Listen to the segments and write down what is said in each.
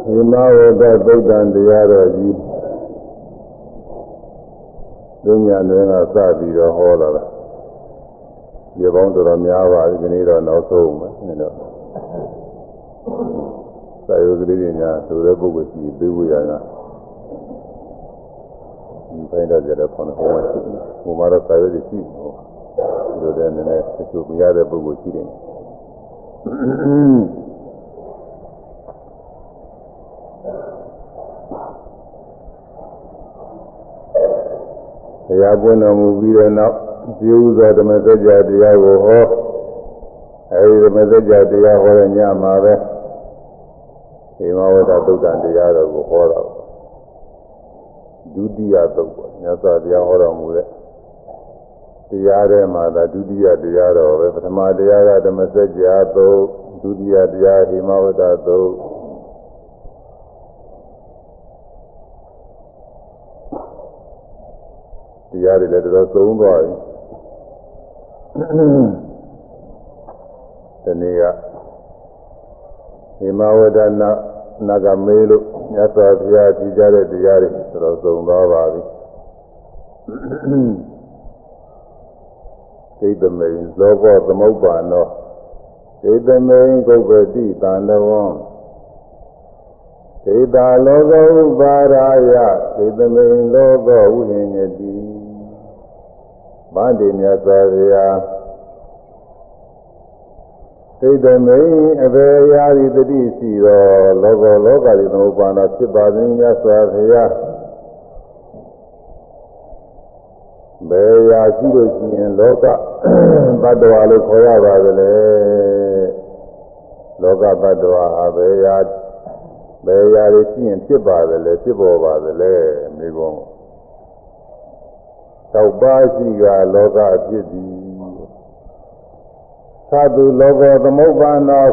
ဒီမဝဒသုတ်တန်တရားတော်ကြီးပညာတွင်ကစပြီးတော့ဟောလာတာဒီပေါင်းတော်တော်များပါဒီကနေ့တော့နောက်ဆုံးပဲနင်တော့စာရုပ်ကလေးတွေညာဆိုတဲ့ပုဂ္ဂိုလ်ရှိပေးဖို့ရတာဒီပိုင်းတော့ကြတော့ခေါင်းဟောရှိတယ်ဘုမာတော့စာရုပ်တွေရှိတယ်ဒီလိုတဲ့နည်းနည်းသူပြရတဲ့ပုဂ္ဂိုလ်ရှိတယ် တရားပွင့်တော်မူပြီးတဲ့နောက်ပြုသောဓမ္မစကြာတရားကိုဟောအဲဒီဓမ္မစကြာတရားဟောတဲ့ညမှာပဲဒီမဝတ္တသုတ်တန်တရားတော်ကိုဟောတာဒုတိယသုတ်ပေါ့မြတ်စွာဘုရားဟောတော်မူတဲ့တရားထဲမှာဒါဒုတိယတရားတော်ပဲပထမတရားကဓမ္မစကြာသုတ်ဒုတိယတရားဟိမဝတ္တသုတ် တရားတွေလည်းတော်တော်သုံးသွားပြီဒီနေ့ကဟိမဝဒနာနာကမေးလို့မြတ်စွာဘုရားကြည်ကြတဲ့တရားတွေတော်တော်သုံးသွားပါပြီဒိဋ္ဌမိန်လောဘောသမုပ္ပါနောဒိဋ္ဌမိန်ကုပ္ပတိတန္တဝံဒိဋ္ဌလောကဥပါရာယဒိဋ္ဌမိန်လောကဝိဟိညတိ ဗန္တိမြတ်စွာဘုရားသိတမိန်အဘေရာဒီတတိရှိသောလောကလောကဒီသမုပ္ပါဒဖြစ်ပါခြင်းမြတ်စွာဘုရားဘေရာရှိလို့ရှိရင်လောကဘတ်တော်လို့ခေါ်ရပါသလဲလောကဘတ်တော်ဟာဘေရာဘေရာရှိရင်ဖြစ်ပါသလဲဖြစ်ပေါ်ပါသလဲမိဘုံ သောပါရှိကလောကအဖြစ်သည်သတုလောကသမုပ္ပါနော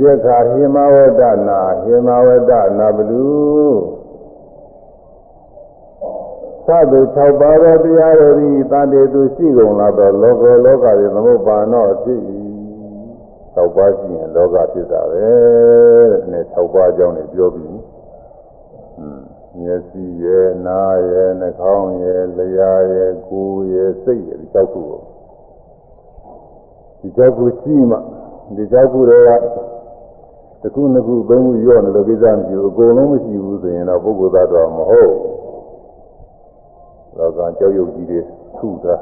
ယက္ခဟိမဝဒနာဟိမဝဒနာဘလူသတု6ပါးသောတရားတော်သည်တန်တေသူရှိကုန်လာသောလောကလောကရဲ့သမုပ္ပါနောဖြစ်၏6ပါးရှိရင်လောကဖြစ်တာပဲတဲ့နဲ့6ပါးအကြောင်းတွေပြောပြီး မျက်စိရဲ့နားရဲ့နှာခေါင်းရဲ့လျှာရဲ့ကိုယ်ရဲ့စိတ်ရဲ့ဒီ၆ခုကိုဒီ၆ခုရှိမှဒီ၆ခုတွေကတစ်ခုနှစ်ခုသုံးခုရော့နေလို့ကိစ္စမရှိဘူးအကုန်လုံးမရှိဘူးဆိုရင်တော့ပုဂ္ဂိုလ်သားတော်မဟုတ်လောကကြောက်ရွံ့ကြီးတွေထုတာ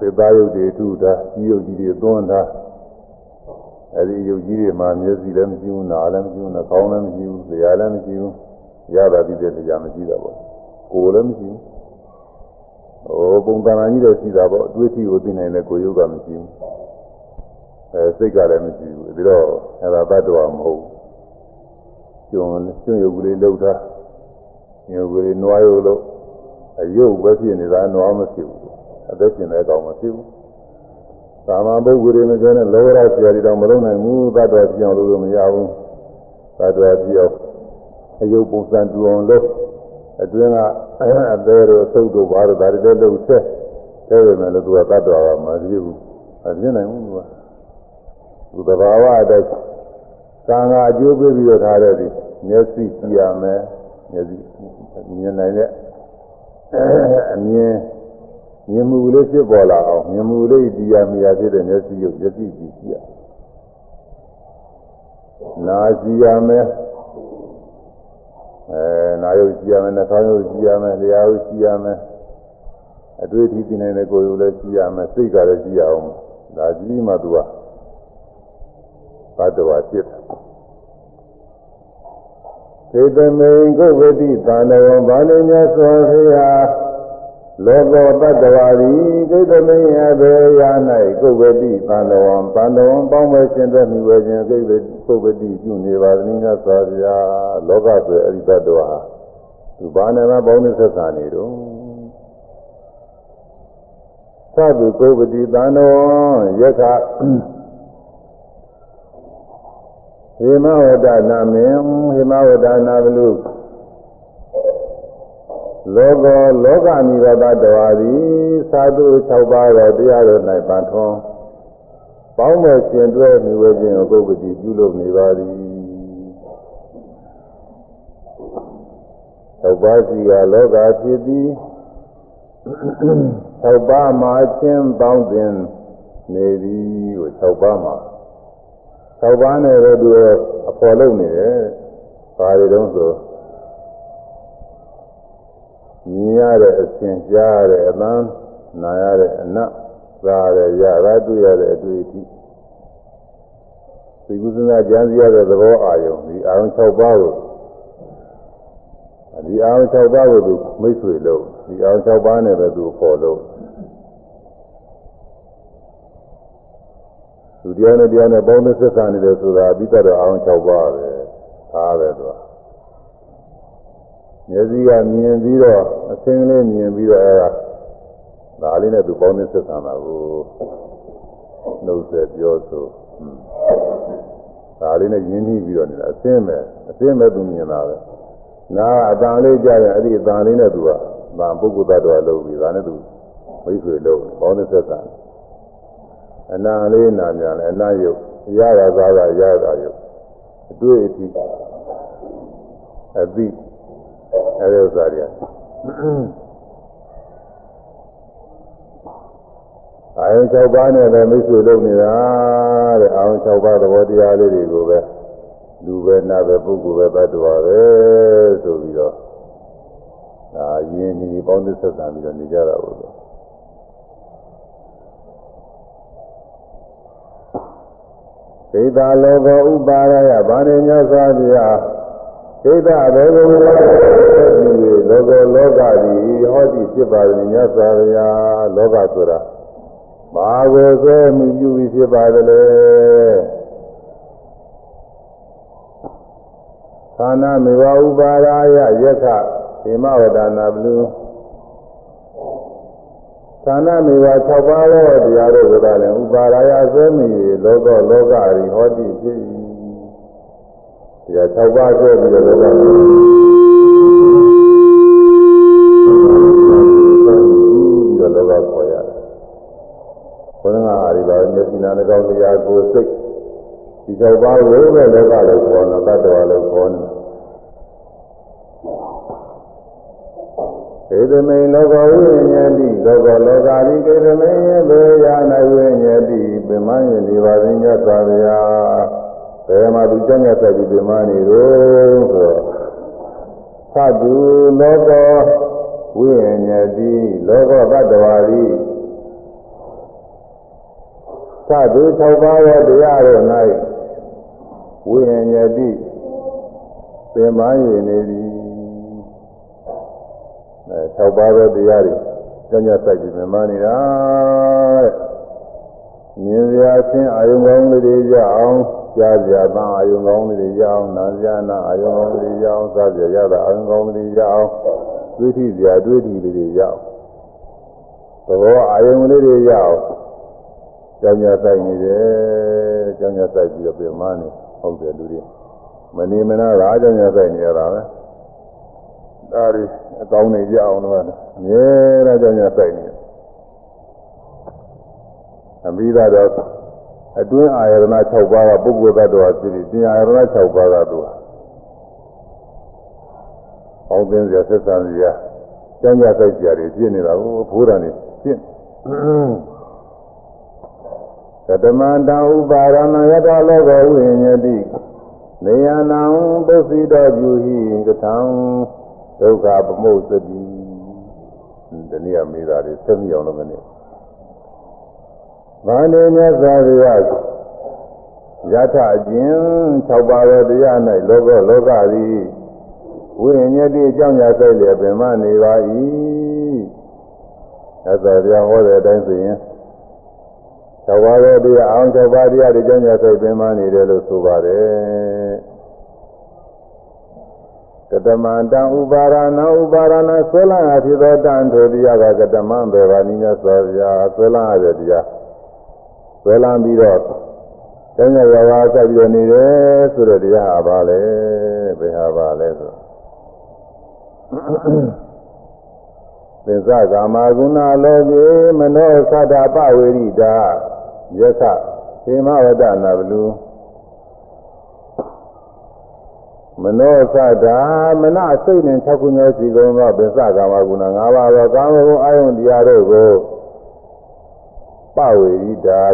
သေသားရုပ်တွေထုတာကြီးရုပ်ကြီးတွေသွန်းတာ အဲဒီယုတ်ကြီးတွေမှာမျက်စိလည်းမရှိဘူးနားလည်းမရှိဘူးနှာခေါင်းလည်းမရှိဘူးလျှာလည်းမရှိဘူးရတာပြီးတဲ့တရားမရှိတာပေါ့ကိုယ်လည်းမရှိဘူးဟိုပုံသဏ္ဍာန်ကြီးတော့ရှိတာပေါ့အတွေ့အထိကိုသိနိုင်တဲ့ကိုယ်ယုတ်ကမရှိဘူးအဲစိတ်ကလည်းမရှိဘူးဒါတော့အဲဒါတတ်တော်မဟုတ်ကျွန်းကျွန်းယုတ်ကလေးလှုပ်တာယုတ်ကလေးနွားယုတ်လို့အယုတ်ပဲဖြစ်နေတာနွားမဖြစ်ဘူးအသက်ရှင်တဲ့ကောင်မဖြစ်ဘူး သာမန်ပုဂ္ဂိုလ်တွေမပြောနဲ့လောကရဆရာတွေတော့မလုပ်နိုင်ဘူးသတ္တဝါပြောင်းလို့လို့မရဘူးသတ္တဝါပြောင်းအယုတ်ပုံစံတူအောင်လုပ်အတွင်းကအသေးတို့သုတ်တို့ဘာတို့ဒါတွေလည်းလုပ်ဆက်တဲ့ပေမဲ့လို့သူကသတ္တဝါကမကြည့်ဘူးအပြင်းနိုင်ဘူးသူကသူသဘာဝအတိုင်းကံကအကျိုးပေးပြီးတော့ထားတဲ့ဒီမျက်စိကြည့်ရမယ်မျက်စိမြင်နိုင်တဲ့အမြင် မြင်မှုလေးဖြစ်ပေါ်လာအောင်မြင်မှုလေးတရားမြာဖြစ်တဲ့မျက်စိရုပ်မျက်စိကြည့်ကြည့်ရနာကြည့်ရမယ်အဲနာယုတ်ကြည့်ရမယ်နှာခေါင်းယုတ်ကြည့်ရမယ်လျှာယုတ်ကြည့်ရမယ်အတွေ့အထိသိနိုင်တဲ့ကိုယ်ယုတ်လည်းကြည့်ရမယ်စိတ်ကလည်းကြည့်ရအောင်ဒါကြည့်မှသူကဘတ်တော်ဖြစ်တယ်သေတမိန်ကုဝတိသံတော်ဘာလို့များစွာဖရာ လောကောတတ္တဝါရီကိတမိယဘေယ၌ကုဝတိသံတော်ဝံသံတော်ဝံပေါင်းမဲ့ရှင်တဲ့မိဝေခြင်းကိတကုဝတိပြုနေပါသည်များစွာဗျာလောကဆိုအဲ့ဒီတတ္တဝါသူဘာနဲ့မှပေါင်းနေဆက်ဆံနေတော့သဗ္ဗကုဝတိသံတော်ယက္ခဟေမဝဒနာမင်းဟေမဝဒနာဘလူ လောကလောကမိဘတ္တဝါသည်သာဓု6ပါးသောတရားတော်၌ပန်ထွန်းပေါင်းမဲ့ရှင်တွဲမြဝဲခြင်းကိုပုဂ္ဂတိပြုလုပ်နေပါသည်သောပါစီကလောကဖြစ်သည်သောပါမှာချင်းပေါင်းတင်နေသည်ကိုသောပါမှာသောပါနဲ့ပဲသူအဖော်လုပ်နေတယ်ဘာတွေတုံးဆို မြင်ရတဲ့အစဉ်ကြားရတဲ့အသံနာရတဲ့အနတ်သာရရရတွေ့ရတဲ့အတွေ့အထိသိကုသနာကြံစည်ရတဲ့သဘောအာယုံဒီအာယုံ6ပါးကိုဒီအာယုံ6ပါးကိုသူမိတ်ဆွေလို့ဒီအာယုံ6ပါးနဲ့ပဲသူပေါ်လို့သူတရားနဲ့တရားနဲ့ပေါင်းသဆက်ဆံနေတယ်ဆိုတာပြီးတော့အာယုံ6ပါးပဲဒါပဲသူက မျက်စိကမြင်ပြီးတော့အစင်းလေးမြင်ပြီးတော့အဲဒါဒါလေးနဲ့သူပေါင်းသဆက်ဆံတာကိုနှုတ်ဆက်ပြောဆိုဒါလေးနဲ့ယဉ်နှီးပြီးတော့နေတာအစင်းမဲ့အစင်းမဲ့သူမြင်တာပဲနာအတန်လေးကြားရင်အဲ့ဒီအတန်လေးနဲ့သူကဗာပုဂ္ဂိုလ်သတ္တဝါလုပ်ပြီးဒါနဲ့သူမိတ်ဆွေလုပ်ပေါင်းသဆက်ဆံအနာလေးနာများလဲအနာယုတ်ရရသားကရတာယုတ်အတွေ့အထိအပြီး အဲ့ဒီဥစ္စာတွေအာယုံ6ပါးနဲ့ပဲမိတ်ဆွေလုပ်နေတာတဲ့အာယုံ6ပါးသဘောတရားလေးတွေကိုပဲလူပဲနတ်ပဲပုဂ္ဂိုလ်ပဲတ attva ပဲဆိုပြီးတော့ဒါယဉ်ညီညီပေါင်းသစ်ဆက်ဆံပြီးတော့နေကြတာလို့ဆိုဒိဋ္ဌလောကဥပါရယဗာရိညသာပြာ ဒိဋ္ဌဘေဘုံလောကလောကလောကသည်ဟောတိဖြစ်ပါလိမ့်ညသာဗျာလောကဆိုတာဘာကိုဆွဲမှုပြုပြီးဖြစ်ပါသလဲဌာနမေဝဥပါရာယယက္ခဓမ္မဝဒနာဘလူဌာနမေဝ6ပါးသောတရားတို့ကလည်းဥပါရာယဆွဲမိလောကလောကရီဟောတိဖြစ်၏ တရား6ပါးဆွဲပြီးတော့လောကပြီးတော့လောကခေါ်ရတယ်ဘုရားအားဒီပါမျက်စိနာ၎င်းတရားကိုစိတ်ဒီ၆ပါးကိုပဲလောကလို့ခေါ်တာတတ္တဝါလို့ခေါ်နေေသမိန်လောကဝိညာတိလောကလောကာရိကေသမိန်ဘေယာနဝိညာတိပင်မယင်ဒီပါသိညတ်သာဗျာ ဘယ်မှာသူကျင့်ရတဲ့ဒီပင်မနေတော့ဆိုတော့သတုလောကဝိညာတိလောကတတ္တဝါရိသတု၆ပါးသောတရားတို့၌ဝိညာတိပင်မ၍နေသည်အဲ၆ပါးသောတရားတွေကျမ်းစာစိုက်ပြီးပင်မနေတာတဲ့မြင်စရာချင်းအာယုံကောင်းလေးတွေရအောင် ကြားစရာပန်းအာယုံကောင်းလေးတွေရအောင်နားစရာနာအာယုံကောင်းလေးတွေရအောင်စားစရာရတာအာယုံကောင်းလေးတွေရအောင်တွေးထိစရာတွေးထိလေးတွေရအောင်သဘောအာယုံလေးတွေရအောင်ကျောင်းညာဆိုင်နေတယ်ကျောင်းညာဆိုင်ပြီးတော့ပြင်မနေဟုတ်တယ်လူတွေမနေမနာလားကျောင်းညာဆိုင်နေရတာပဲဒါတွေအကောင်းနေကြအောင်တော့အမြဲတမ်းကျောင်းညာဆိုင်နေအမိသားတော့ အတွင်းအာရဏ6ပါးကပုဂ္ဂိုလ်သတ္တဝါဖြစ်ပြီးတင်အာရဏ6ပါးကသူဟာအောင်းသိစရာဆက်ဆံစရာကျောင်းညာဆိုင်စရာတွေဖြစ်နေတာကိုဘိုးတော်နေဖြစ်ကတမန္တဥပါရဏယတလောကဝိညတိနေယနာပုသိတော်ပြုဟိကထံဒုက္ခပမုသတိဒီနေ့အမိသားတွေဆက်မြအောင်လို့မနေ ဘာနေမြတ်စွာဘုရားယထအကျဉ်6ပါးသောတရား၌လောကလောကသည်ဝိညတိအကြောင်းညာဆိုင်လေပင်မနေပါ၏သစ္စာပြဟောတဲ့အတိုင်းဆိုရင်သဘာဝတရားအောင်သဘာတရားတွေကြောင့်ညစိတ်ပင်မနေတယ်လို့ဆိုပါတယ်ကတမန္တံဥပါရဏဥပါရဏဆွဲလန်းအဖြစ်သောတန်ထိုတရားကကတမံဘေဘာနိညသောဗျာဆွဲလန်းရတဲ့တရား ဆွဲလန်းပြီးတော့ကျောင်းရရွာဆက်ပြီးနေတယ်ဆိုတဲ့တရားဟာပါလေဘယ်ဟာပါလဲဆိုသင်္သကာမဂုဏလောကေမနောသတ္တပဝေရိတာယက္ခ ဟေမဝတ္တနာဘလူမနောသတာမနစိတ်နဲ့၆ခုမျိုးစီကုန်သောပစ္စကာမဂုဏ၅ပါးသောကာမဂုဏ်အာယုန်တရားတို့ကို ပဝေရိတာ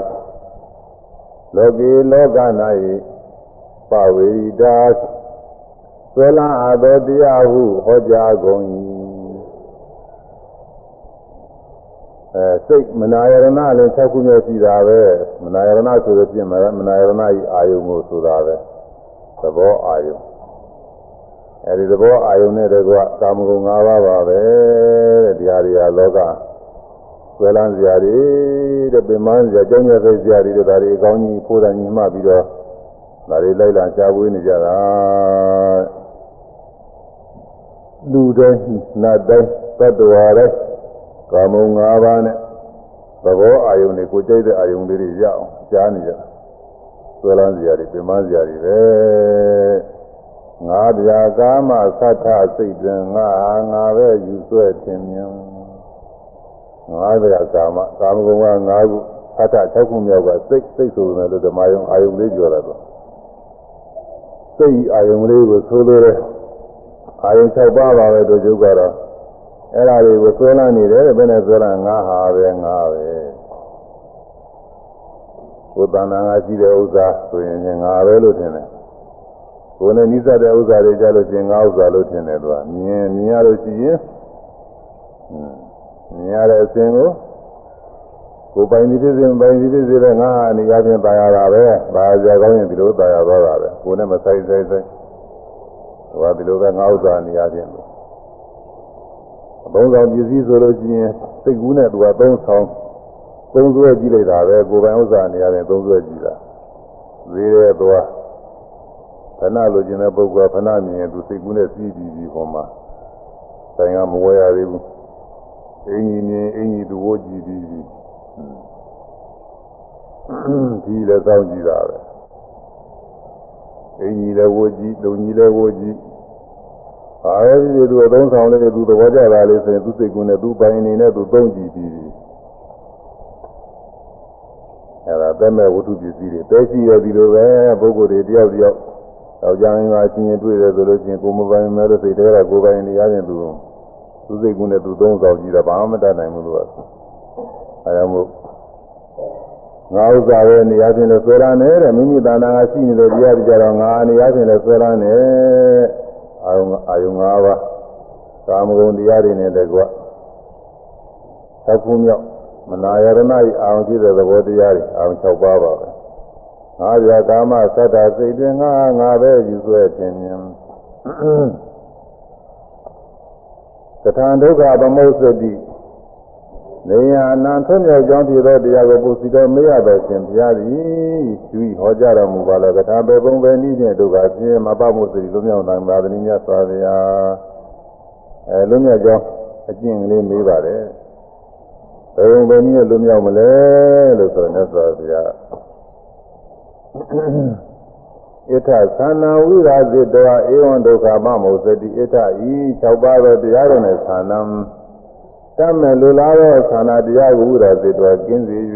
လောကေလောက၌ပဝေရိတာဆွဲလန်းအပ်သောတရားဟုဟောကြားကုန်၏အဲစိတ်မနာယရဏလည်း၆ခုမျိုးရှိတာပဲမနာယရဏဆိုလို့ပြင်မယ်မနာယရဏဤအာယုံကိုဆိုတာပဲသဘောအာယုံအဲဒီသဘောအာယုံနဲ့တကွကာမဂုဏ်၅ပါးပါပဲတဲ့တရားတွေကလောက ဆွဲလန်းစရာတွေတဲ့ပင်မစရာကြောင်းရသိစရာတွေဒါတွေအကောင်းကြီးဖိုးတယ်ညီမှပြီးတော့ဒါတွေလိုက်လာရှားပွေးနေကြတာလူတိုင်းနတ်တိုင်းတတ္တဝါတိုင်းကာမုံ၅ပါးနဲ့သဘောအာယုန်တွေကိုကြိုက်တဲ့အာယုန်လေးတွေရအောင်ကြားနေကြဆွဲလန်းစရာတွေပင်မစရာတွေပဲငါတရားကာမသတ္ထစိတ်တွင်ငါဟာငါပဲယူဆွဲခြင်းမြင် ငါတရားကာမကာမဂုဏ်က၅ခုသတ္ထ၆ခုမြောက်ကစိတ်စိတ်ဆိုတယ်လို့ဓမ္မယုံအာယုန်လေးပြောတာတော့စိတ်အာယုန်လေးကိုဆိုလိုတယ်အာယုန်၆ပါးပါပဲတို့ကျုပ်ကတော့အဲ့ဒါတွေကိုဆွဲလန်းနေတယ်ဘယ်နဲ့ဆွဲလန်းငါဟာပဲငါပဲကိုယ်တဏ္ဍာငါရှိတဲ့ဥစ္စာဆိုရင်ငါပဲလို့ထင်တယ်ကိုယ်နဲ့နိစ္စတဲ့ဥစ္စာတွေကြလို့ချင်းငါဥစ္စာလို့ထင်တယ်သူကမြင်မြင်ရလို့ရှိရင် မြင်ရတဲ့အစဉ်ကိုကိုယ်ပိုင်ဒီဖြစ်စဉ်ပိုင်ဒီဖြစ်စဉ်ပဲငါဟာအနေအချင်းပါရတာပဲပါကြကောင်းရင်ဒီလိုပါရသွားတာပဲကိုယ်နဲ့မဆိုင်ဆိုင်ဆိုင်ဟိုကဒီလိုပဲငါဥစ္စာအနေအချင်းလို့အသုံးဆောင်ပစ္စည်းဆိုလို့ရှိရင်စိတ်ကူးနဲ့သူကသုံးဆောင်သုံးစွဲကြည့်လိုက်တာပဲကိုယ်ပိုင်ဥစ္စာနေရာနဲ့သုံးစွဲကြည့်တာသေးတဲ့သွားခဏလိုချင်တဲ့ပုဂ္ဂိုလ်ကခဏမြင်ရင်သူစိတ်ကူးနဲ့စီးပြီးပြီးဟောမှာဆိုင်ကမဝဲရသေးဘူး အင်းကြီးမြင်အင်းကြီးသူဝတ်ကြည့်ပြီးပြီးဒီလည်းစောင့်ကြည့်တာပဲအင်းကြီးလည်းဝတ်ကြည့်လုံကြီးလည်းဝတ်ကြည့်အဲဒီသူအသုံးဆောင်လေးသူသဘောကျတာလေးဆိုရင်သူစိတ်ကူးနဲ့သူပိုင်အနေနဲ့သူသုံးကြည့်ပြီးအဲဒါပဲမဲ့ဝတ္ထုပစ္စည်းတွေတဲရှိရဒီလိုပဲပုဂ္ဂိုလ်တွေတယောက်တယောက်တော့ကြာရင်ပါချင်းချင်းတွေ့တယ်ဆိုလို့ချင်းကိုမပိုင်မဲ့လို့စိတ်ထဲကကိုပိုင်နေရရင်သူ သူစိတ်ကူးနဲ့သူသုံးဆောင်ကြည့်တာဘာမှမတတ်နိုင်ဘူးလို့အဲဒါမို့ငါဥစ္စာပဲနေရာချင်းလဲဆွဲရနေတယ်မိမိတဏ္ဍာကရှိနေတဲ့တရားကြတော့ငါအနေရာချင်းလဲဆွဲရနေအာယုံအာယုံ၅ပါးကာမဂုဏ်တရားတွေနဲ့တကွသက္ကုမြောက်မနာယရဏဤအာယုံဖြစ်တဲ့သဘောတရားတွေအာယုံ၆ပါးပါပဲငါးပြာကာမသတ္တစိတ်တွင်ငါငါပဲယူဆွဲခြင်းမြင် ကထာဒုက္ခသမုစ္စတိနေယအနံထွမြောက်ကြောင်းဖြစ်သောတရားကိုပုစီတော်မေ့ရပဲရှင်ဘုရားသည်ယူဟောကြားတော်မူပါလေကထာပေပုံပဲနည်းဖြင့်ဒုက္ခပြင်းမပမှုစီလွမြောက်နိုင်ပါသည်မြတ်စွာဘုရားအဲလွမြောက်ကြောင်းအကျင့်ကလေးမေးပါတယ်ဘယ်ပုံပဲနည်းနဲ့လွမြောက်မလဲလို့ဆိုမြတ်စွာဘုရား ဣထသန္နာဝိရာဇိတောဧဝံဒုက္ခမမောစတိဣထဤ၆ပါးသောတရားတော်နဲ့သန္နံတတ်မဲ့လူလားသောသန္နာတရားကိုဝိရာဇိတောကင်းစေ၍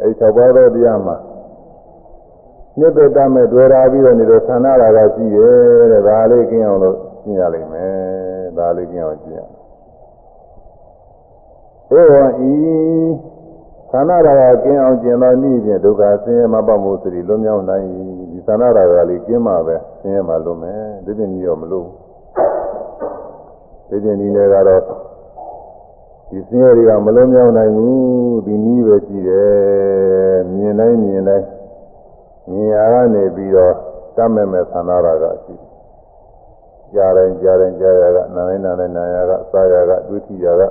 အဲ၆ပါးသောတရားမှာနိဗ္ဗတမဲ့တွေ့ရာပြီးတော့နေတဲ့သန္နာရာကရှိတယ်တဲ့ဒါလေးကင်းအောင်လို့ရှင်းရလိမ့်မယ်ဒါလေးကင်းအောင်ရှင်းရဧဝံဤသန္နာရာကကင်းအောင်ကျင်သောနည်းဖြင့်ဒုက္ခဆင်းရဲမပတ်မှုစရိလွတ်မြောက်နိုင်ဒီ သန္နာရာကလေးကင်းမှပဲဆင်းရဲမှလွတ်မယ်ဒီပြင်ကြီးရောမလို့ဒီပြင်ကြီးလည်းကတော့ဒီဆင်းရဲတွေကမလွတ်မြောက်နိုင်ဘူးဒီနည်းပဲရှိတယ်မြင်တိုင်းမြင်တိုင်းမြင်ရကနေပြီးတော့တတ်မဲ့မဲ့သန္နာရာကရှိကြားတိုင်းကြားတိုင်းကြားရကနာတိုင်းနာတိုင်းနာရကစားရကဒုတိယက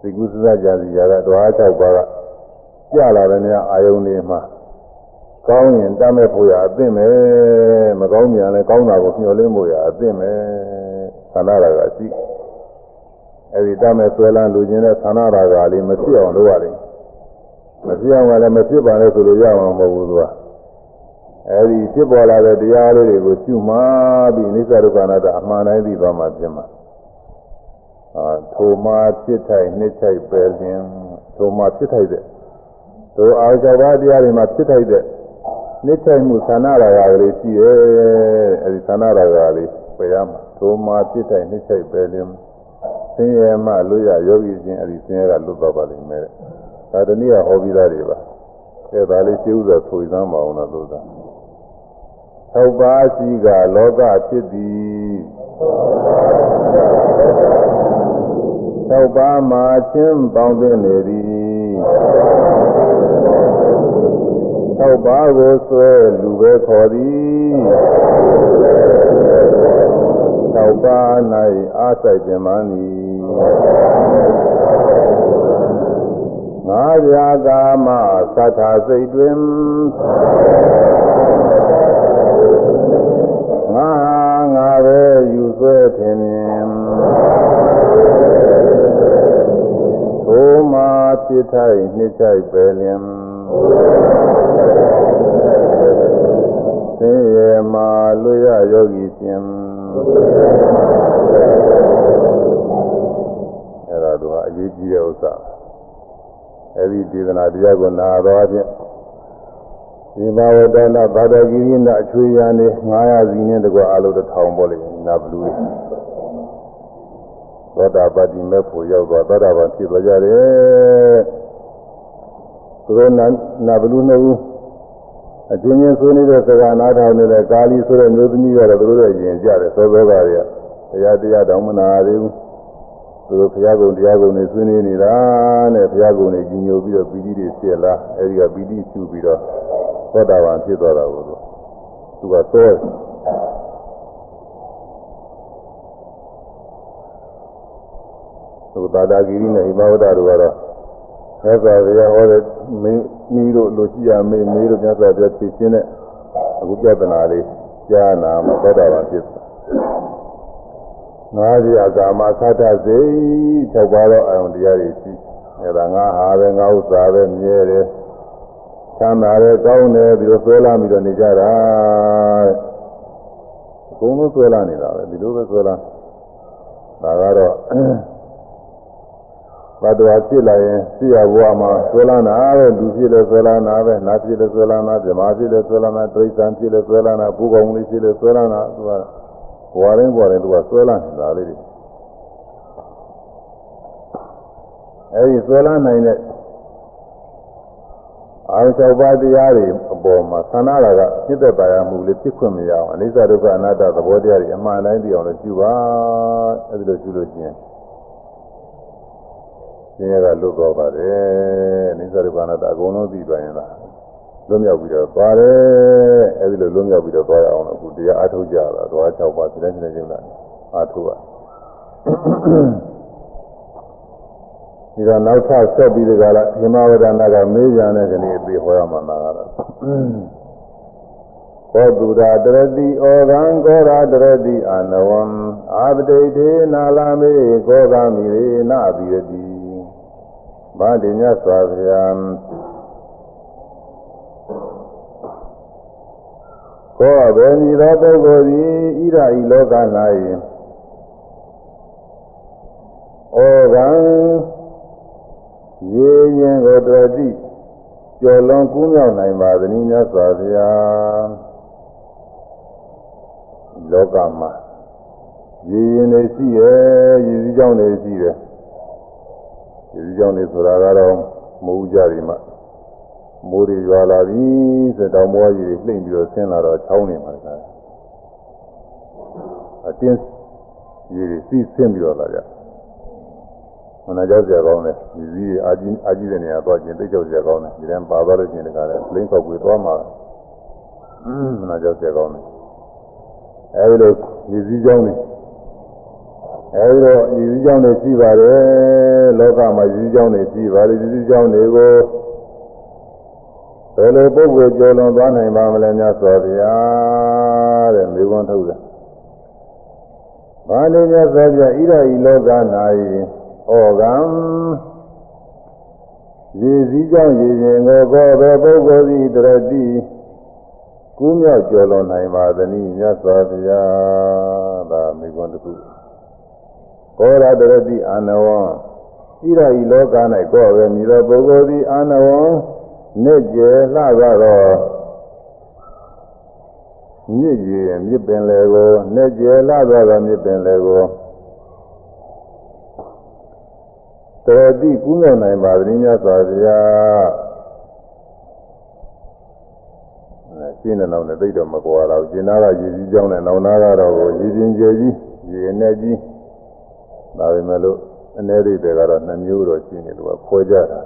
သိကုသဇာကြစီရာကတွား၆ပါးကကြလာတဲ့နေရာအာယုန်တွေမှာ ကောင်းရင်တတ်မဲ့ဖို့ရအသင့်ပဲမကောင်းမြန်လဲကောင်းတာကိုမျှော်လင့်ဖို့ရအသင့်ပဲသန္တာရာကရှိအဲဒီတတ်မဲ့ဆွဲလန်းလူချင်းတဲ့သန္တာရာကလေးမဖြစ်အောင်လုပ်ရတယ်မဖြစ်အောင်လည်းမဖြစ်ပါနဲ့ဆိုလို့ရမှာမဟုတ်ဘူးသူကအဲဒီဖြစ်ပေါ်လာတဲ့တရားလေးတွေကိုကျุမှာပြီးအိစ္ဆဒုက္ခနာတအမှန်တိုင်းသိသွားမှဖြစ်မှာအာထိုမှာဖြစ်ထိုက်နှစ်ထိုက်ပယ်ခြင်းထိုမှာဖြစ်ထိုက်တဲ့ဒသို့အာဇဝတရားတွေမှာဖြစ်ထိုက်တဲ့ နိထိုက်မှုသဏ္ဍာရာကလေးရှိရဲ့အဲဒီသဏ္ဍာရာကလေးပယ်ရမှာသို့မှာဖြစ်ထိုက်နိထိုက်ပဲလင်းဆင်းရဲမှလွတ်ရယောဂီချင်းအဲဒီဆင်းရဲကလွတ်သွားပါလိမ့်မယ်ဒါတနည်းဟောပြီးသားတွေပါအဲဒါလေးရှင်းဥစွာဆိုသမ်းပါအောင်လို့သာသောပါရှိကလောကဖြစ်သည်သောပါမှာချင်းပေါင်းသိနေသည် သောပါကိုဆွဲလူပဲခေါ်သည်သောပါ၌အားဆိုင်ခြင်းမန်းသည်ငါးပြာကာမသတ္ထာစိတ်တွင်ငါငါပဲယူဆွဲထင်မြင်သို့မှဖြစ်ထိုက်နှစ်ချိုက်ပဲလျင် သင်ရဲ့မှာလွရယောဂီရှင်အဲ့ဒါတော့အရေးကြီးတဲ့ဥစ္စာအဲ့ဒီဒေသနာတရားကိုနာတော်ဖြင့်ဒီဘာဝတ္တနာဘာဒဂိရိနာအချွေရန်နေ900စီနဲ့တကွအလုံးတစ်ထောင်ပေါ့လေနာဘလူးသောတာပတိမေဖို့ရောက်သွားသောတာပန်ဖြစ်သွားကြတယ် သူတို့နာနာဘလူးနှစ်ဦးအချင်းချင်းဆွေးနေတဲ့စကားနားထောင်နေတဲ့ကာလီဆိုတဲ့မျိုးသမီးကတော့သူတို့ရဲ့ယင်ကြတယ်သောသောကတွေကတရားတရားတောင်းမနာသေးဘူးသူတို့ဘုရားကုံတရားကုံတွေဆွေးနွေးနေတာနဲ့ဘုရားကုံတွေကြီးညိုပြီးတော့ပီတိတွေဖြစ်လာအဲဒီကပီတိရှုပြီးတော့သောတာပန်ဖြစ်သွားတာကိုသူကသောသူသာတာဂိရိနဲ့ဣမဝဒတို့ကတော့ မြတ်စွာဘုရားဟောတဲ့မင်းကြီးတို့လိုကြည့်ရမေးမေးတို့မြတ်စွာဘုရားဖြည့်ရှင်းတဲ့အခုပြဿနာလေးကြားနာမှာသောတာပန်ဖြစ်ငါးစီအကာမသတ္တစိ၆ပါးသောအာယုန်တရားတွေရှိအဲဒါငါဟာပဲငါဥစ္စာပဲမြဲတယ်ချမ်းသာတယ်ကောင်းတယ်ပြီးတော့ဆွဲလာပြီးတော့နေကြတာအကုန်လုံးဆွဲလာနေတာပဲဒီလိုပဲဆွဲလာဒါကတော့ ဘတ်တော်ဖြစ်လာရင်ရှိရဘဝမှာဆွဲလာတာပဲလူဖြစ်လဲဆွဲလာတာပဲနတ်ဖြစ်လဲဆွဲလာတာဇမာဖြစ်လဲဆွဲလာတာဒိဋ္ဌံဖြစ်လဲဆွဲလာတာဘူကောင်လေးဖြစ်လဲဆွဲလာတာသူကဘဝရင်းဘဝရင်းသူကဆွဲလာနေတာလေးတွေအဲဒီဆွဲလာနိုင်တဲ့အာရုံ၆ပါးတရားတွေအပေါ်မှာသန္တာကဖြစ်တဲ့ပါရမှုလေးဖြစ်ခွင့်မရအောင်အနိစ္စဒုက္ခအနတ္တသဘောတရားတွေအမှန်တိုင်းသိအောင်လို့ယူပါအဲဒီလိုယူလို့ချင်းဆ င်းရဲကလွတ်သွားပါတယ်အနိစ္စဒုက္ခအနတ္တအကုန်လုံးသိသွားရင်လားလွတ်မြောက်ပြီးတော့သွားတယ်အဲဒီလိုလွတ်မြောက်ပြီးတော့သွားရအောင်လို့အခုတရားအထုတ်ကြတာသွား၆ပါးဒီတိုင်းဒီတိုင်းကျုံလာအထုတ်ပါဒီတော့နောက်ထပ်ဆက်ပြီးဒီကလာဓမ္မဝဒနာကမေးကြတဲ့ကနေ့ပြေဟောရမှာလာတော့ကောတုရာတရတိဩဂံကောရာတရတိအာနဝံအာပတိတေနာလာမေကောဂမိရေနာပိယတိ ဗာတိညစွာဗျာကောဘယ်မည်သောပုဂ္ဂိုလ်သည်ဣရဤလောက၌ဩဂံရေရင်ကိုတရတိကျော်လွန်ကူးမြောက်နိုင်ပါသနည်းများစွာဗျာလောကမှာရေရင်တွေရှိရဲ့ရေစည်းကြောင်းတွေရှိတယ်ရေ စည်းကြောင်းတွေဆိုတာကတော့မဟုတ်ကြပြီမှမိုးတွေရွာလာပြီဆိုတော့မောကြီးတွေလှိမ့်ပြီးတော့ဆင်းလာတော့ချောင်းနေမှာသာအတင်းရေတွေစီးဆင်းပြီးတော့လာကြမနာကြောက်ကြကောင်းတယ်ဒီစည်းအာကြီးအာကြီးတဲ့နေရာသွားခြင်းသိကြောက်ကြကောင်းတယ်ဒီတန်းပါသွားလို့ရှိရင်တခါလဲလိမ့်ခောက်ပြီးသွားမှာမနာကြောက်ကြကောင်းတယ်အဲဒီလိုဒီစည်းကြောင်းတွေ အဲဒီလိုဒီစည်းကြောင်းတွေရှိပါတယ်လောကမှာဒီစည်းကြောင်းတွေရှိပါတယ်ဒီစည်းကြောင်းတွေကိုဘယ်လိုပုဂ္ဂိုလ်ကျော်လွန်သွားနိုင်ပါမလဲများစွာဘုရားတဲ့မေခွန်းထုတ်တယ်။ဘာလို့များစွာပြဣရဤလောက၌ဩကံရေစည်းကြောင့်ရေရင်ကိုကောပဲပုဂ္ဂိုလ်သည်တရတိကူးမြောက်ကျော်လွန်နိုင်ပါသနည်းမြတ်စွာဘုရားဒါမိကွန်းတစ်ခု ကောရတရတိအာနဝံဣရဤလောက၌ကောပဲမြည်သောပုဂ္ဂိုလ်သည်အာနဝံနဲ့ကျဲလှကတော့မြစ်ရည်မြစ်ပင်လေကိုနဲ့ကျဲလှတော့မြစ်ပင်လေကိုတရတိကူးမြောက်နိုင်ပါသည်များစွာဗျာရှင်းတဲ့နောက်နဲ့သိတော့မကွာတော့ရှင်းသားကရည်စည်းကြောင်းနဲ့နောင်သားကတော့ရည်ပြင်းကျယ်ကြီးရည်နဲ့ကြီး ဒါပေမဲ့လို့အနေရိတွေကတော့နှမျိုးတော့ရှင်းနေလို့ခွဲကြတာ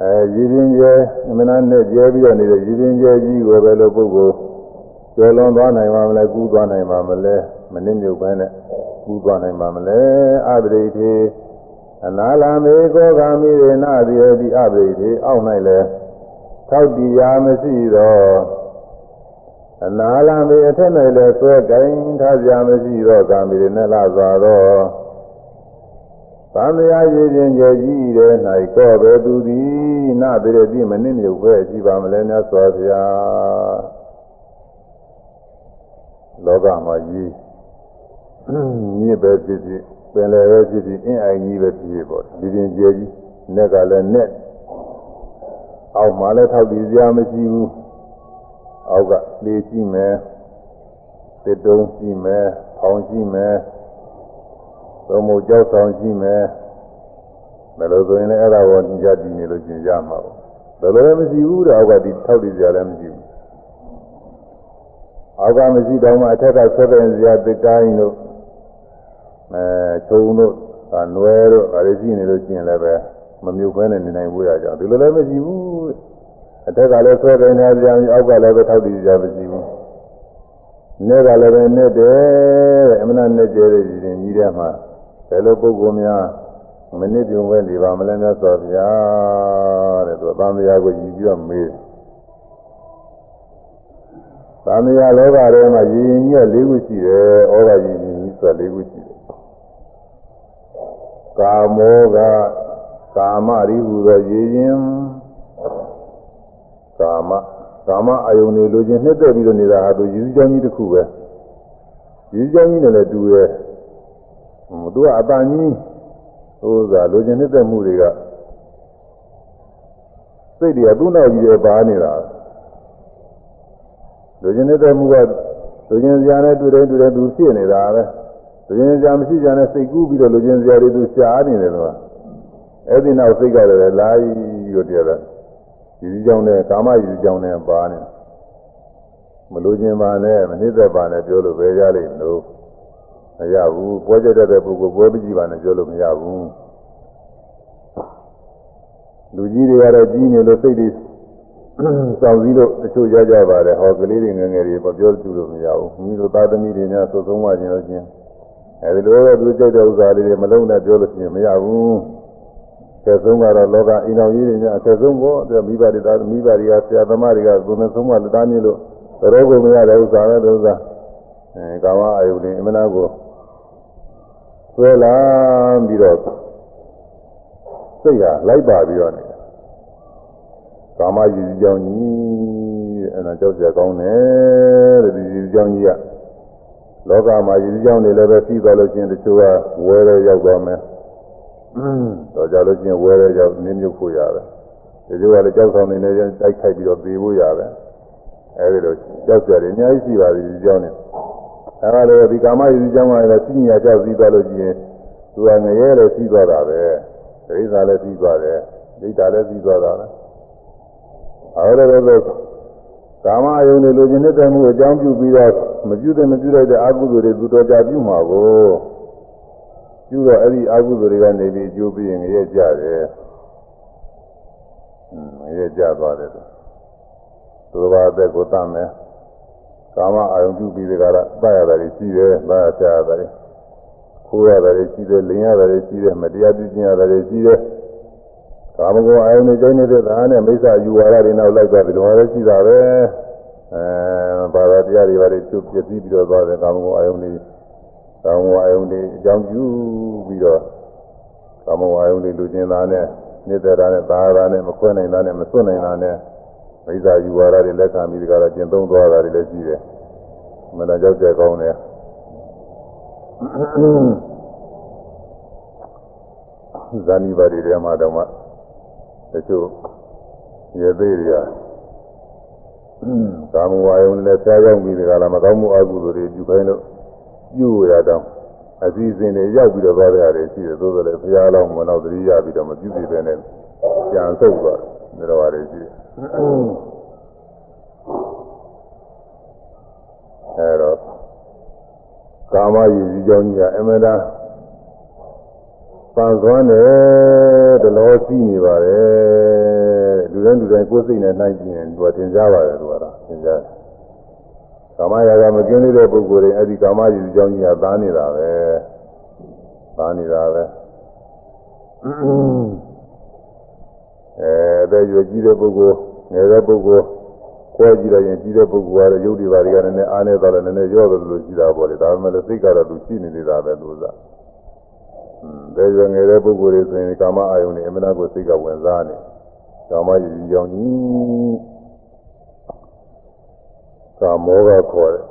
အဲရည်ပြင်းကျယ်အမနာနဲ့ကျဲပြီးတော့နေတဲ့ရည်ပြင်းကျယ်ကြီးကိုပဲလို့ပုဂ္ဂိုလ်ကျော်လွန်သွားနိုင်ပါမလဲကူးသွားနိုင်ပါမလဲမနစ်မြုပ်ပဲနဲ့ကူးသွားနိုင်ပါမလဲအပရိသေအနာလာမေကောဂာမိရေနတိယတိအပရိသေအောက်၌လဲသောက်တရားမရှိတော့ အနာလာမေအထက်၌လဲဆွဲကင်ထားကြမရှိတော့ကာမိရေနဲ့လာစွာတော့သံဃာရည်ချင်းကြကြီးတဲ့၌ကောပဲသူသည်နတိရတိမနစ်မြုပ်ပဲရှိပါမလဲများစွာဗျာလောကမှာကြီးမြစ်ပဲဖြစ်ဖြစ်ပင်လယ်ပဲဖြစ်ဖြစ်အင်းအိုင်ကြီးပဲဖြစ်ဖြစ်ပေါ့ဒီရင်ကျဲကြီးနက်ကလည်းနက်အောက်မှာလည်းထောက်ပြီးစရာမရှိဘူး အောက်ကလေကြည့်မယ်တစ်တုံးကြည့်မယ်ဖောင်ကြည့်မယ်သုံးမို့ကြောက်ဆောင်ကြည့်မယ်ဘယ်လိုဆိုရင်လည်းအဲ့ဒါကိုကြည့်ကြည့်နေလို့ကျင်ကြမှာပေါ့ဘယ်လိုလဲမရှိဘူးတဲ့အောက်ကဒီထောက်ပြီးစရာလည်းမရှိဘူးအောက်ကမရှိတော့မှအထက်ကဆွဲတဲ့စရာတစ်တိုင်းလို့အဲခြုံတို့ကနွယ်တို့အဲဒါရှိနေလို့ရှိရင်လည်းပဲမမြုပ်ဘဲနဲ့နေနိုင်ဖို့ရကြဒီလိုလည်းမရှိဘူး အထက်ကလည်းဆွဲတဲ့နေကြအောက်ကလည်းပဲထောက်တည်ကြမရှိဘူးနေကလည်းပဲနဲ့တယ်တဲ့အမနာနဲ့ကျဲတဲ့ကြီးရင်ကြီးတဲ့မှာဘယ်လိုပုဂ္ဂိုလ်များမနစ်ပြုံပဲနေပါမလဲများဆိုဗျာတဲ့သူအသံတရားကိုကြည့်ပြီးတော့မေးသံဃာလောကထဲမှာရည်ရင်ကြီးက၄ခုရှိတယ်။ဩဃရည်ရင်ကြီးဆိုတာ၄ခုရှိတယ်။ကာမောကကာမရိဟုသောရည်ရင် ကာမကာမအယုန်တွေလိုချင်နှစ်သက်ပြီးတော့နေတာဟာသူရည်စည်းကြောင်းကြီးတစ်ခုပဲ။ရည်စည်းကြောင်းကြီးနဲ့လည်းတူရဲ့။ဟိုသူကအတန်ကြီးဟိုကလိုချင်နှစ်သက်မှုတွေကစိတ်တွေကသူ့နောက်ကြီးတွေပါနေတာ။လူချင်းနေတဲ့မှုကလူချင်းစရာနဲ့တွေ့တယ်တွေ့တယ်သူဖြစ်နေတာပဲလူချင်းစရာမရှိကြတဲ့စိတ်ကူးပြီးတော့လူချင်းစရာတွေသူရှားနေတယ်လို့အဲ့ဒီနောက်စိတ်ကလည်းလာပြီးတော့တည်း ကဒီကြောင့်နဲ့ကာမယူကြောင့်နဲ့ပါနေမလူချင်းပါနဲ့မနှိမ့်သက်ပါနဲ့ပြောလို့ပဲရလိမ့်လို့မရဘူးပွဲကြတဲ့ပုဂ္ဂိုလ်ပွဲပကြည့်ပါနဲ့ပြောလို့မရဘူးလူကြီးတွေကတော့ကြီးနေလို့စိတ်တွေစောင့်စည်းလို့တချို့ကြကြပါတယ်ဟောကလေးတွေငယ်ငယ်တွေမပြောသူလို့မရဘူးမိတို့သားသမီးတွေများသုဆုံးမှခြင်းလို့ချင်းအဲဒီလိုပဲသူကြိုက်တဲ့ဥစ္စာလေးတွေမလုံးနဲ့ပြောလို့ချင်းမရဘူး ဆယ်ဆုံးကတော့လောကအိမ်တော်ကြီးတွေများဆယ်ဆုံးကိုသူမိဘတွေသားမိဘတွေကဆရာသမားတွေကကိုယ်နဲ့ဆုံးမလက်သားမျိုးလို့တော်ကိုမရတဲ့ဥစ္စာပဲဥစ္စာအဲကာမအာယုန်တွေအမနာကိုဆွဲလာပြီးတော့စိတ်ဟာလိုက်ပါပြီးတော့နေကာမရည်ကြောင်းကြီးအဲ့ဒါကြောက်ကြကောင်းတယ်တဲ့ဒီရည်ကြောင်းကြီးကလောကမှာရည်ကြောင်းတွေလည်းပဲပြီးသွားလို့ချင်းတချို့ကဝဲရဲရောက်သွားမယ် တော့ကြလို့ချင်းဝဲရဲရောက်နင်းမြုပ်ဖို့ရတယ်တချို့ကလည်းကြောက်ဆောင်နေနေတိုက်ခိုက်ပြီးတော့ပြေဖို့ရတယ်အဲဒီလိုကြောက်ကြတယ်အများကြီးရှိပါသည်ဒီကြောင်းနဲ့အဲဒါလည်းဒီကာမရည်ကြောင်းကလည်းသိညာကြောက်ပြီးသွားလို့ချင်းသူကငရဲလည်းပြီးသွားတာပဲဒိဋ္ဌာလည်းပြီးသွားတယ်ဒိဋ္ဌာလည်းပြီးသွားတာပဲအဲ့ဒါလည်းကာမအယုန်တွေလိုချင်တဲ့မှုအကြောင်းပြုပြီးတော့မပြုတဲ့မပြုလိုက်တဲ့အကုသိုလ်တွေသူတော်ကြပြုမှာကို ပြုတော့အဲ့ဒီအကုသိုလ်တွေကနေပြီးအကျိုးပြီးရင်ငရဲကြတယ်ငရဲကြသွားတယ်သူတော်ဘာအသက်ကိုတတ်မယ်ကာမအယုန်ပြုပြီးတဲ့ကရတတ်ရတယ်ရှိတယ်တတ်ရချရတယ်ခိုးရတယ်ရှိတယ်လင်ရတယ်ရှိတယ်မတရားပြုကျင့်ရတယ်ရှိတယ်ကာမဂုဏ်အာယုန်နဲ့ကျိုးနေတဲ့သားနဲ့မိစ္ဆာယူဝါဒတွေနောက်လိုက်သွားပြီးတော့လည်းရှိတာပဲအဲဘာသာတရားတွေဘာတွေသူပြည့်စည်ပြီးတော့သွားတယ်ကာမဂုဏ်အာယုန်တွေ ကာမဂုဏ်အာယုန်တွေအကြောင်းပြုပြီးတော့ကာမဂုဏ်အာယုန်တွေလူကျင်သားနဲ့နေတဲ့တာနဲ့သာသာနဲ့မခွဲနိုင်တာနဲ့မစွန့်နိုင်တာနဲ့မိစ္ဆာယူဝါဒတွေလက်ခံပြီးဒီကရကျင့်သုံးသွားတာတွေလည်းရှိတယ်မနာကြောက်ကြကောင်းတယ်ဇာနိပါတိတွေမှာတော့မှ တချို့ရေသေးတွေကကာမဝါယုံနဲ့ဆရာရောက်ပြီးဒီကလာမကောင်းမှုအကုသိုလ်တွေပြုခိုင်းလို့ ပြုရတော့အစည်းအစဉ်တွေရောက်ပြီးတော့သွားကြရတယ်ရှိတယ်သို့သော်လည်းဘုရားတော်မနောက်တတိယပြီးတော့မပြုသေးတဲ့နဲ့ကြံဆုပ်သွားတယ်တော်ရတယ်ရှိတယ်အဲတော့ကာမရည်စည်းကြောင်းကြီးကအမဒါပန်သွမ်းတယ်တလောစီးနေပါတယ်လူတိုင်းလူတိုင်းကိုယ်စိတ်နဲ့နှိုင်းကြည့်ရင်သူကသင်ကြားပါတယ်သူကတော့သင်ကြား ကာမရာဂမကင်းတဲ့ပုဂ္ဂိုလ်တွေအဲ့ဒီကာမရည်စည်းကြောင်းကြီးကသားနေတာပဲသားနေတာပဲအဲအသက်ရွယ်ကြီးတဲ့ပုဂ္ဂိုလ်ငယ်တဲ့ပုဂ္ဂိုလ်ကိုယ်ကြည့်လိုက်ရင်ကြီးတဲ့ပုဂ္ဂိုလ်ကတော့ရုပ်တွေပါတွေကလည်းနည်းအားနေတော့လည်းနည်းနည်းရောတယ်လို့ရှိတာပေါ့လေဒါပေမဲ့လည်းစိတ်ကတော့သူရှိနေနေတာပဲလို့သာဘယ်ရွယ်ငယ်တဲ့ပုဂ္ဂိုလ်တွေဆိုရင်ကာမအာယုန်တွေအမှန်တကိုစိတ်ကဝင်စားနေကာမရည်ကြောင်းကြီး ကာမောကခေါ်တယ်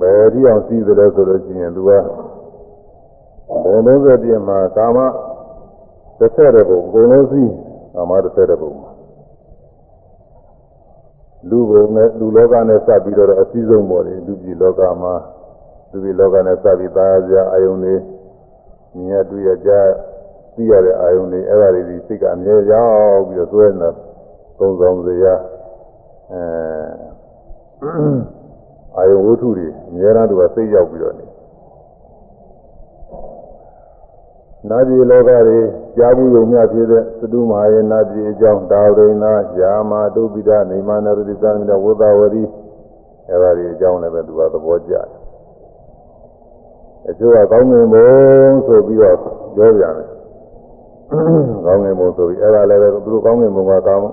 ဘယ်ဒီအောင်စီးတယ်လဲဆိုလို့ရှိရင်သူကဘုံလုံးစပြင်းမှာကာမတစ်ဆက်တဲ့ပုံအကုန်လုံးစီးကာမတစ်ဆက်တဲ့ပုံမှာလူဘုံနဲ့လူလောကနဲ့စပ်ပြီးတော့အစည်းဆုံးပေါ်တယ်လူပြည်လောကမှာလူပြည်လောကနဲ့စပ်ပြီးသားစရာအာယုန်တွေမြင်ရတွေ့ရကြသိရတဲ့အာယုန်တွေအဲ့ဒါတွေဒီစိတ်ကအမြဲရောက်ပြီးတော့သွဲနေသုံးဆောင်စရာအဲ အာယုန်ဝတ္ထုတွေအများအားသူကစိတ်ရောက်ပြီးတော့နေနာပြည်လောကတွေကြားဘူးုံမြဖြစ်တဲ့သတုမဟာယေနာပြည်အကြောင်းတာဝရိနာယာမတုပိဒနေမနာရတိသံမိတဝသဝရီအဲဒါတွေအကြောင်းလည်းပဲသူကသဘောကျတယ်အကျိုးကကောင်းငင်ဘုံဆိုပြီးတော့ပြောပြန်တယ်ကောင်းငင်ဘုံဆိုပြီးအဲဒါလည်းပဲသူတို့ကောင်းငင်ဘုံကကာမ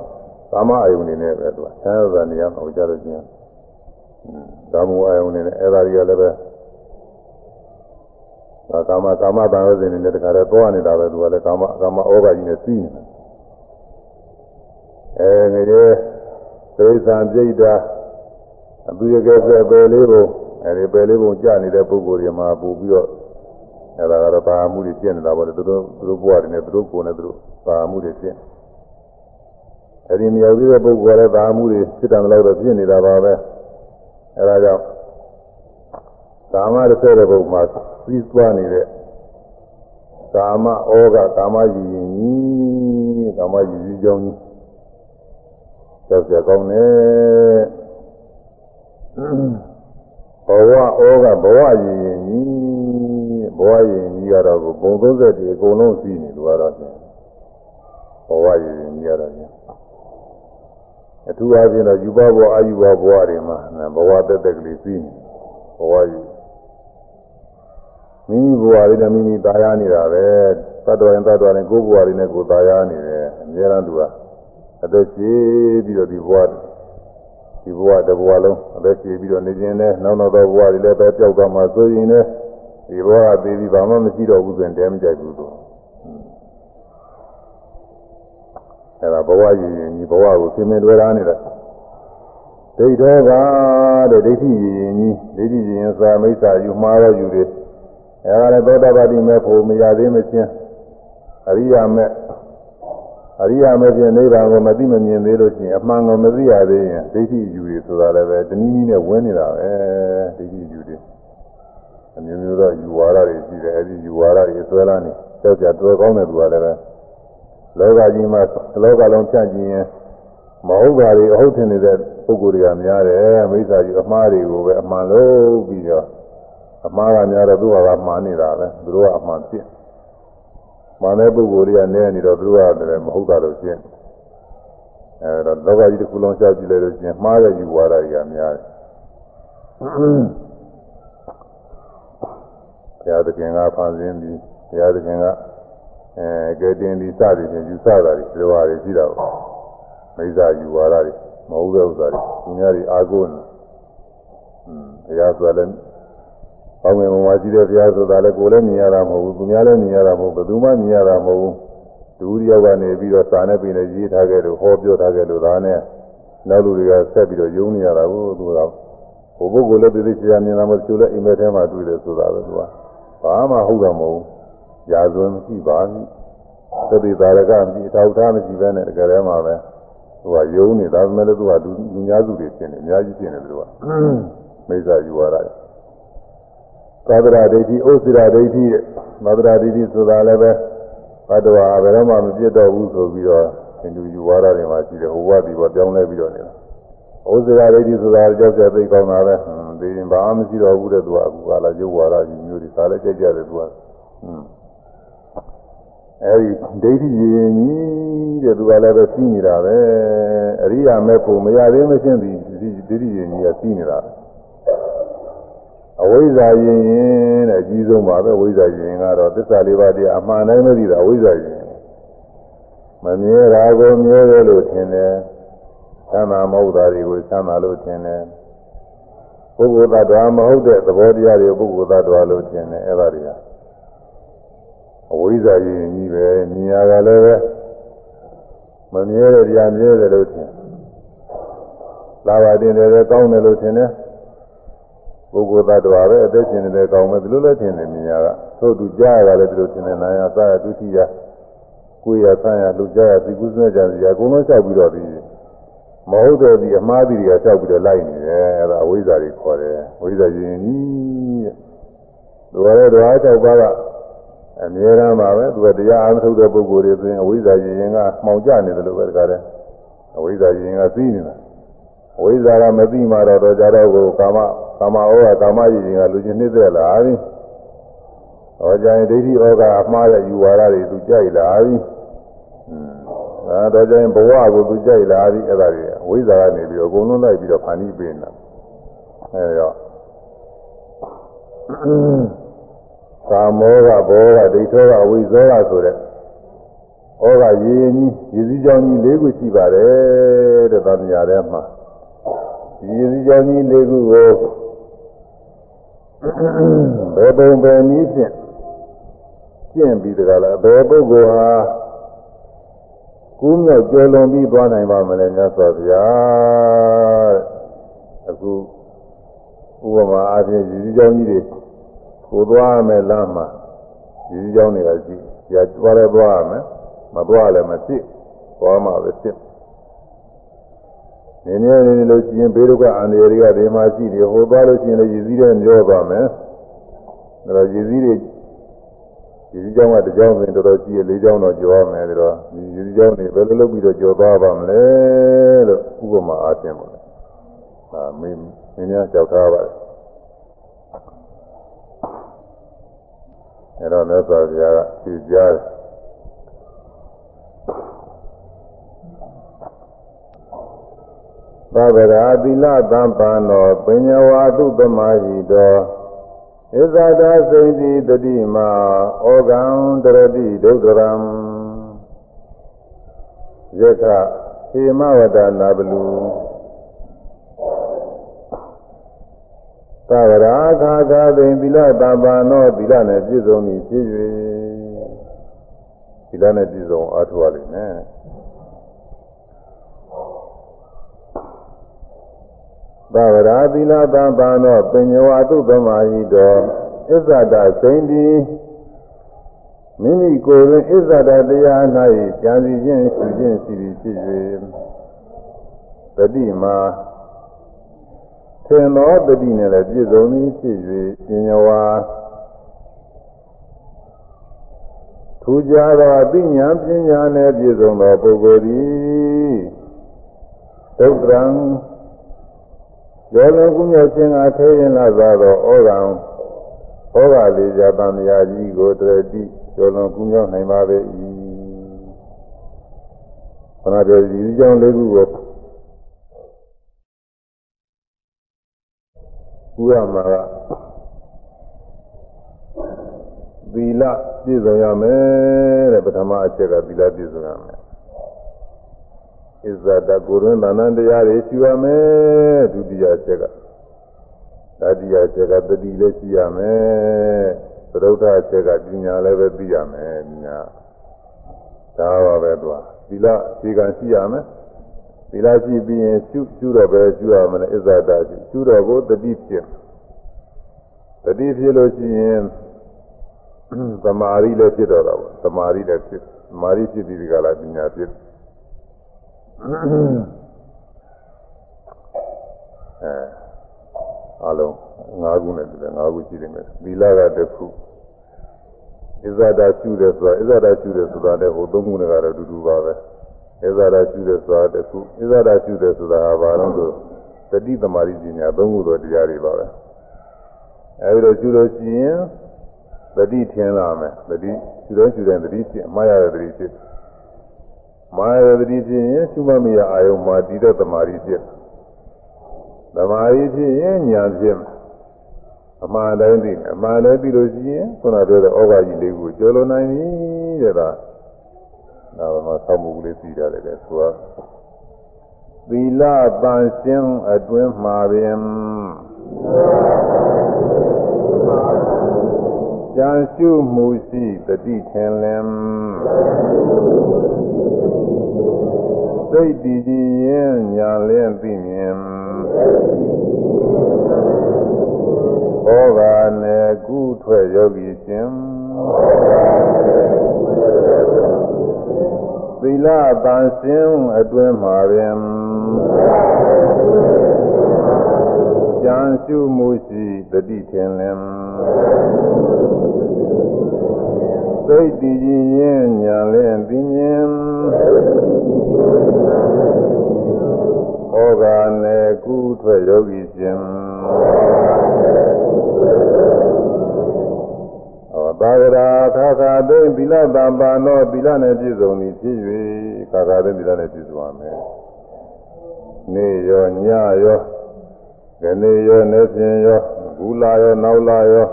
ကာမအာယုန်နေနဲ့ပဲသူကဆန်းရတဲ့နေရာမှာကြားလို့ချင်း ကာမအာယုန်နေနဲ့အဲဒါတွေကလည်းပဲဒါကာမကာမတန်ရုပ်စဉ်တွေနဲ့တခါတည်းသွားနေတာပဲသူကလည်းကာမကာမဩဃကြီးနဲ့စီးနေတာအဲငရေသေသံပြိတ္တာအပိယကဲပဲပဲလေးကိုအဲဒီပဲလေးပုံကြနေတဲ့ပုဂ္ဂိုလ်တွေမှာပူပြီးတော့အဲဒါကတော့ပါမှုတွေကျင့်နေတာပေါ့လေသူတို့သူတို့ဘဝတွေနဲ့သူတို့ကိုယ်နဲ့သူတို့ပါမှုတွေကျင့်အဲဒီမြောက်ပြီးတဲ့ပုဂ္ဂိုလ်ကလည်းပါမှုတွေဖြစ်တယ်လို့တော့ဖြစ်နေတာပါပဲ အဲဒါကြောင့်ကာမတစ်ဆယ်တဲ့ဘုံမှာပြီးသွားနေတဲ့ကာမဩဃကာမရည်ရင်ကြီးကာမရည်ကြီးကြောင်းကြီးကြောက်ကြကောင်းတယ်ဘဝဩဃဘဝရည်ရင်ကြီးဘဝရည်ရင်ကြီးကတော့ဘုံ30တိအကုန်လုံးစီးနေလို့ကတော့ဘဝရည်ရင်ကြီးကတော့ အထူးအားဖြင့်တော့ယူဘဘဝအာယူဘဘဝတွေမှာဘဝတက်တက်ကလေးစီးနေဘဝရည်မိမိဘဝလေးနဲ့မိမိตายရနေတာပဲသတ္တဝါရင်သတ္တဝါရင်ကိုယ်ဘဝလေးနဲ့ကိုယ်ตายရနေတယ်အများအားသူကအသက်ကြီးပြီးတော့ဒီဘဝဒီဘဝတစ်ဘဝလုံးအသက်ကြီးပြီးတော့နေခြင်းနဲ့နောက်နောက်သောဘဝတွေလည်းပဲပျောက်သွားမှဆိုရင်လည်းဒီဘဝကပြီးပြီးဘာမှမရှိတော့ဘူးဆိုရင်တဲမကြိုက်ဘူးတော့ အဲ့ဒါဘဝရည်ရင်ဒီဘဝကိုသင်္မင်တွေ့ရနေတာဒိဋ္ဌောကတဲ့ဒိဋ္ဌိရည်ရင်ကြီးဒိဋ္ဌိရည်ရင်သာမိစ္ဆာယူမှားတော့ယူတယ်အဲဒါလည်းသောတာပတိမဲ့ဖို့မရသေးမချင်းအရိယာမဲ့အရိယာမဲ့ဖြင့်နိဗ္ဗာန်ကိုမသိမမြင်သေးလို့ရှိရင်အမှန်ကိုမသိရသေးရင်ဒိဋ္ဌိယူရဆိုတာလည်းပဲတနည်းနည်းနဲ့ဝင်နေတာပဲဒိဋ္ဌိယူတယ်အမျိုးမျိုးသောယူဝါဒတွေရှိတယ်အဲဒီယူဝါဒတွေဆွဲလာနေကြောက်ကြတော်ကောင်းတဲ့သူကလည်းပဲ လောကကြီးမှာလောကလုံးဖြန့်ကျင်ရင်မဟုတ်ပါလေအဟုတ်ထင်နေတဲ့ပုဂ္ဂိုလ်တွေကများတယ်မိစ္ဆာကြီးအမှားတွေကိုပဲအမှန်လို့ပြီးတော့အမှားကများတော့သူကကမှားနေတာပဲသူတို့ကအမှန်ဖြစ်မှန်တဲ့ပုဂ္ဂိုလ်တွေကနည်းနေတော့သူတို့ကလည်းမဟုတ်တာလို့ရှင်းအဲတော့လောကကြီးတစ်ခုလုံးကြောက်ကြည့်လိုက်လို့ရှင်းမှားတဲ့ယူဝါဒတွေကများတယ်ဘုရားသခင်ကဖန်ဆင်းပြီးဘုရားသခင်က အဲကဲတင်ပြီးစသည်ဖြင့်ယူဆတာတွေဒီလိုဟာတွေရှိတာပေါ့မိစ္ဆာယူဝါဒတွေမဟုတ်တဲ့ဥစ္စာတွေသူများတွေအာကိုနေอืมဘုရားဆိုလည်း။ဘောင်းငယ်ဘုံမှာရှိတဲ့ဘုရားဆိုတာလည်းကိုယ်လည်းမြင်ရတာမဟုတ်ဘူး။သူများလည်းမြင်ရတာမဟုတ်ဘူး။ဘယ်သူမှမြင်ရတာမဟုတ်ဘူး။ဒုတိယကနေပြီးတော့စာနဲ့ပြင်နဲ့ရေးထားခဲ့လို့ဟောပြောထားခဲ့လို့ဒါနဲ့နောက်လူတွေကဆက်ပြီးတော့ယုံနေရတာကိုသူကဟိုပုဂ္ဂိုလ်လည်းသိသိချာချာမြင်တာမဟုတ်သူလည်းအိမ်မက်ထဲမှာတွေ့တယ်ဆိုတာပဲသူကဘာမှဟုတ်တာမဟုတ်ဘူး။ ရာဇဝင်မရှိပါဘူး။သတိသာရကမရှိအထောက်ထားမရှိပဲနဲ့တကယ်တည်းမှာပဲသူကယုံနေဒါပေမဲ့လည်းသူကလူလူများစုတွေဖြစ်နေအများကြီးဖြစ်နေတယ်သူကမိစ္ဆာယူဝါဒသာသရာဒိဋ္ဌိဩစိရာဒိဋ္ဌိသာသရာဒိဋ္ဌိဆိုတာလည်းပဲဘတ်တော်ဘယ်တော့မှမပြတ်တော့ဘူးဆိုပြီးတော့ဟိန္ဒူယူဝါဒတွေမှာရှိတယ်ဟိုဘဒီဘောပြောင်းလဲပြီးတော့နေတာဩစိရာဒိဋ္ဌိဆိုတာကြောက်ကြသိကောင်းတာပဲဒီရင်ဘာမှမရှိတော့ဘူးတဲ့သူကအခုကလာရုပ်ဝါဒယူမျိုးတွေဒါလည်းကြိုက်ကြတယ်သူကဟွန်း အဲဒီဒိဋ္ဌိရင်ကြီးတဲ့သူကလည်းပဲစီးနေတာပဲအရိယာမဲ့ဖို့မရသေးမရှင်းသည်ဒီဒိဋ္ဌိရင်ကြီးကစီးနေတာအဝိဇ္ဇာရင်ရင်တဲ့အကြီးဆုံးပါပဲဝိဇ္ဇာရင်ကတော့သစ္စာလေးပါးတရားအမှန်တိုင်းမသိတာအဝိဇ္ဇာရင်မမြဲတာကိုမြဲတယ်လို့ထင်တယ်သံသာမဟုတ်တာတွေကိုသံသာလို့ထင်တယ်ပုဂ္ဂိုလ်သတ္တဝါမဟုတ်တဲ့သဘောတရားတွေပုဂ္ဂိုလ်သတ္တဝါလို့ထင်တယ်အဲ့ဒါတွေက အဝိဇ္ဇာရင်ကြီးပဲမြင်ရတာလည်းပဲမမြဲတဲ့တရားမြဲတယ်လို့ထင်လာပါတင်တယ်လည်းကောင်းတယ်လို့ထင်တယ်ပုဂ္ဂိုလ်သတ္တဝါပဲအသက်ရှင်နေတယ်ကောင်းမယ်ဒီလိုလည်းထင်တယ်မြင်ရတာသို့သူကြားရတာလည်းဒီလိုထင်တယ်နာယသာယဒုတိယကိုယ်ရဆန်းရလူကြားရသိကုသနဲ့ကြံစီရအကုန်လုံးလျှောက်ပြီးတော့ပြီးမဟုတ်တဲ့ဒီအမှားတွေတွေကလျှောက်ပြီးတော့လိုက်နေတယ်အဲဒါအဝိဇ္ဇာတွေခေါ်တယ်ဝိဇ္ဇာရင်ကြီးတဲ့သူကလည်းဓဝါ၆ပါးက အမြဲတမ်းပါပဲသူကတရားအားထုတ်တဲ့ပုဂ္ဂိုလ်တွေဆိုရင်အဝိဇ္ဇာရင်ကမှောင်ကျနေတယ်လို့ပဲတကားတယ်အဝိဇ္ဇာရင်ကသိနေတာအဝိဇ္ဇာကမသိမှတော့တော့ကြတော့ကိုကာမကာမဩဃကာမရင်ကလူချင်းနှိမ့်သက်လာပြီဟောကြရင်ဒိဋ္ဌိဩဃအမှားရဲ့ယူဝါဒတွေသူကြိုက်လာပြီအဲဒါကြရင်ဘဝကိုသူကြိုက်လာပြီအဲ့ဒါတွေဝိဇ္ဇာကနေပြီးတော့အကုန်လုံးလိုက်ပြီးတော့ဖန်ပြီးပေးနေတာအဲတော့ ကာမောကဘောကဒိဋ္ဌောကဝိဇောကဆိုတဲ့ဩဃရေရင်ကြီးရည်စည်းကြောင်းကြီး၄ခုရှိပါတယ်တဲ့သံဃာထဲမှာဒီရည်စည်းကြောင်းကြီး၄ခုကိုဘယ်ပုံပဲနည်းဖြင့်ကျင့်ပြီးတကလားဘယ်ပုဂ္ဂိုလ်ဟာကူးမြောက်ကျော်လွန်ပြီးသွားနိုင်ပါမလဲမြတ်စွာဘုရားအခုဥပမာအားဖြင့်ရည်စည်းကြောင်းကြီးတွေ ကိုသွားမယ်လမ်းမှာရည်စည်းကြောင်းတွေကရှိရသွားလဲသွားရမယ်မသွားလည်းမဖြစ်သွားမှပဲဖြစ်နေနေနေလို့ရှိရင်ဘေးဒုက္ခအန္တရာယ်တွေကဒီမှာရှိတယ်ဟိုသွားလို့ရှိရင်လည်းရည်စည်းတဲ့မျောသွားမယ်ဒါတော့ရည်စည်းတွေဒီဒီကြောင်းကတကြောင်းဆိုရင်တော်တော်ကြီးရလေးကြောင်းတော့ကြောရမယ်ဒါတော့ဒီဒီကြောင်းတွေဘယ်လိုလုပ်ပြီးတော့ကြောသွားပါမလဲလို့ဥပမာအားဖြင့်ပေါ့လေအာမင်းမင်းများကြောက်ထားပါတ အဲ့တော့မြတ်စွာဘုရားကဖြေကြားတယ်သဗ္ဗရာသီလသံပန္နောပညာဝါတုသမာဟိတောဣဇာတစိန်တိတတိမာဩကံတရတိဒုက္ခရံယက္ခဟေမဝတနာဘလူ သဗ္ဗရာခာခာသိင်သီလတပ္ပံသောသီလနဲ့ပြည့်စုံသည်ဖြစ်၍သီလနဲ့ပြည့်စုံအားထုတ်ရလိမ့်မယ်သဗ္ဗရာသီလတံပါသောပညဝတုသမာဟိတောအစ္ဆဒစိန်တိမိမိကိုယ်တွင်အစ္ဆဒတရား၌ကြံစီခြင်းရှုခြင်းရှိသည်ဖြစ်၍တတိမာ သင်သောတတိနဲ့လည်းပြည့်စုံသည်ဖြစ်၍ပညဝထူကြသောအသိဉာဏ်ပညာနှင့်ပြည့်စုံသောပုဂ္ဂိုလ်သည်ဒုက္ခံကျော်လုံးကုမြောက်ခြင်းကထဲရင်လာသောဩဃံဩဃလေးကြပံမြာကြီးကိုတရတိကျော်လုံးကုမြောက်နိုင်ပါပေ၏ခဏတည်းဒီကြောင့်လေးခုကို ကုရမှာကသီလပြည့်စုံရမယ်တဲ့ပထမအချက်ကသီလပြည့်စုံရမယ်ဣဇာတကိုရင်းသာနတရားတွေရှိရမယ်ဒုတိယချက်ကတတိယချက်ကတတိလည်းရှိရမယ်သရုပ်ထချက်ကပညာလည်းပဲသိရမယ်ညာဒါပါပဲသူကသီလခြေခံရှိရမယ် သီလရှိပြီးရင်ကျุကျุတော့ပဲကျุရမယ်ဣဇာတကျุကျุတော့ကိုတတိဖြစ်တတိဖြစ်လို့ရှိရင်သမာဓိလည်းဖြစ်တော့တာပေါ့သမာဓိလည်းဖြစ်မာရိဖြစ်ပြီးဒီကလာပညာဖြစ်အဲအလုံး၅ခုနဲ့တူတယ်၅ခုရှိနေမယ်သီလကတစ်ခုဣဇာတာရှုတယ်ဆိုတာဣဇာတာရှုတယ်ဆိုတာလည်းဟိုသုံးခုနဲ့ကတော့အတူတူပါပဲ ဣဇာတာရှုတယ်ဆိုတာတစ်ခုဣဇာတာရှုတယ်ဆိုတာဟာဘာလို့ဆိုတတိသမารိပညာသုံးခုသောတရားတွေပါပဲအဲဒီလိုရှုလို့ရှိရင်တတိထင်လာမယ်တတိရှုတော့ရှုတဲ့တတိဖြစ်မှားရတဲ့တတိဖြစ်မှားရတဲ့တတိဖြစ်ရင်ရှုမမရအာယုံမှာတည်တဲ့သမารိဖြစ်သမာဓိဖြစ်ရင်ညာဖြစ်မယ်အမှန်တိုင်းသိအမှန်တိုင်းသိလို့ရှိရင်ခုနပြောတဲ့ဩဃာကြီးလေးကိုကျော်လွန်နိုင်ပြီတဲ့ဒါ ဒါမှဆောက်မှုကလေးသိရတယ်လေဆိုတော့သီလပန်ရှင်းအတွင်းမှာပင်ကြံရှုမှုရှိတတိထင်လင်စိတ်တည်ကြည်ရင်ညာလင်းသိမြင်ဩဃာနယ်ကုထွက်ယောဂီရှင် သီလတန်ရှင်းအတွင်းမှာပင်ကြံရှုမှုရှိတတိထင်လင်စိတ်တည်ကြည်ရင်ညာလင်းသိမြင်ဩဃာနယ်ကုထွက်ယောဂီရှင် သာဂရာသာသာသိသီလတံပါနောသီလနဲ့ပြည့်စုံသည်ဖြစ်၍သာသာသိသီလနဲ့ပြည့်စုံရမယ်။နေ့ရောညရောခဏရောနေ့စဉ်ရောဘူးလာရောနောက်လာရော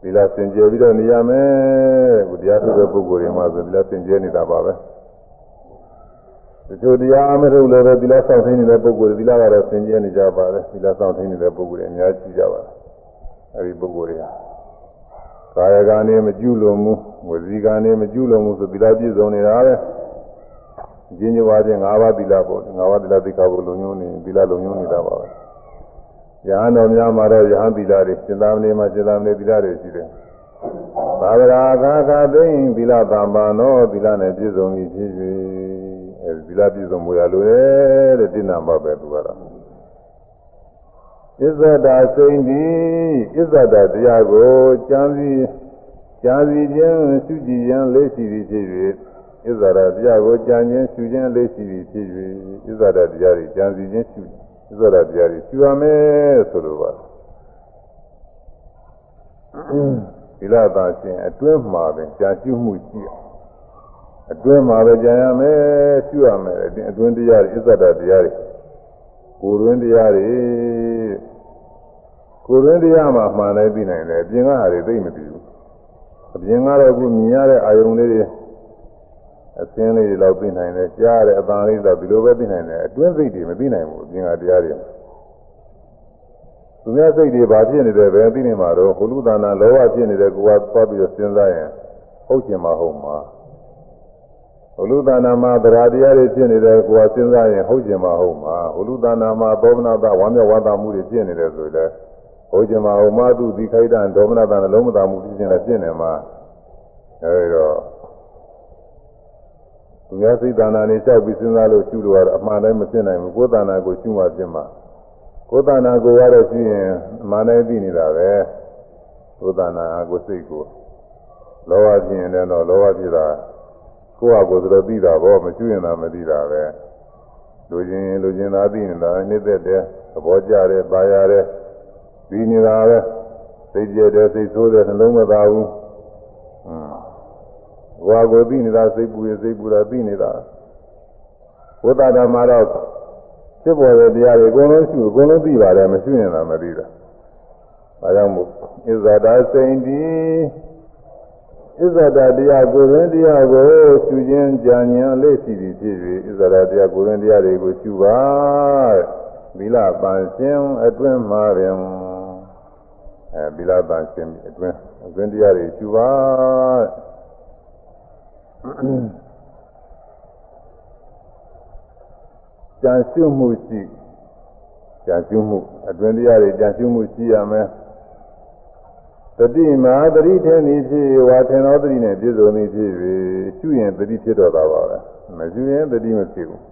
သီလစင်ကြယ်ပြီးတော့နေရမယ်။ခုတရားထုတ်တဲ့ပုဂ္ဂိုလ်တွေမှာဆိုသီလစင်ကြယ်နေတာပါပဲ။တချို့တရားအမထုတ်လည်းပဲသီလဆောင်ထိန်နေတဲ့ပုဂ္ဂိုလ်တွေသီလကတော့စင်ကြယ်နေကြပါတယ်။သီလဆောင်ထိန်နေတဲ့ပုဂ္ဂိုလ်တွေအများကြီးကြပါတယ်။အဲဒီပုဂ္ဂိုလ်တွေဟာ ကာယကံနဲ့မကျွလွန်မှုဝစီကံနဲ့မကျွလွန်မှုဆိုသီလပြည့်စုံနေတာပဲကျင်းကြွားခြင်း၅ပါးသီလပေါ့၅ပါးသီလသိက္ခာပုလုံညုံနေသီလလုံညုံနေတာပါပဲယဟန်တော်များမှာတော့ယဟန်သီလတွေစေတမဏေမှာစေတမဏေသီလတွေရှိတယ်သာဝရာခါခါသိင်သီလတံပါနောသီလနဲ့ပြည့်စုံပြီဖြစ်၍အဲဒီသီလပြည့်စုံမှုရလိုတယ်တဲ့တိဏ္ဍမပဲသူကတော့ ဣဇဒာစိန်ဒီဣဇဒာတရားကိုကြံစီကြံစီခြင်းရှုကြည်ခြင်းလေးရှိသည်ဖြစ်၍ဣဇဒာတရားကိုကြံခြင်းရှုခြင်းလေးရှိသည်ဖြစ်၍ဣဇဒာတရားကိုကြံစီခြင်းရှုဣဇဒာတရားကိုရှုရမယ်ဆိုလိုပါဒီလသာရှင်အတွင်းမှာပင်ကြာရှုမှုရှိအတွင်းမှာပဲကြာရမယ်ရှုရမယ်အတွင်းတရားဣဇဒာတရားတွေကိုယ်တွင်းတရားတွေ ကိုယ်တွင်းတရားမှာမှန်တယ်သိနိုင်တယ်အပြင်ကဟာတွေသိမသိဘူးအပြင်ကတော့အခုမြင်ရတဲ့အာယုံလေးတွေအသင်းလေးတွေတော့သိနိုင်တယ်ကြားရတဲ့အပန်းလေးတော့ဒီလိုပဲသိနိုင်တယ်အတွင်းစိတ်တွေမသိနိုင်ဘူးအပြင်ကတရားတွေသူများစိတ်တွေဘာဖြစ်နေတယ်ပဲသိနေမှာတော့ဘုလူသနာလောဘဖြစ်နေတဲ့ကိုယ်ကသွားပြီးတော့စဉ်းစားရင်ဟုတ်ချင်မှာဟုတ်မှာဟလူသနာမှာတရားတရားတွေဖြစ်နေတယ်ကိုယ်ကစဉ်းစားရင်ဟုတ်ကျင်မှာဟုတ်မှာဟလူသနာမှာသောမနာတဝမ်းမြောက်ဝမ်းသာမှုတွေဖြစ်နေတယ်ဆိုရင် ဟုတ်ကျင်မှာဟုတ်မှာသူဒီခိုက်တံဒေါမနတနှလုံးမသာမှုဖြစ်နေတယ်ဖြစ်နေမှာအဲဒီတော့သူများစိတ်တဏ္ဍာနေလျှောက်ပြီးစဉ်းစားလို့ရှုလို့ရတော့အမှန်တိုင်းမဖြစ်နိုင်ဘူးကိုယ်တဏ္ဍာကိုရှုမှဖြစ်မှာကိုယ်တဏ္ဍာကိုရတော့ရှိရင်အမှန်တိုင်းသိနေတာပဲကိုယ်တဏ္ဍာကိုစိတ်ကိုလောဘဖြစ်ရင်လည်းတော့လောဘဖြစ်တာကိုယ့်ဟာကိုယ်ဆိုတော့သိတာပေါ့မကျွရင်သာမသိတာပဲလူချင်းလူချင်းသာသိနေတာနှိမ့်သက်တယ်သဘောကျတယ်ပါရတယ် ပြီးနေတာပဲစိတ်ကြတယ်စိတ်ဆိုးတယ်နှလုံးမသားဘူးอืมကိုယ်ဟာကိုယ်သိနေတာစိတ်ပူရစိတ်ပူတာသိနေတာဝိသဓမ္မတော့ဖြစ်ပေါ်တဲ့တရားတွေအကုန်လုံးရှိအကုန်လုံးသိပါတယ်မကျွရင်သာမသိတာဒါကြောင့်မို့ဣဇာတာစိန်တီဣဇဒတရားကိုယ်ရင်းတရားကိုရှုခြင်းကြံဉာဏ်လေးရှိသည်ဖြစ်၍ဣဇဒတရားကိုယ်ရင်းတရားတွေကိုရှုပါသီလပန်ရှင်အတွင်းမှာပင် အဲသီလပန်ရှင်အတွင်းအတွင်းတရားတွေရှုပါကြံရှုမှုရှိကြံရှုမှုအတွင်းတရားတွေကြံရှုမှုရှိရမယ်တတိမာတတိထင်းသည်ဖြစ်ဝါထင်သောတတိနဲ့ပြည့်စုံသည်ဖြစ်၍ရှုရင်တတိဖြစ်တော့တာပါပဲမရှုရင်တတိမဖြစ်ဘူး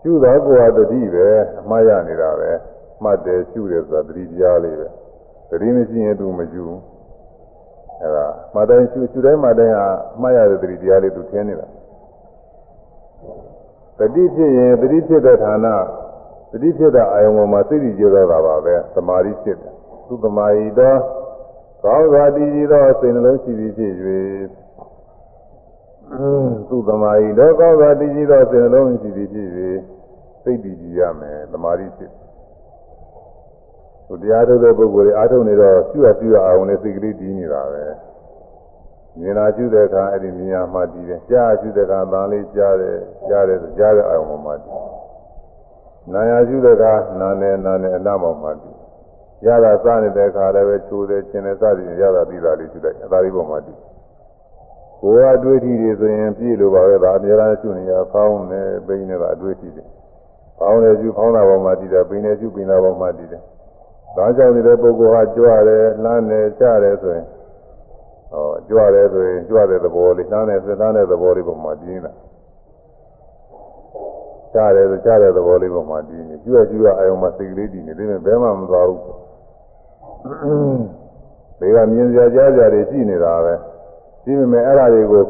ရှုတော့ကိုယ်ဟာတတိပဲအမှားရနေတာပဲ မှတ်တယ်ရှုတယ်ဆိုတာတတိတရားလေးပဲတတိမရှိရင်သူမရှုဘူးအဲဒါမှတ်တိုင်းရှုရှုတိုင်းမှတ်တိုင်းဟာမှားရတဲ့တတိတရားလေးသူထင်းနေတာတတိဖြစ်ရင်တတိဖြစ်တဲ့ဌာနတတိဖြစ်တဲ့အာယုံပေါ်မှာစိတ်ကြည်ကြတော့တာပါပဲသမာဓိဖြစ်တယ်သုသမာယိသောကောင်းစွာတည်ကြည်သောစိတ်နှလုံးရှိပြီးဖြစ်၍သုသမာယိသောကောင်းစွာတည်ကြည်သောစိတ်နှလုံးရှိပြီးဖြစ်၍စိတ်တည်ကြည်ရမယ်သမာဓိဖြစ် သူတရားထုတ်တဲ့ပုဂ္ဂိုလ်တွေအားထုတ်နေတော့ကျွတ်ကျွတ်အောင်နဲ့စိတ်ကလေးတည်နေတာပဲမြင်လာကျွတဲ့အခါအဲ့ဒီမြင်ရမှတည်တယ်ကြားကျွတဲ့အခါသာလေးကြားတယ်ကြားတယ်ဆိုကြားတဲ့အာရုံပေါ်မှာတည်နာရကျွတဲ့အခါနာနဲ့နာနဲ့အနားပေါ်မှာတည်ရတာစနေတဲ့အခါလည်းပဲချိုးတယ်ကျင်တယ်စသည်ရတာပြီးတာလေးကျွလိုက်အသာလေးပေါ်မှာတည်ကိုယ်အတွေ့အထိတွေဆိုရင်ပြည့်လို့ပါပဲဒါအများအားကျွနေရဖောင်းနေပိန်းနေတာအတွေ့အထိတွေဖောင်းနေကျူဖောင်းတာပေါ်မှာတည်တယ်ပိန်းနေကျူပိန်းတာပေါ်မှာတည်တယ် ဒါကြောင့်နေတဲ့ပုဂ္ဂိုလ်ဟာကြွတယ်လှမ်းတယ်ချတယ်ဆိုရင်ဟောကြွတယ်ဆိုရင်ကြွတဲ့သဘောလေးလှမ်းတယ်ဆိုလှမ်းတဲ့သဘောလေးပေါ်မှာတည်နေတာချတယ်ဆိုချတဲ့သဘောလေးပေါ်မှာတည်နေကြွကြွအယုံမှာစိတ်ကလေးတည်နေတယ်ဘယ်မှမသွားဘူးဒီကမြင်ကြကြားကြတွေရှိနေတာပဲရှိပေမဲ့အဲ့ဒါတွေကို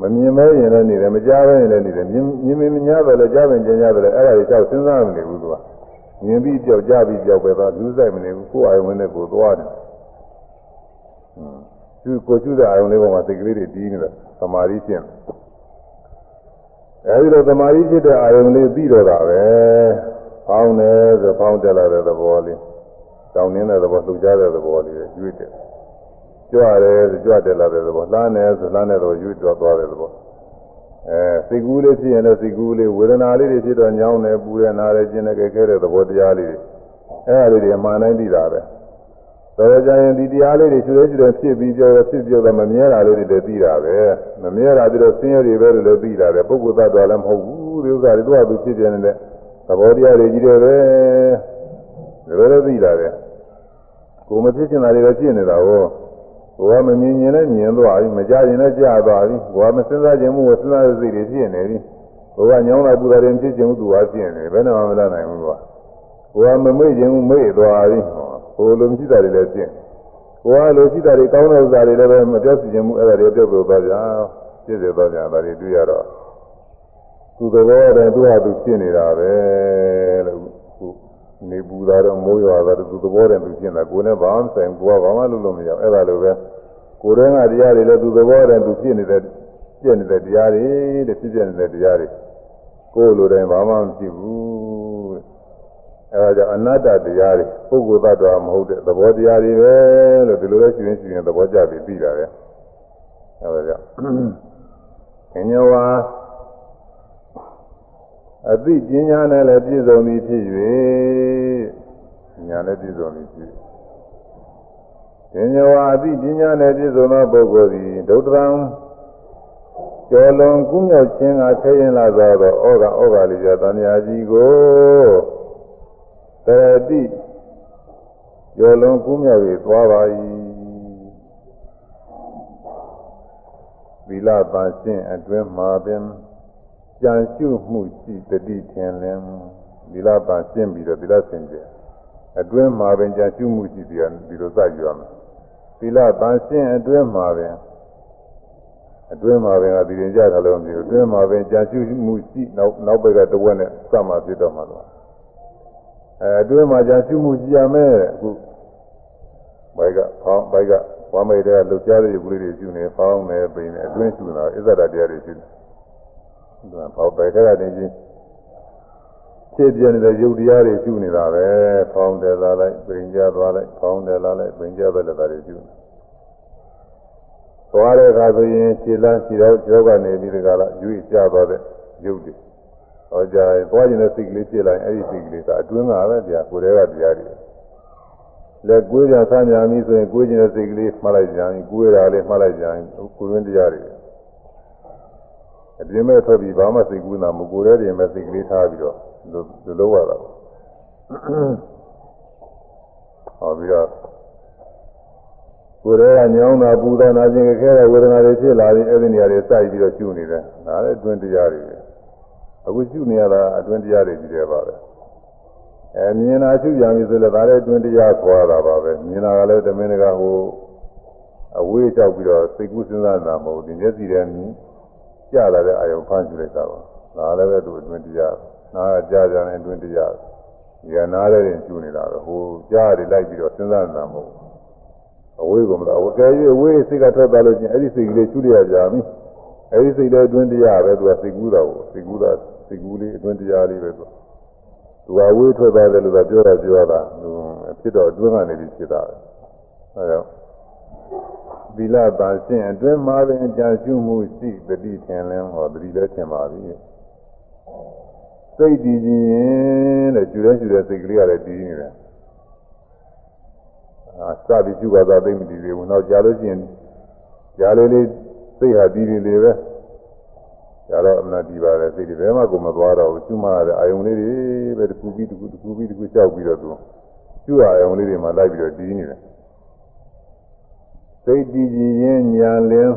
မမြင်မဲရင်လည်းနေတယ်မကြားပဲရင်လည်းနေတယ်မြင်မြင်မညာပဲလည်းကြားပင်ကျင်ကြတယ်အဲ့ဒါတွေကြောက်စဉ်းစားမနေဘူးသူက မြင်ပြီးကြောက်ကြားပြီးကြောက်ပဲသွားလူဆိုင်မနေဘူးကိုယ်အာယုံနဲ့ကိုယ်သွားတယ်သူကိုကျူတဲ့အာယုံလေးပေါ်မှာစိတ်ကလေးတွေတီးနေတာသမာဓိဖြစ်တယ်အဲဒီလိုသမာဓိဖြစ်တဲ့အာယုံလေးပြီးတော့တာပဲဖောင်းတယ်ဆိုဖောင်းတက်လာတဲ့သဘောလေးတောင်းနေတဲ့သဘောလှုပ်ရှားတဲ့သဘောလေးရွေ့တယ်ကြွတယ်ဆိုကြွတက်လာတဲ့သဘောလှမ်းတယ်ဆိုလှမ်းတဲ့သဘောရွေ့သွားသွားတဲ့သဘော အဲစိတ်ကူးလေးဖြစ်ရင်လည်းစိတ်ကူးလေးဝေဒနာလေးတွေဖြစ်တော့ညောင်းတယ်ပူတယ်နာတယ်ကျင်တယ်ကြဲခဲတဲ့သဘောတရားလေးတွေအဲဒါလေးတွေအမှန်တိုင်းသိတာပဲတော်ကြရင်ဒီတရားလေးတွေကျွေးကျွေးဖြစ်ပြီးပြောဖြစ်ပြောတော့မမြဲတာလေးတွေလည်းသိတာပဲမမြဲတာပြီးတော့ဆင်းရဲတွေပဲလို့လည်းသိတာပဲပုဂ္ဂိုလ်သတ္တဝါလည်းမဟုတ်ဘူးဒီဥစ္စာတွေသူ့ဟာသူဖြစ်ပြနေတဲ့သဘောတရားတွေကြီးတယ်ပဲဒါလည်းသိတာပဲကိုမဖြစ်ချင်တာတွေပဲဖြစ်နေတာဟော ကိုကမမြင်ရင်လည်းမြင်သွားပြီမကြရင်လည်းကြားသွားပြီကိုကမစဉ်းစားခြင်းမို့စဉ်းစားတဲ့စိတ်တွေဖြစ်နေပြီကိုကညောင်းလာပူတာတွေဖြစ်ခြင်းသူကဖြစ်နေဘယ်နဲ့မှမလာနိုင်ဘူးကွာကိုကမမေ့ခြင်းမေ့သွားပြီဟိုလိုမရှိတာတွေလည်းဖြစ်ကိုကလိုရှိတာတွေကောင်းတဲ့ဥစ္စာတွေလည်းပဲမပြောစီခြင်းမို့အဲ့ဒါတွေပြောက်ပြောသွားကြဖြစ်စေသွားကြဒါတွေတွေ့ရတော့သူသဘောတည်းသူ့ဟာသူဖြစ်နေတာပဲလို့ နေပူတာတော့မိုးရွာတာသူသဘောတည်းသူဖြစ်နေတာကိုယ်နဲ့ဘာမှဆိုင်ကိုကဘာမှလုပ်လို့မရအဲ့ဒါလိုပဲကိုယ်တည်းကတရားတွေလည်းသူသဘောတည်းသူဖြစ်နေတဲ့ပြည့်နေတဲ့တရားတွေတဲ့ဖြစ်ပြနေတဲ့တရားတွေကိုယ်လိုတိုင်းဘာမှမဖြစ်ဘူးအဲဒါကြောင့်အနတ္တတရားတွေပုဂ္ဂိုလ်သတ္တဝါမဟုတ်တဲ့သဘောတရားတွေပဲလို့ဒီလိုလဲရှင်ရှင်သဘောကျပြီးပြီးတာပဲအဲဒါကြောင့်အညဝါ အသိပညာနဲ့လည်းပြည့်စုံသည်ဖြစ်၍ညာနဲ့ပြည့်စုံသည်ဖြစ်ပညာဝါအသိပညာနဲ့ပြည့်စုံသောပုဂ္ဂိုလ်သည်ဒုဒ္ဒရံကျော်လွန်ကုမြောက်ခြင်းကခဲရင်လာသောဩဃဩဃလေးပြသံဃာကြီးကိုတတိကျော်လွန်ကုမြောက်၍သွားပါ၏သီလပန်ရှင်းအတွင်းမှာပင် ကြံရှုမှုရှိတတိထင်လင်းသီလပန်ရှင်းပြီးတော့သီလစင်ကြယ်အတွင်းမှာပင်ကြံရှုမှုရှိပြီးတော့ဒီလိုစကြရမယ်သီလပန်ရှင်းအတွင်းမှာပင်အတွင်းမှာပင်ကဒီရင်ကြတာလို့မပြောအတွင်းမှာပင်ကြံရှုမှုရှိနောက်နောက်ဘက်ကတဝက်နဲ့စမှဖြစ်တော့မှာတော့အဲအတွင်းမှာကြံရှုမှုရှိရမယ်အခုဘိုက်ကဖောင်းဘိုက်ကဝမ်းမိတ်တဲ့လှုပ်ရှားတဲ့ပုလေးတွေရှုနေဖောင်းနေပိန်နေအတွင်းရှုနေတာအစ္ဆဒတရားတွေရှုနေ ဒါပေါက်ပဲတဲ့ကနေချင်းဖြစ်ပြနေတဲ့ယုတ်တရားတွေရှုနေတာပဲဖောင်းတယ်လာလိုက်ပိန်ကြသွားလိုက်ဖောင်းတယ်လာလိုက်ပိန်ကြသွားလိုက်တာတွေရှုနေသွားတဲ့အခါဆိုရင်ခြေလမ်းခြေတော့ကျောကနေပြီးဒီကလာရွေ့ကြသွားတဲ့ယုတ်တွေဟောကြားသွားခြင်းတဲ့စိတ်ကလေးဖြစ်လိုက်အဲ့ဒီစိတ်ကလေးကအတွင်းကပဲတရားကိုယ်တည်းကတရားတွေလက်ကွေးကြဆန်းကြပြီဆိုရင်ကွေးခြင်းတဲ့စိတ်ကလေးမှတ်လိုက်ကြရင်ကွေးတာလေးမှတ်လိုက်ကြရင်ကိုယ်ရင်းတရားတွေ အပြင်မဲ့ထွက်ပြီးဘာမှစိတ်ကူးတာမကိုယ်တည်းတင်မဲ့စိတ်ကလေးထားပြီးတော့ဒီလိုလုပ်ရတာ ဟောပြီးတော့ကိုယ်ရဲ့ညောင်းတာပူတာနာကျင်ခဲတဲ့ဝေဒနာတွေဖြစ်လာပြီးအဲ့ဒီနေရာတွေစိုက်ပြီးတော့ကျူနေတယ်ဒါလည်းအတွင်းတရားတွေအခုကျူနေရတာအတွင်းတရားတွေကြီးတယ်ပါပဲအဲမြင်တာကျူကြပြီဆိုလည်းဒါလည်းအတွင်းတရားခေါ်တာပါပဲမြင်တာကလည်းတမင်တကာဟိုအဝေးကြောက်ပြီးတော့စိတ်ကူးစဉ်းစားတာမဟုတ်ဘူးဒီမျက်စိထဲမြင် ကြလာတဲ့အာယုံဖမ်းကြည့်လိုက်တာပါဒါလည်းပဲသူအတွင်းတရားနားကြကြတဲ့အတွင်းတရားဒီကနားတဲ့ရင်ကျူနေတာပဲဟိုကြားရတယ်လိုက်ပြီးတော့စဉ်းစားနေတာမဟုတ်ဘူးအဝေးကမလားအဝကဲ၍အဝေးစိတ်ကထွက်သွားလို့ချင်းအဲ့ဒီစိတ်ကလေးချူရရကြပြီအဲ့ဒီစိတ်လည်းအတွင်းတရားပဲသူကစိတ်ကူးတာကိုစိတ်ကူးတာစိတ်ကူးလေးအတွင်းတရားလေးပဲသူသူကဝေးထွက်သွားတယ်လို့သာပြောတာပြောတာသူဖြစ်တော့အတွင်းကနေပြီးဖြစ်တာပဲအဲဒါ သီလသာရှင်းအတွင်းမှာပင်ကြာရှုမှုရှိတတိထင်လင်းဟောတတိလည်းထင်ပါပြီစိတ်တည်ခြင်းတဲ့ကျူရဲကျူရဲစိတ်ကလေးကလည်းတည်နေတယ်အာစပြီးကျူပါသာသိမ့်မတည်သေးဘူးနောက်ကြာလို့ရှိရင်ကြာလေးလေးစိတ်ဟာတည်နေလေပဲကြာတော့အမှန်တည်ပါတယ်စိတ်တွေဘယ်မှကိုမသွားတော့ဘူးကျူမှရတဲ့အာယုံလေးတွေပဲတစ်ခုပြီးတစ်ခုတစ်ခုပြီးတစ်ခုကြောက်ပြီးတော့သူကျူအာယုံလေးတွေမှာလိုက်ပြီးတော့တည်နေတယ် စိတ်တည်ကြည်ရင်ညာလင်း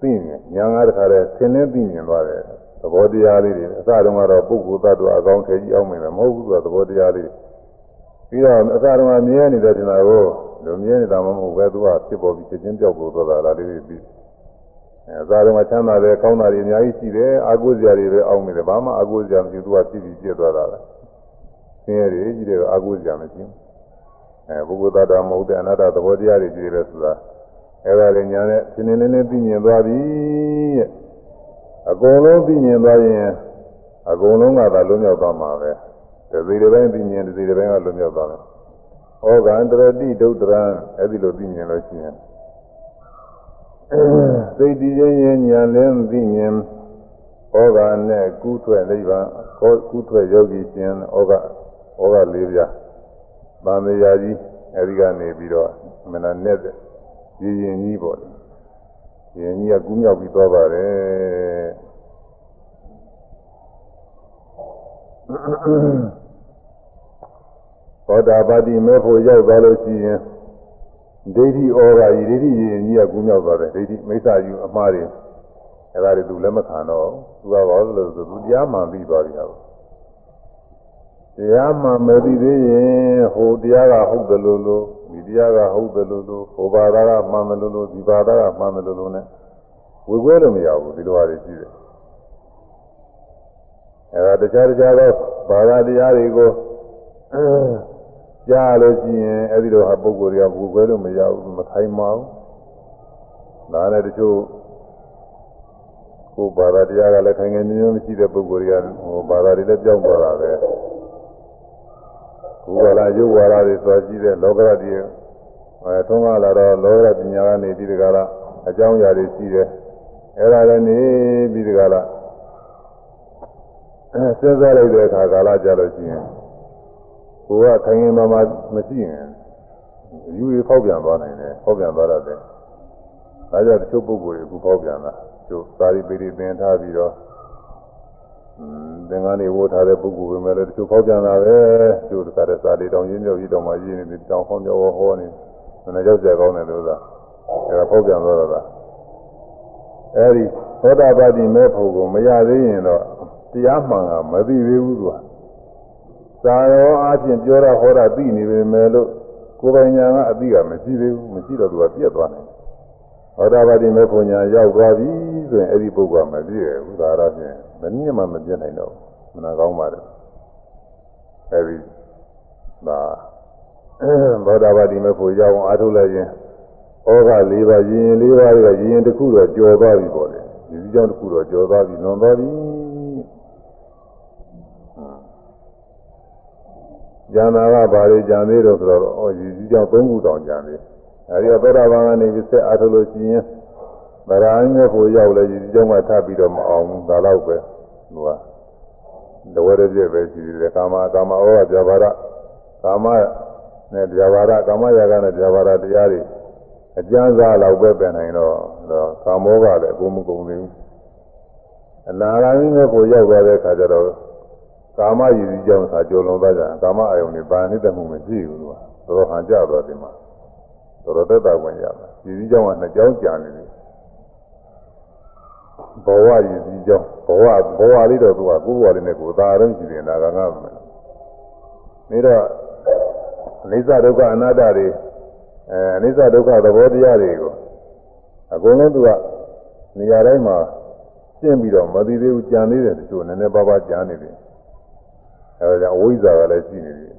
သိနေညာငါတခါတည်းဆင်းလင်းသိမြင်သွားတယ်သဘောတရားလေးတွေအစတုန်းကတော့ပုဂ္ဂိုလ်သတ္တဝါအကောင်းထဲကြီးအောင်မယ်မဟုတ်ဘူးသူကသဘောတရားလေးပြီးတော့အစတုန်းကမြဲနေတဲ့တင်တာကိုလူမြဲနေတာမဟုတ်ပဲသူကဖြစ်ပေါ်ပြီးချက်ချင်းပြောက်ပေါ်သွားတာလားလေးတွေပြီးအဲအစတုန်းကချမ်းသာတယ်ကောင်းတာတွေအများကြီးရှိတယ်အာကိုးစရာတွေပဲအောင်းနေတယ်ဘာမှအာကိုးစရာမရှိသူကဖြစ်ပြီးပြည့်သွားတာလားဆင်းရဲတွေကြီးတယ်အာကိုးစရာမရှိဘူးအဲပုဂ္ဂိုလ်သတ္တဝါမဟုတ်တဲ့အနတ္တသဘောတရားတွေကြီးတယ်ဆိုတာ အဲဒါလည်းညာနဲ့သင်္နေလင်းလင်းသိမြင်သွားပြီတဲ့အကုန်လုံးသိမြင်သွားရင်အကုန်လုံးကသာလွတ်မြောက်သွားမှာပဲတစိတစ်ပိုင်းသိမြင်တစိတစ်ပိုင်းကလွတ်မြောက်သွားတယ်ဩဃံတရတိဒုဒ္ဒရံအဲ့ဒီလိုသိမြင်လို့ရှိရင်စိတ်တည်ခြင်းရင်ညာလင်းသိမြင်ဩဃာနဲ့ကုထွက်နိဗ္ဗာန်ကုထွက်ယောဂီရှင်ဩဃဩဃလေးပြဗာမေယာကြီးအဲဒီကနေပြီးတော့မနာနဲ့ ရည်ရင်ကြီးပေါ့ရည်ကြီးကကူးမြောက်ပြီးသွားပါတယ်သောတာပတိမဲဖို့ရောက်သွားလို့ရှိရင်ဒိဋ္ဌိဩဃာကြီးဒိဋ္ဌိရည်ကြီးကကူးမြောက်သွားတယ်ဒိဋ္ဌိမိစ္ဆာယူအမှားတွေအဲ့ဒါတွေသူလက်မခံတော့သူကဘာလို့လဲဆိုသူတရားမှန်ပြီးသွားပြီဟာ တရားမှန်မသိသေးရင်ဟိုတရားကဟုတ်တယ်လို့လို့ဒီတရားကဟုတ်တယ်လို့လို့ဟိုဘာသာကမှန်တယ်လို့လို့ဒီဘာသာကမှန်တယ်လို့လို့ ਨੇ ဝေခွဲလို့မရဘူးဒီလိုဟာတွေရှိတယ်အဲဒါတခြားတခြားသောဘာသာတရားတွေကိုကြားလို့ရှိရင်အဲဒီလိုဟာပုဂ္ဂိုလ်တွေကဝေခွဲလို့မရဘူးမခိုင်ပါဘူးဒါနဲ့တချို့ကိုယ်ဘာသာတရားကလည်းခိုင်ခိုင်မြဲမြဲမရှိတဲ့ပုဂ္ဂိုလ်တွေကဟိုဘာသာတွေလည်းပြောင်းသွားတာပဲ ဘုရားလာရုပ်ဝါဒတွေဆိုကြည့်တဲ့လောကရတည်းအဲထုံးကားလာတော့လောကရပညာကနေဒီတကားလားအကြောင်းအရာတွေရှိတယ်အဲ့ဒါလည်းနေပြီးတကားလားအဲစဉ်းစားလိုက်တဲ့အခါကာလကြလို့ရှိရင်ကိုကခိုင်ရင်မှမရှိရင်ယူရဖောက်ပြန်သွားနိုင်တယ်ဖောက်ပြန်သွားတတ်တယ်ဒါကြောင့်တချို့ပုဂ္ဂိုလ်တွေအခုဖောက်ပြန်တာကျိုးသာရိပေရိသင်ထားပြီးတော့ သင်္ကန်းတွေဝတ်ထားတဲ့ပုဂ္ဂိုလ်ပဲမဲ့လည်းတချို့ဖောက်ပြန်တာပဲကျိုးတခါတည်းစာလေးတောင်ရင်းမြောက်ရင်းတောင်မှရင်းနေပြီးတောင်ဟောမြောက်ဟောနေနည်းကြောက်ကြကောင်းတယ်လို့သာအဲဒါဖောက်ပြန်သွားတာအဲဒီသောတာပတိမဲ့ဖို့ကိုမရသေးရင်တော့တရားမှန်ကမသိသေးဘူးသူကသာရောအားဖြင့်ပြောတာဟောတာသိနေပေမဲ့လို့ကိုယ်ပိုင်ညာကအသိကမရှိသေးဘူးမရှိတော့သူကပြတ်သွားတယ် သောတာပတိမဲ့ဖို့ညာရောက်သွားပြီဆိုရင်အဲ့ဒီပုဂ္ဂိုလ်ကမပြည့်ရဘူးဒါတော့ဖြင့်မနည်းမှမပြတ်နိုင်တော့ဘူးမနာကောင်းပါလေအဲ့ဒီဒါသောတာပတိမဲ့ဖို့ရောက်အောင်အားထုတ်လိုက်ရင်ဩဃ၄ပါးရင်၄ပါးတွေကရင်တစ်ခုတော့ကြော်သွားပြီပေါ့လေဒီစည်းကြောင်းတစ်ခုတော့ကြော်သွားပြီလွန်သွားပြီဉာဏ်သာကဘာတွေကြံသေးတော့ဆိုတော့ဩဒီစည်းကြောင်း၃ခုတောင်ကြံသေး အဲဒီတော့သောတာပန်ကနေပြီးဆက်အားထုတ်လို့ရှိရင်ဗရာအင်းရဲ့ကိုရောက်လဲဒီစည်းကြောင်းကထပ်ပြီးတော့မအောင်ဘူးဒါတော့ပဲဟိုကတဝရပြည့်ပဲရှိတယ်ကာမကာမဩဃပြဘာရကာမနဲ့ပြဘာရကာမရာဂနဲ့ပြဘာရတရားတွေအကျမ်းစာလောက်ပဲပြန်နိုင်တော့တော့ကာမောကလည်းအကုန်မကုန်သေးဘူးအနာဂါမိနဲ့ကိုရောက်သွားတဲ့အခါကျတော့ ကာမရည်စည်းကြောင်းသာကြောလုံးသားကြကာမအယုန်တွေဘာနှစ်သက်မှုမရှိဘူးလို့တော်တော်ဟန်ကြတော့ဒီမှာ တော်တော်သက်သာဝင်ရမယ်ရည်စည်းကြောင်းကနှစ်ကြောင်းကြာနေတယ်ဘဝရည်စည်းကြောင်းဘဝဘဝလေးတော့သူကကိုယ်ဘဝလေးနဲ့ကိုယ်သာတော့ရှိတယ်ဒါကငါမယ်နေတော့အနိစ္စဒုက္ခအနတ္တတွေအဲအနိစ္စဒုက္ခသဘောတရားတွေကိုအကုန်လုံးသူကနေရာတိုင်းမှာရှင်းပြီးတော့မသိသေးဘူးကြံသေးတယ်တချို့နည်းနည်းပါးပါးကြံနေတယ်အဲဒါကြောင့်အဝိဇ္ဇာကလည်းရှိနေတယ်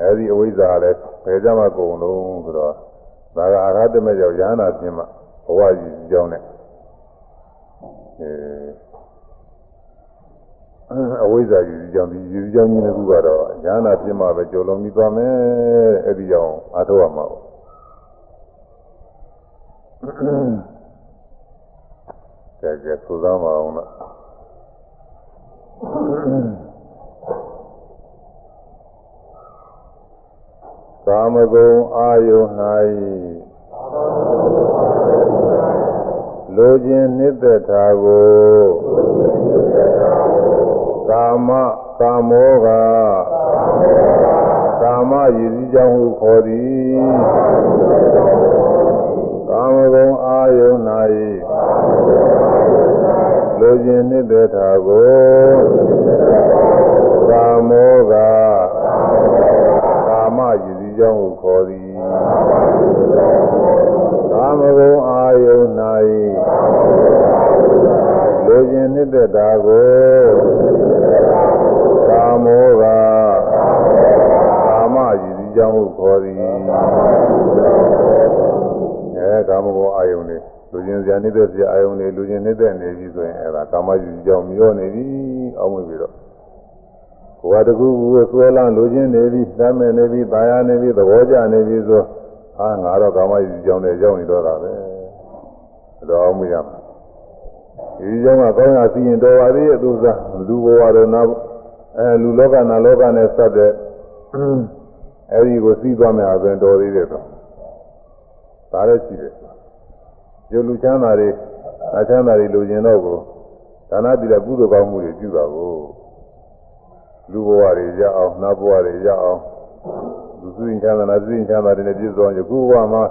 အဲဒီအဝိဇ္ဇာကလည်းဘယ်ကြမှာကုန်လုံးဆိုတော့ဒါကအာဃတမေကြောင့်ရဟနာပြင်းမှဘဝကြီးကြောင်းနဲ့အဲအဝိဇ္ဇာကြီးကြောင့်ဒီယူကြောင်းကြီးတစ်ခုကတော့ရဟနာပြင်းမှပဲကြော်လုံးပြီးသွားမယ်အဲ့ဒီကြောင့်အားထုတ်ရမှာပေါ့ကဲကဲသုသားမအောင်လား ကာမဂုဏ်အာယု၌လိုခြင်းနှစ်သက်တာကိုကာမကာမောကကာမရည်စည်းကြောင်းဟုခေါ်သည်ကာမဂုဏ်အာယု၌လိုခြင်းနှစ်သက်တာကိုကာမောကကာမရည်စည်း ကြောင်းဟုခေါ်သည်ကာမဂုဏ်အာယု၌လိုခြင်းနှစ်သက်တာကိုကာမောကကာမရည်စည်းကြောင်းဟုခေါ်သည်အဲကာမဂုဏ်အာယုန်တွေလူချင်းစရာနေတဲ့စရာအာယုန်တွေလူချင်းနေတဲ့နေပြီဆိုရင်အဲဒါကာမရည်စည်းကြောင်းမျောနေပြီအောင်းဝင်ပြီးတော့ ကိုယ်ကတကူကူဆွဲလန်းလူချင်းနေပြီတမ်းမဲ့နေပြီတာယာနေပြီသဘောကျနေပြီဆိုအာငါတော့ကာမရည်စည်းကြောင်းနဲ့ရောက်နေတော့တာပဲတော့အောင်မရမှာဒီကြောင့်ကကောင်းရာစီရင်တော်ပါသေးရဲ့သူစားလူဘဝတော့နောက်အဲလူလောကနာလောကနဲ့ဆက်တဲ့အဲဒီကိုစီးသွားမယ်အပြင်တော်သေးတယ်တော့ဒါလည်းရှိတယ်ရုပ်လူချမ်းသာတွေအချမ်းသာတွေလူကျင်တော့ကိုဒါနတိရကုသိုလ်ကောင်းမှုတွေပြုတာကို လူဘဝတွေရအောင်နတ်ဘဝတွေရအောင်လူစုရင်ချမ်းသာနာစုရင်ချမ်းသာတွေနဲ့ပြည့်စုံယခုဘဝမှာ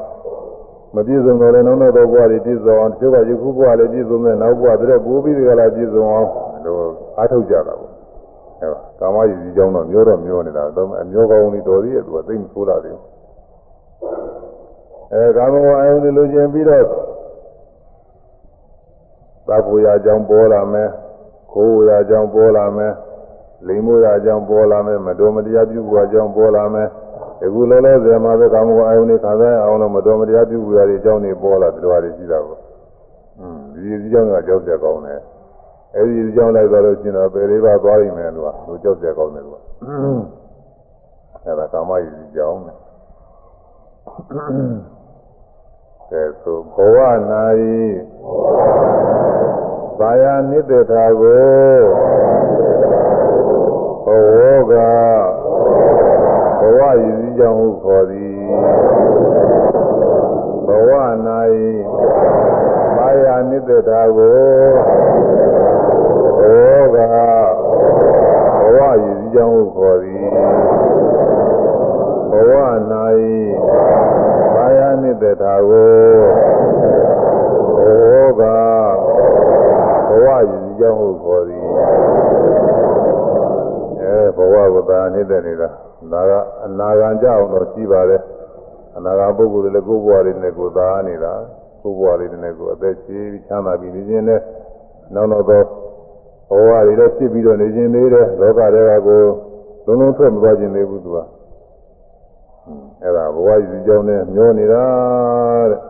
မပြည့်စုံတော့လည်းနောက်နောက်တော့ဘဝတွေပြည့်စုံအောင်တချို့ကယခုဘဝလည်းပြည့်စုံမဲ့နောက်ဘဝတွေပိုးပြီးကြလာပြည့်စုံအောင်လို့အားထုတ်ကြတာပေါ့အဲဒါကာမရည်ကြီးကြောင်းတော့မျိုးတော့မျိုးနေတာတော့အမျိုးကောင်းလေးတော်သေးရဲ့သူကသိမဆိုးလာတယ်အဲကာမဂုဏ်အယုန်တွေလိုချင်ပြီးတော့သဗ္ဗရာကြောင့်ပေါ်လာမယ်ခိုးရာကြောင့်ပေါ်လာမယ် လိမ်မိုးရာကြောင့်ပေါ်လာမယ်မတော်မတရားပြုရာကြောင့်ပေါ်လာမယ်အခုလောလောဆယ်မှာပဲကာမဂုဏ်အယုန်တွေခံစားအောင်လို့မတော်မတရားပြုရာတွေအကြောင်းတွေပေါ်လာတယ်တော်တွေရှိတာပေါ့อืมဒီဒီကြောင့်ကကြောက်ကြကောင်းတယ်အဲဒီဒီကြောင့်လိုက်သွားလို့ရှင်တော့ပယ်လေးပါသွားပြီမယ်လို့ကသူကြောက်ကြကောင်းတယ်လို့အဲဒါကာမရည်ကြောင်းတယ်ကဲဆိုဘဝနာယီဘာယာနိတ္တထာကိုဘဝ ကဘဝရည်စည်းကြောင်းဟုခေါ်သည်ဘဝနာယီဘာယာနိတ္တထာကိုဘဝကဘဝရည်စည်းကြောင်းဟုခေါ်သည်ဘဝနာယီဘာယာနိတ္တထာကိုဘဝက ဝကသာနေတဲ့နေတာဒါကအနာဂံကြအောင်တော့ရှိပါတယ်အနာဂံပုဂ္ဂိုလ်တွေလည်းကိုယ်ဘဝလေးနဲ့ကိုယ်သာနေတာကိုယ်ဘဝလေးနဲ့ကိုယ်အသက်ရှင်ပြီးချမ်းသာပြီးနေခြင်းနဲ့နောက်တော့ဘဝတွေလည်းဖြစ်ပြီးတော့နေခြင်းသေးတယ်လောကတွေကကိုလုံးလုံးထွက်မသွားခြင်းသေးဘူးသူကအဲ့ဒါဘဝရည်ကြောင်းနဲ့မျောနေတာတဲ့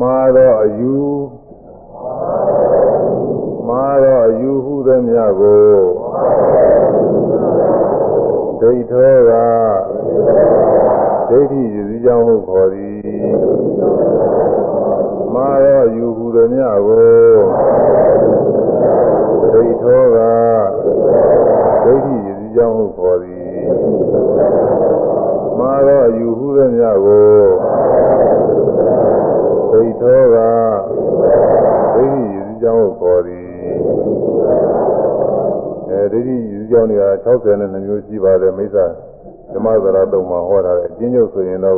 မာတော့အယူမာတော့အယူဟုသည်များကိုဒိဋ္ဌောကဒိဋ္ဌိရည်ကြောင်းဟုခေါ်သည်မာတော့ယူဟုသည်များကိုဒိဋ္ဌောကဒိဋ္ဌိရည်ကြောင်းဟုခေါ်သည်မာတော့ယူဟုသည်များကို ကြောင်းကိုခေါ်သည်အဲဒိဋ္ဌိရည်ကြောင်းတွေက60နဲ့2မျိုးရှိပါတယ်မိစ္ဆာဓမ္မသရတုံမှာဟောထားတယ်အချင်းချုပ်ဆိုရင်တော့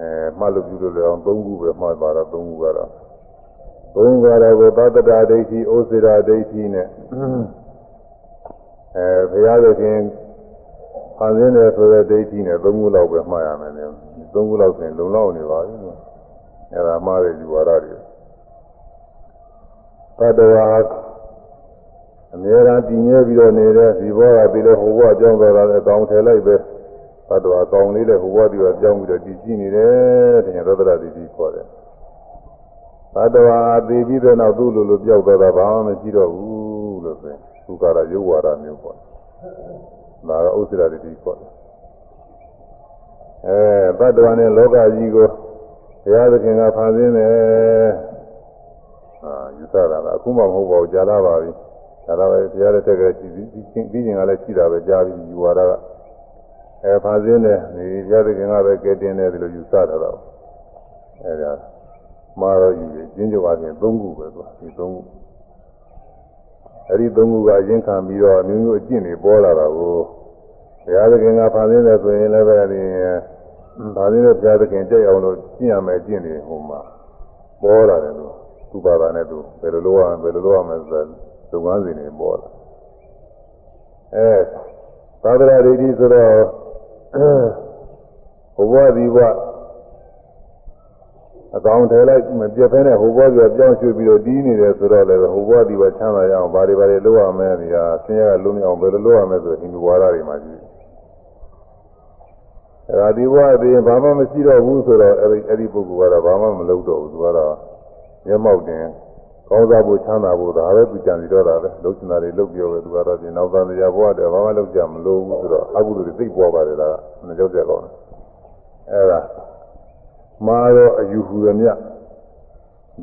အဲမှတ်လို့ပြုလို့လည်းအောင်3ခုပဲမှတ်ပါတော့3ခုကတော့3ခုကတော့သတ္တတာဒိဋ္ဌိဩစေရာဒိဋ္ဌိနဲ့အဲဘုရားသခင်ဖန်ဆင်းတယ်ဆိုတဲ့ဒိဋ္ဌိနဲ့3ခုလောက်ပဲမှတ်ရမယ်လေ3ခုလောက်ဆိုရင်လုံလောက်နေပါပြီ အဲဒါမှားတဲ့ယူဝါဒတွေတတဝါအမြဲတမ်းတည်မြဲပြီးတော့နေတဲ့ဒီဘောကပြီးတော့ဟိုဘအကြောင်းတော်တာလည်းကောင်းထည့်လိုက်ပဲတတဝါကောင်းလေးလည်းဟိုဘပြီးတော့ကြောင်းပြီးတော့တည်ကြည့်နေတယ်တဲ့ရတ္တရတိတိခေါ်တယ်တတဝါသိပြီးတဲ့နောက်သူ့လိုလိုပြောက်သွားတာဘာမှမရှိတော့ဘူးလို့ဆိုရင်သူကရရုပ်ဝါဒမျိုးပေါ့ဒါကဥစ္စရာတိတိခေါ်တယ်အဲတတဝါနဲ့လောကကြီးကို ဘုရားသခင်ကဖန်ဆင်းတယ်အာယူဆတာကအခုမှမဟုတ်ပါဘူးကြာလာပါပြီဒါတော့ဘုရားတဲ့တက်ကရှိပြီးပြီးချင်းကလည်းရှိတာပဲကြားပြီးယူဝါဒကအဲဖန်ဆင်းတယ်ဒီဘုရားသခင်ကပဲကဲတင်တယ်ဒီလိုယူဆတာတော့အဲဒါမှားတော့ယူရင်ကျင်းကြပါချင်း၃ခုပဲကွာဒီ၃ခုအဲဒီ၃ခုကအရင်ခံပြီးတော့အမျိုးမျိုးအကျင့်တွေပေါ်လာတာကိုဘုရားသခင်ကဖန်ဆင်းတယ်ဆိုရင်လည်းပဲဒီ ဒါလေးနဲ့ဘုရားသခင်ကြိတ်အောင်လို့ကျင့်ရမယ်ကျင့်နေဟိုမှာပေါ်လာတယ်လို့သူ့ဘာသာနဲ့သူဘယ်လိုလုပ်ရမလဲဘယ်လိုလုပ်ရမလဲဆိုတော့လုပ်ငန်းစဉ်တွေပေါ်လာအဲသာသနာဒိဋ္ဌိဆိုတော့ဟိုဘဝဒီဘဝအကောင်ထဲလိုက်မပြတ်ဖဲနဲ့ဟိုဘဝကပြောင်းရွှေ့ပြီးတော့တီးနေတယ်ဆိုတော့လည်းဟိုဘဝဒီဘဝချမ်းသာရအောင်ဘာတွေဘာတွေလုပ်ရမလဲဒီဟာဆင်းရဲကလုံးမအောင်ဘယ်လိုလုပ်ရမလဲဆိုဟိန္ဒူဝါဒတွေမှာကြည့် အဲဒါဒီဘဝတည်းဘာမှမရှိတော့ဘူးဆိုတော့အဲ့ဒီအဲ့ဒီပုဂ္ဂိုလ်ကတော့ဘာမှမလုပ်တော့ဘူးသူကတော့မျက်မှောက်တင်ကောင်းစားဖို့ချမ်းသာဖို့ဒါပဲသူကြံစီတော့တာပဲလုပ်ချင်တာတွေလုပ်ပြောပဲသူကတော့ဒီနောက်သားတရားဘဝတည်းဘာမှလုပ်ကြမလို့ဘူးဆိုတော့အကုသိုလ်တွေသိပွားပါတယ်ဒါကမကြောက်ကြကောင်းတယ်အဲ့ဒါမာတော့အယူဟူရမြ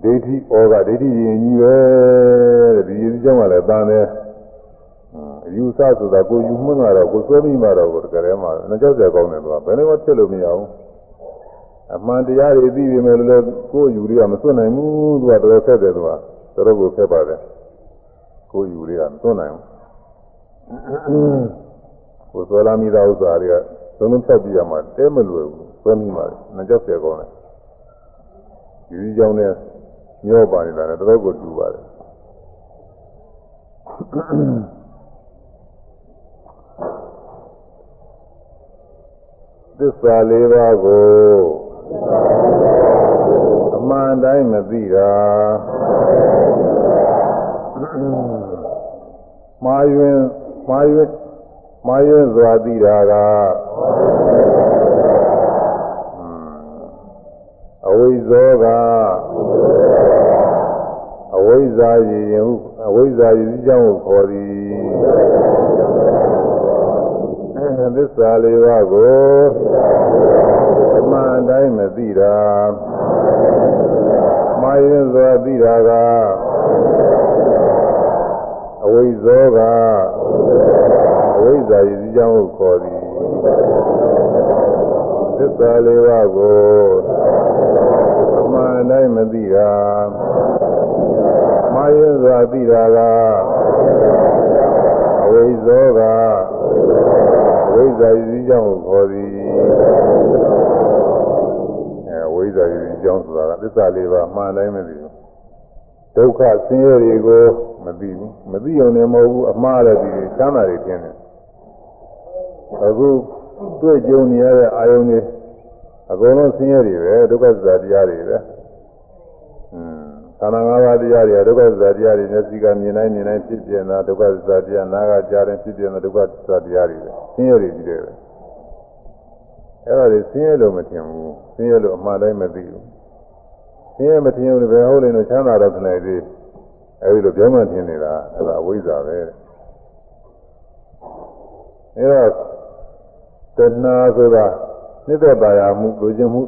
ဒိဋ္ဌိဩကဒိဋ္ဌိရင်ကြီးပဲတဲ့ဒီရေးကြောင်းကလည်းတန်တယ် အယူဆဆိုတာကိုယူမှန်းတာတော့ကိုစွဲပြီးမှတော့ကိုတကယ်တည်းမှမကြောက်ကြကောင်းတယ်သူကဘယ်လိုမှဖြစ်လို့မရဘူးအမှန်တရားတွေသိပြီမဲ့လည်းကိုယ်ယူတွေကမစွန့်နိုင်ဘူးသူကတော်တော်ဆက်တယ်သူကတော်တော်ကိုဆက်ပါတယ်ကိုယ်ယူတွေကမစွန့်နိုင်ဘူးကိုယ်ဆွဲလာမိသားဥစ္စာတွေကသုံးလုံးဖြတ်ပြရမှာတဲမလွယ်ဘူးဆွဲမိပါလေမကြောက်ကြကောင်းတယ်ယူကြီးကြောင်းနဲ့မျောပါနေတာလည်းတော်တော်ကိုတူပါတယ် သစ္စာလေးပါးကိုအမှန်တိုင်းမသိတာမာယွင်မာယွင်မာယွင်စွာသိတာကအဝိဇ္ဇောကအဝိဇ္ဇာရည်ယဟုအဝိဇ္ဇာရည်ကြောင့်ခေါ်သည် သစ္စာလေးပါးကိုအမှန်တိုင်းမသိတာမှားရင်စွာသိတာကအဝိဇ္ဇောကအဝိဇ္ဇာရည်ကြောင့်ခေါ်သည်သစ္စာလေးပါးကိုအမှန်တိုင်းမသိတာမှားရင်စွာသိတာကအဝိဇ္ဇောက ဝိဇ္ဇာယူကြောင့်ခေါ်သည်အဲဝိဇ္ဇာယူကြောင့်ဆိုတာကသစ္စာလေးပါမှန်တိုင်းမသိဘူးဒုက္ခဆင်းရဲတွေကိုမသိဘူးမသိုံနဲ့မဟုတ်ဘူးအမှားလည်းဒီချမ်းသာတွေပြင်းတယ်အခုတွေ့ကြုံနေရတဲ့အာယုန်တွေအကုန်လုံးဆင်းရဲတွေပဲဒုက္ခသစ္စာတရားတွေပဲอื มသန္တာ၅ပါးတရားတွေဒုက္ခသစ္စာတရားတွေမျက်စိကမြင်တိုင်းမြင်တိုင်းဖြစ်ပြနေတာဒုက္ခသစ္စာတရားနားကကြားတိုင်းဖြစ်ပြနေတာဒုက္ခသစ္စာတရားတွေပဲဆင်းရဲတွေကြီးတယ်ပဲအဲ့ဒါတွေဆင်းရဲလို့မထင်ဘူးဆင်းရဲလို့အမှားတိုင်းမသိဘူးဆင်းရဲမထင်ဘူးဘယ်ဟုတ်လဲလို့ချမ်းသာတော့ခဏလေးအဲ့ဒီလိုပြောမှထင်နေတာအဲ့ဒါအဝိဇ္ဇာပဲအဲ့တော့တဏှာဆိုတာနိစ္စပါရမှုလူချင်းမှု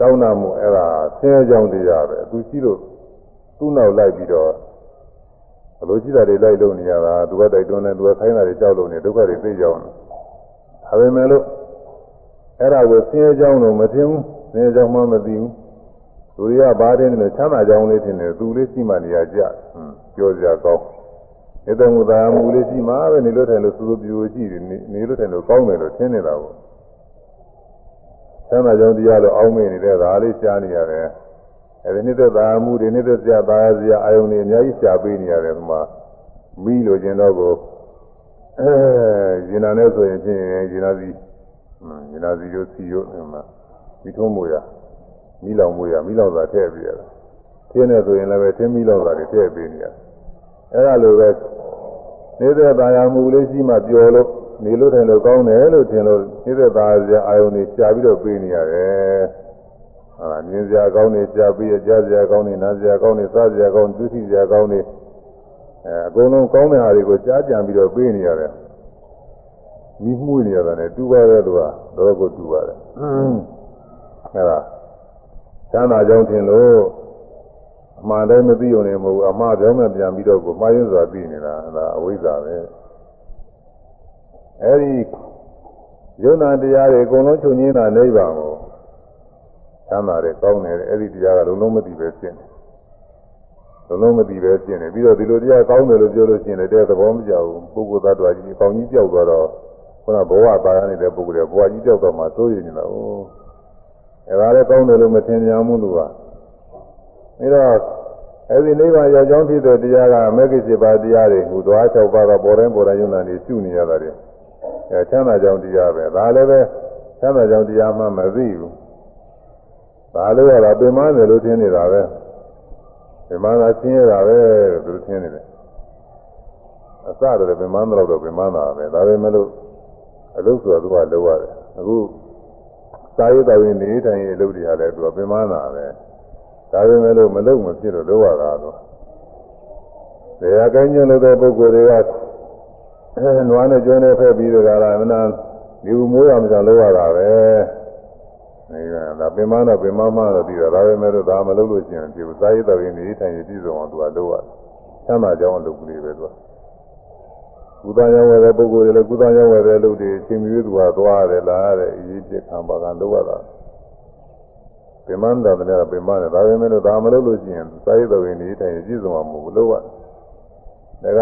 တောင်းတမှုအဲ့ဒါဆင်းရဲကြောင်းတရားပဲသူရှိလို့သူ့နောက်လိုက်ပြီးတော့ဘလို့ရှိတာတွေလိုက်လို့နေရတာသူကတိုက်တွန်းတယ်သူကခိုင်းတာတွေကြောက်လို့နေဒုက္ခတွေသိကြအောင်ဒါပေမဲ့လို့အဲ့ဒါကိုဆင်းရဲကြောင်းလို့မသိဘူးဆင်းရဲကြောင်းမှမသိဘူးသူတွေကဘာတဲ့လဲချမ်းသာကြောင်းလေးထင်တယ်သူလေးရှိမှနေရာကြဟွန်းပြောကြကောင်းနေတဲ့မူသားမူလေးရှိမှပဲနေလို့ထိုင်လို့သူတို့ပြိုကြည့်တယ်နေလို့ထိုင်လို့ကောင်းတယ်လို့ထင်နေတာပေါ့ ချမ်းသာကြောင်းတရားလို့အောင်းမေ့နေတဲ့ဒါလေးရှားနေရတယ်အဲဒီနှစ်သက်သာမှုတွေနှစ်သက်စရာသာယာစရာအာယုန်တွေအများကြီးရှားပေးနေရတယ်ဒီမှာမိလို့ခြင်းတော့ကိုအဲရင်နာနဲ့ဆိုရင်ဖြင့်ရင်နာစီရင်နာစီရိုးစီရိုးဒီမှာဒီထုံးမူရမိလောင်မူရမိလောင်သာထည့်ပြရတယ်ထင်းနေဆိုရင်လည်းပဲထင်းမိလောင်သာတွေထည့်ပေးနေရတယ်အဲဒါလိုပဲနေတဲ့သာယာမှုလေးရှိမှပျော်လို့ နေလို့ထိုင်လို့ကောင်းတယ်လို့ထင်လို့နေတဲ့သာယာအာယုန်တွေရှားပြီးတော့ပေးနေရတယ်ဟာမြင်စရာကောင်းနေရှားပြီးရကြားစရာကောင်းနေနားစရာကောင်းနေစားစရာကောင်းဒုတိယစရာကောင်းနေအဲအကုန်လုံးကောင်းတဲ့ဟာတွေကိုကြားကြံပြီးတော့ပေးနေရတယ်မိမှုနေရတာ ਨੇ တူပါတယ်သူကတော့ကိုတူပါတယ်အဲဒါချမ်းသာကြောင်းထင်လို့အမှန်တိုင်းမသိုံနေမဟုတ်ဘူးအမှားပြောင်းမှပြန်ပြီးတော့ကိုမှားရင်းစွာသိနေတာဒါအဝိဇ္ဇာပဲ အဲဒီယုံနာတရားတွေအကုန်လုံးချုပ်ငင်းတာနိဗ္ဗာန်ကိုချမ်းသာတယ်ကောင်းတယ်အဲ့ဒီတရားကလုံးလုံးမသိပဲဖြစ်နေလုံးလုံးမသိပဲဖြစ်နေပြီးတော့ဒီလိုတရားကောင်းတယ်လို့ပြောလို့ရှိရင်လည်းတဲ့သဘောမကျဘူးပုဂ္ဂိုလ်သတ္တဝါကြီးအကောင်းကြီးပြောက်သွားတော့ခုနဘဝပါရနေတဲ့ပုဂ္ဂိုလ်ကဘဝကြီးပြောက်သွားမှစိုးရိမ်နေတာ哦အဲ့ဒါလည်းကောင်းတယ်လို့မထင်ကြဘူးလို့ကပြီးတော့အဲ့ဒီနိဗ္ဗာန်ရောက်ကြောင်းဖြစ်တဲ့တရားကမဂ္ဂင်7ပါးတရားတွေဟူသွား6ပါးကပေါ်တိုင်းပေါ်တိုင်းယုံနာနေရှုနေရတာတွေ အဲချမ်းသာကြောင်းတရားပဲဒါလည်းပဲချမ်းသာကြောင်းတရားမှမသိဘူးဒါလို့ရတာပင်မတယ်လို့ထင်နေတာပဲပင်မသာရှင်းရတာပဲလို့သူထင်နေတယ်အစတော့ပင်မတော့တော့ပင်မတာပဲဒါပဲမလို့အလုပ်ဆိုတာသူကလုပ်ရတယ်အခုစာရေးတော်ရင်နေတိုင်းအလုပ်တွေဟာလည်းသူကပင်မတာပဲဒါပဲမလို့မလုပ်မဖြစ်လို့လုပ်ရတာတော့တရားကိုင်းကျင်လို့တဲ့ပုဂ္ဂိုလ်တွေက အဲနွားနဲ့ကျွန်းနဲ့ဖက်ပြီးတော့ကလားမနာဒီမိုးရမကြလုပ်ရတာပဲအဲဒါပင်မတော့ပင်မမတော့ပြီးတော့ဒါပဲမဲ့လို့ဒါမလုပ်လို့ရှိရင်ဒီစာရေးတော်ရင်နေတိုင်းပြည်စုံအောင်သူကလုပ်ရတယ်ဆမ်းသာကြောင်းလုပ်ကလေးပဲသူကကုသရောက်ရတဲ့ပုဂ္ဂိုလ်တွေလည်းကုသရောက်ရတဲ့လူတွေချင်းမြွေးသူကသွားရတယ်လားတဲ့အရေးပြခံပါကလုပ်ရတာပင်မန်းတော်တယ်ပင်မန်းတယ်ဒါပေမဲ့လို့ဒါမလုပ်လို့ရှိရင်စာရေးတော်ရင်နေတိုင်းပြည်စုံအောင်မဟုတ်ဘူးလုပ်ရတယ် ဒါက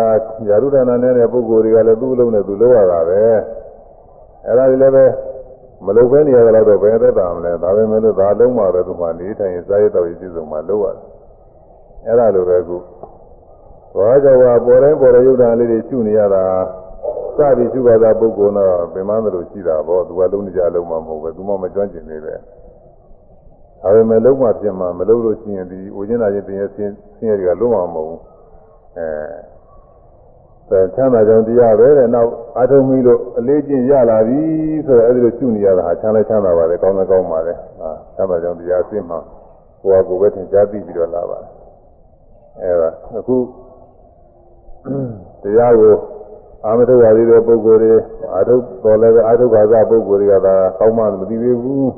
ယာရုဒနာနဲ့တဲ့ပုဂ္ဂိုလ်တွေကလည်းသူ့အလုံးနဲ့သူလုပ်ရတာပဲအဲ့ဒါတွေလည်းပဲမလုပ်ဘဲနေရတော့တော့ဘယ်သက်တာမလဲဒါပဲမဲ့လို့ဒါလုံးမှပဲသူမှနေထိုင်စားရတော့ပြည်စုံမှလုပ်ရတယ်အဲ့ဒါလိုပဲခုဘာကြောင့်ကပေါ်တိုင်းပေါ်တဲ့ယုဒ္ဓလေးတွေရှုနေရတာစသည်ရှုပါတာပုဂ္ဂိုလ်တော့ပင်မသလိုရှိတာပေါ့သူကလုံးနေကြလုံးမှမဟုတ်ပဲသူမှမကျွမ်းကျင်နေပဲဒါပေမဲ့လုံးမှပြင်မှမလုပ်လို့ရှိရင်ဒီဦးကျင်းလာခြင်းတင်ရဆင်းဆင်းရဲတွေကလုံးဝမဟုတ်ဘူးအဲ ချမ်းသာကြောင့်တရားပဲတဲ့နောက်အာထုံမီလို့အလေးကျင့်ရလာပြီဆိုတော့အဲဒီလိုရှုနေရတာဟာချမ်းလဲချမ်းသာပါလေကောင်းလဲကောင်းပါလေဟာချမ်းသာကြောင့်တရားသိမှကိုယ်ကကိုယ်ပဲသင်ကြားသိပြီးတော့လာပါတယ်အဲဒါအခုတရားကိုအာမထုဝါဒီတဲ့ပုဂ္ဂိုလ်တွေအာထုတော်လည်းပဲအာထုခါသာပုဂ္ဂိုလ်တွေကသာကောင်းမှမသိသေးဘူး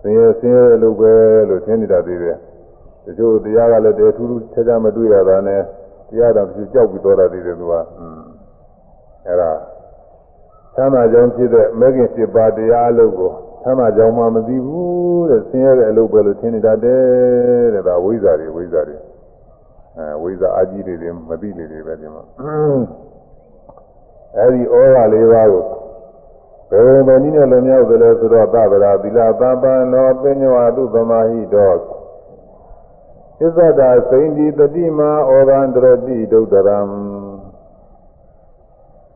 ဆင်းရဲဆင်းရဲလို့ပဲလို့ထင်နေတာသေးတယ်တချို့တရားကလည်းတည်းထူးထူးခြားခြားမတွေ့ရတာနဲ့ တရားတော်သူကြောက်ပြီးတော်တာသေးတယ်သူကอืมအဲ့ဒါသမ်းသာကြောင့်ဖြစ်တဲ့မဂ္ဂင်7ပါးတရားအလုပ်ကိုသမ်းသာကြောင့်မှမသိဘူးတဲ့ဆင်းရဲတဲ့အလုပ်ပဲလို့ထင်နေတတ်တယ်တဲ့ဒါဝိဇ္ဇာတွေဝိဇ္ဇာတွေအဲဝိဇ္ဇာအကြီးတွေတွေမသိနေတွေပဲဒီမှာအဲဒီဩဃလေးပါးကိုဘယ်လိုပဲနည်းနဲ့လုံးမြောက်သလဲဆိုတော့သဗ္ဗရာသီလသဗ္ဗနောပညဝတုသမာဟိတော သစ္ဆတာစိန်ဒီတတိမာဩဃန္တရတိဒုဒ္ဒရံ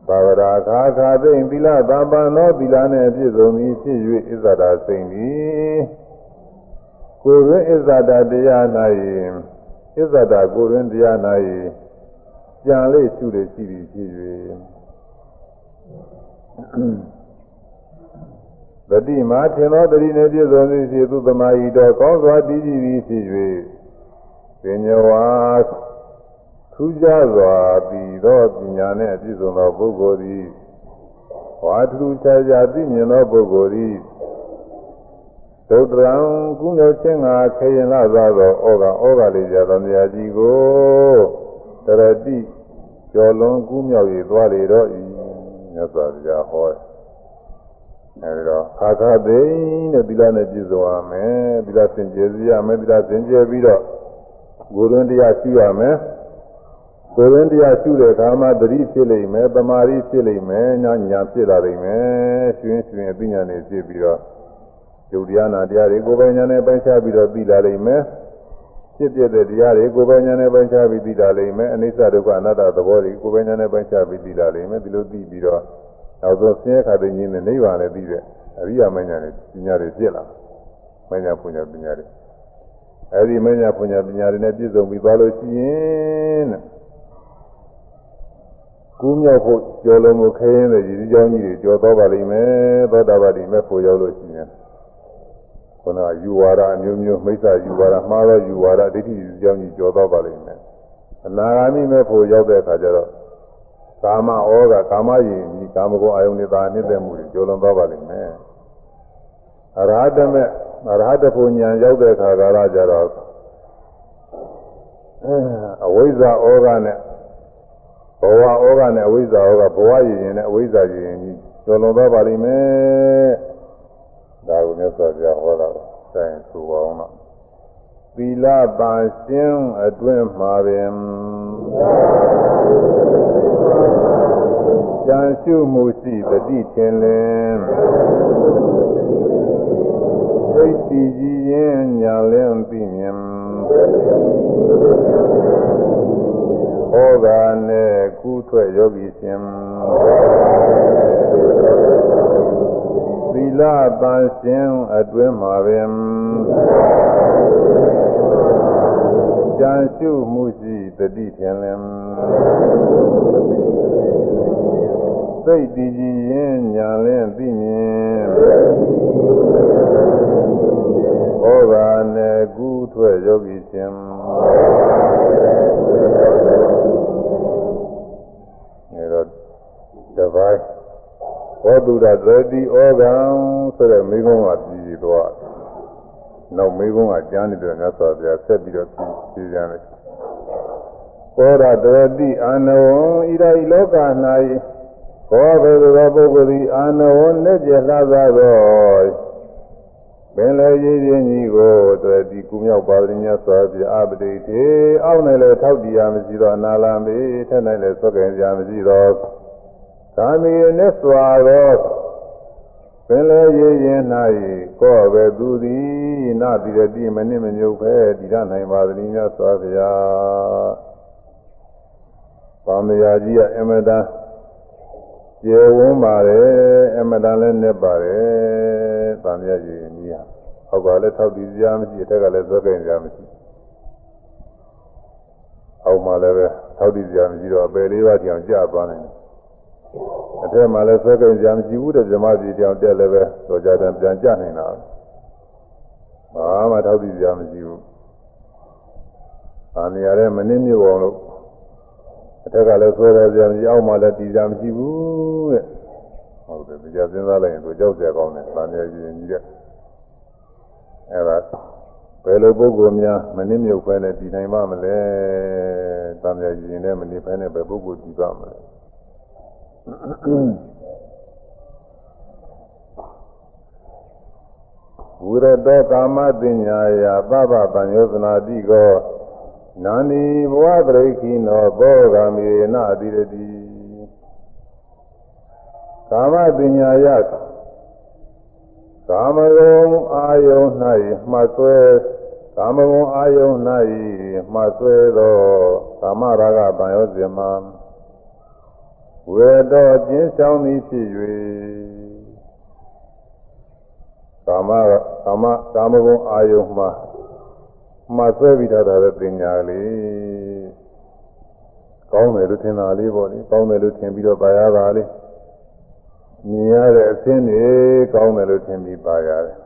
ဘာဝရာခါခါသိင်သီလသဗ္ဗနောသီလနှင့်ပြည့်စုံသည်ဖြစ်၍ဣဇ္ဇတာစိန်သည်ကိုယ်တွင်ဣဇ္ဇတာတရား၌ဣဇ္ဇတာကိုယ်တွင်တရား၌ကြံလေးရှုလေရှိသည်ဖြစ်၍တတိမာထင်သောတတိနှင့်ပြည့်စုံသည်ဖြစ်သူသမာဟိတော်ကောင်းစွာတည်ကြည်သည်ဖြစ်၍ ပညာဝါထူးခြားစွာပြီးသောပညာနှင့်ပြည့်စုံသောပုဂ္ဂိုလ်သည်ဝါထူးခြားခြားသိမြင်သောပုဂ္ဂိုလ်သည်ဒုဒ္ဒရံကုညောချင်းငါခေရင်လာသောဩဃဩဃလေးကြသောမြာကြီးကိုတရတိကျော်လွန်ကူးမြောက်၍သွားလေတော့ဤမြတ်စွာဘုရားဟော အဲဒီတော့ခါခါသိတဲ့သီလနဲ့ပြည့်စုံရမယ်သီလစင်ကြယ်စီရမယ်သီလစင်ကြယ်ပြီးတော့ ကိုယ်တွင်တရားရှိရမယ်ကိုယ်တွင်တရားရှိတဲ့အခါမှာသတိဖြစ်လိမ့်မယ်ပမာတိဖြစ်လိမ့်မယ်ညာညာဖြစ်လာလိမ့်မယ်ရှင်ရှင်အသိဉာဏ်နဲ့ဖြစ်ပြီးတော့ယုတ်တရားနာတရားတွေကိုယ်ပိုင်ဉာဏ်နဲ့ပိုင်းခြားပြီးတော့သိလာလိမ့်မယ်ဖြစ်ပြတဲ့တရားတွေကိုယ်ပိုင်ဉာဏ်နဲ့ပိုင်းခြားပြီးသိလာလိမ့်မယ်အနိစ္စဒုက္ခအနတ္တသဘောတွေကိုယ်ပိုင်ဉာဏ်နဲ့ပိုင်းခြားပြီးသိလာလိမ့်မယ်ဒီလိုသိပြီးတော့နောက်ဆုံးဆင်းရဲခါသိခြင်းနဲ့နိဗ္ဗာန်လည်းပြီးတဲ့အရိယာမဉ္ဇဉ်နဲ့ပညာတွေဖြစ်လာမဉ္ဇဉ်ပညာပညာတွေ အဲဒီမဉ္ဇဉ်ပညာပညာတွေနဲ့ပြည့်စုံပြီးသွားလို့ရှိရင်တဲ့ကူးမြောက်ဖို့ကြော်လုံးကိုခဲရင်တဲ့ရည်ကြောင်းကြီးတွေကြော်တော့ပါလိမ့်မယ်သောတာပတိမဲ့ဖို့ရောက်လို့ရှိရင်ခုနကယူဝါဒအမျိုးမျိုးမိစ္ဆာယူဝါဒမှားသောယူဝါဒဒိဋ္ဌိယူကြောင်းကြီးကြော်တော့ပါလိမ့်မယ်အနာဂါမိမဲ့ဖို့ရောက်တဲ့အခါကျတော့ကာမဩဃကာမယင်ဒီကာမဂုဏ်အာယုန်နေတာနှိမ့်သက်မှုတွေကျော်လွန်သွားပါလိမ့်မယ်အရဟတမေအ ရဟတဖို့ဉာဏ်ရောက်တဲ့အခါကာလကျတော့အဝိဇ္ဇာဩဃနဲ့ဘဝဩဃနဲ့အဝိဇ္ဇာဩဃဘဝယင်ရင်နဲ့အဝိဇ္ဇာယင်ကြီးကျော်လွန်သွားပါလိမ့်မယ်ဒါကိုမြတ်စွာဘုရားဟောတာဆိုင်ဆိုပါအောင်တော့သီလပါရှင်းအတွင်းမှာပင်ကြံရှုမှုရှိတတိထင်လင် သိတိကြီးရင်ညာလင်းသိမြင်ဟောတာနဲ့ကုထွက်ယောဂီရှင်သီလပန်းရှင်အတွင်းမှာပင်ကြံရှုမှုရှိတတိထင်လင်စိတ်တည်ကြည်ရင်ညာလင်းသိမြင် ဟောတာနဲ့ကုထွက်ယောဂီရှင်အဲတော့တပိုင်းဘောဓုရသတိဩဂံဆိုတဲ့မိကုံးကပြည်သွားနောက်မိကုံးကကျမ်းနေတယ်မြတ်စွာဘုရားဆက်ပြီးတော့ပြည်ကြတယ်ဘောဓတတိအာနဝံဣဒိလောက၌ဘောဘေသောပုဂ္ဂိုလ်သည်အာနဝံနဲ့ပြလှသာသော ပင်လေရည်ရင်းကြီးကိုတွေ့ပြီးကုမြောက်ပါရညစွာပြအပတိတေအောက်၌လည်းထောက်တည်ရမရှိသောအနာလံပေထက်၌လည်းဆွဲကင်ရမရှိသောသာမီနဲ့စွာသောပင်လေရည်ရင်၌ကောပဲသူသည်နတိရတိမနစ်မညုတ်ပဲဒီရနိုင်ပါသည်ညစွာဗျာဗာမယာကြီးကအမတန်ကျေဝန်းပါတယ်အမတန်လည်းနဲ့ပါတယ်ဗာမယာကြီးကြီး ဟာအောက်ကလည်းထောက်တည်စရာမရှိအထက်ကလည်းသွက်ကင်စရာမရှိအောက်မှာလည်းပဲထောက်တည်စရာမရှိတော့အပယ်လေးပါးကြောင်ကျသွားနိုင်တယ်အထက်မှာလည်းဆွဲကြင်ကြမရှိဘူးတဲ့ဇမစီတောင်တက်လည်းပဲတော့ကြတယ်ပြန်ကြနိုင်တာဘာမှထောက်တည်ကြမရှိဘူး။အာနေရတဲ့မနစ်မြုပ်အောင်လို့အထက်ကလည်းဆွဲရကြမရှိအောက်မှာလည်းတည်ကြမရှိဘူးတဲ့။ဟုတ်တယ်ကြာစဉ်းစားလိုက်ရင်တို့ကြောက်ကြကောင်းတယ်။ဗာနေရင်ကြီးတဲ့။ အဲဒါဘယ်လိုပုဂ္ဂိုလ်များမနစ်မြုပ်ဖဲနဲ့တည်နိုင်ပါမလဲ။တံမြာရင်နဲ့မနစ်ဖဲနဲ့ဘယ်ပုဂ္ဂိုလ်တည်ပါမလဲ။ဝိရတောကာမတင်ညာယသဗ္ဗပံယောသနာတိကောနာနိဘဝပရိခိနောဘောဂာမေနအတိရတိကာမတင်ညာယ ကာမဂုဏ်အာယုန်၌မှတ်ဆွဲကာမဂုဏ်အာယုန်၌မှတ်ဆွဲသောကာမရာဂပံယောဇေမံဝေတော်ကျင်းဆောင်သည်ဖြစ်၍ကာမကာမကာမဂုဏ်အာယုံမှာမှဆွဲပြီးထားတဲ့ပညာလေးကောင်းတယ်လို့ထင်တာလေးပေါ့လေကောင်းတယ်လို့ထင်ပြီးတော့ပါရတာလေး မြင်ရတဲ့အသင်းတွေကောင်းတယ်လို့ထင်ပြီးပါရတယ်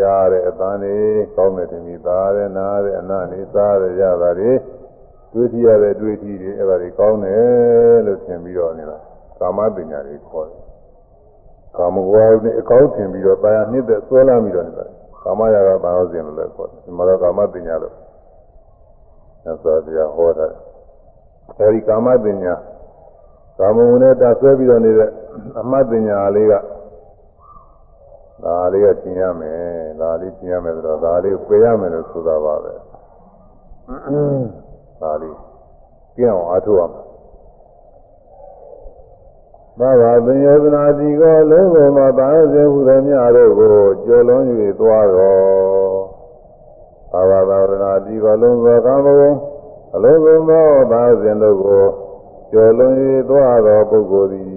ရတဲ့အပန်းတွေကောင်းတယ်ထင်ပြီးပါရတယ်နားတဲ့အနားတွေစားရရတာတွေတွေ့ထရတဲ့တွေ့ထီတွေအဲ့ဒါတွေကောင်းတယ်လို့ထင်ပြီးတော့နေတာကာမပညာတွေခေါ်တယ်ကာမဂုဏ်နဲ့အကောင်းထင်ပြီးတော့တာယာနှစ်သက်ဆွဲလာပြီးတော့နေတာကာမရာဂဘာဝစဉ်လို့လည်းခေါ်တယ်ဒီမှာတော့ကာမပညာလို့သက်သာတရားဟောတာအဲဒီကာမပညာ ကာမဂုဏ်နဲ့တဆွဲပြီးတော့နေတဲ့အမှတ်ပညာလေးကဒါလေးကသင်ရမယ်ဒါလေးသင်ရမယ်ဆိုတော့ဒါလေးကိုပယ်ရမယ်လို့ဆိုတာပါပဲဒါလေးကျင့်အောင်အားထုတ်ရမယ်ဘာဝသင်္ယောသနာတိကိုလုံးစုံသောတာဝစေဟုသည်များတို့ကိုကြော်လွန်၍သွားတော်ဘာဝသာဝနာတိကိုလုံးစုံကာမဂုဏ်အလုံးစုံသောတာဝစဉ်တို့ကို ကြော်လွန်၍သွားတော်ပုဂ္ဂိုလ်သည်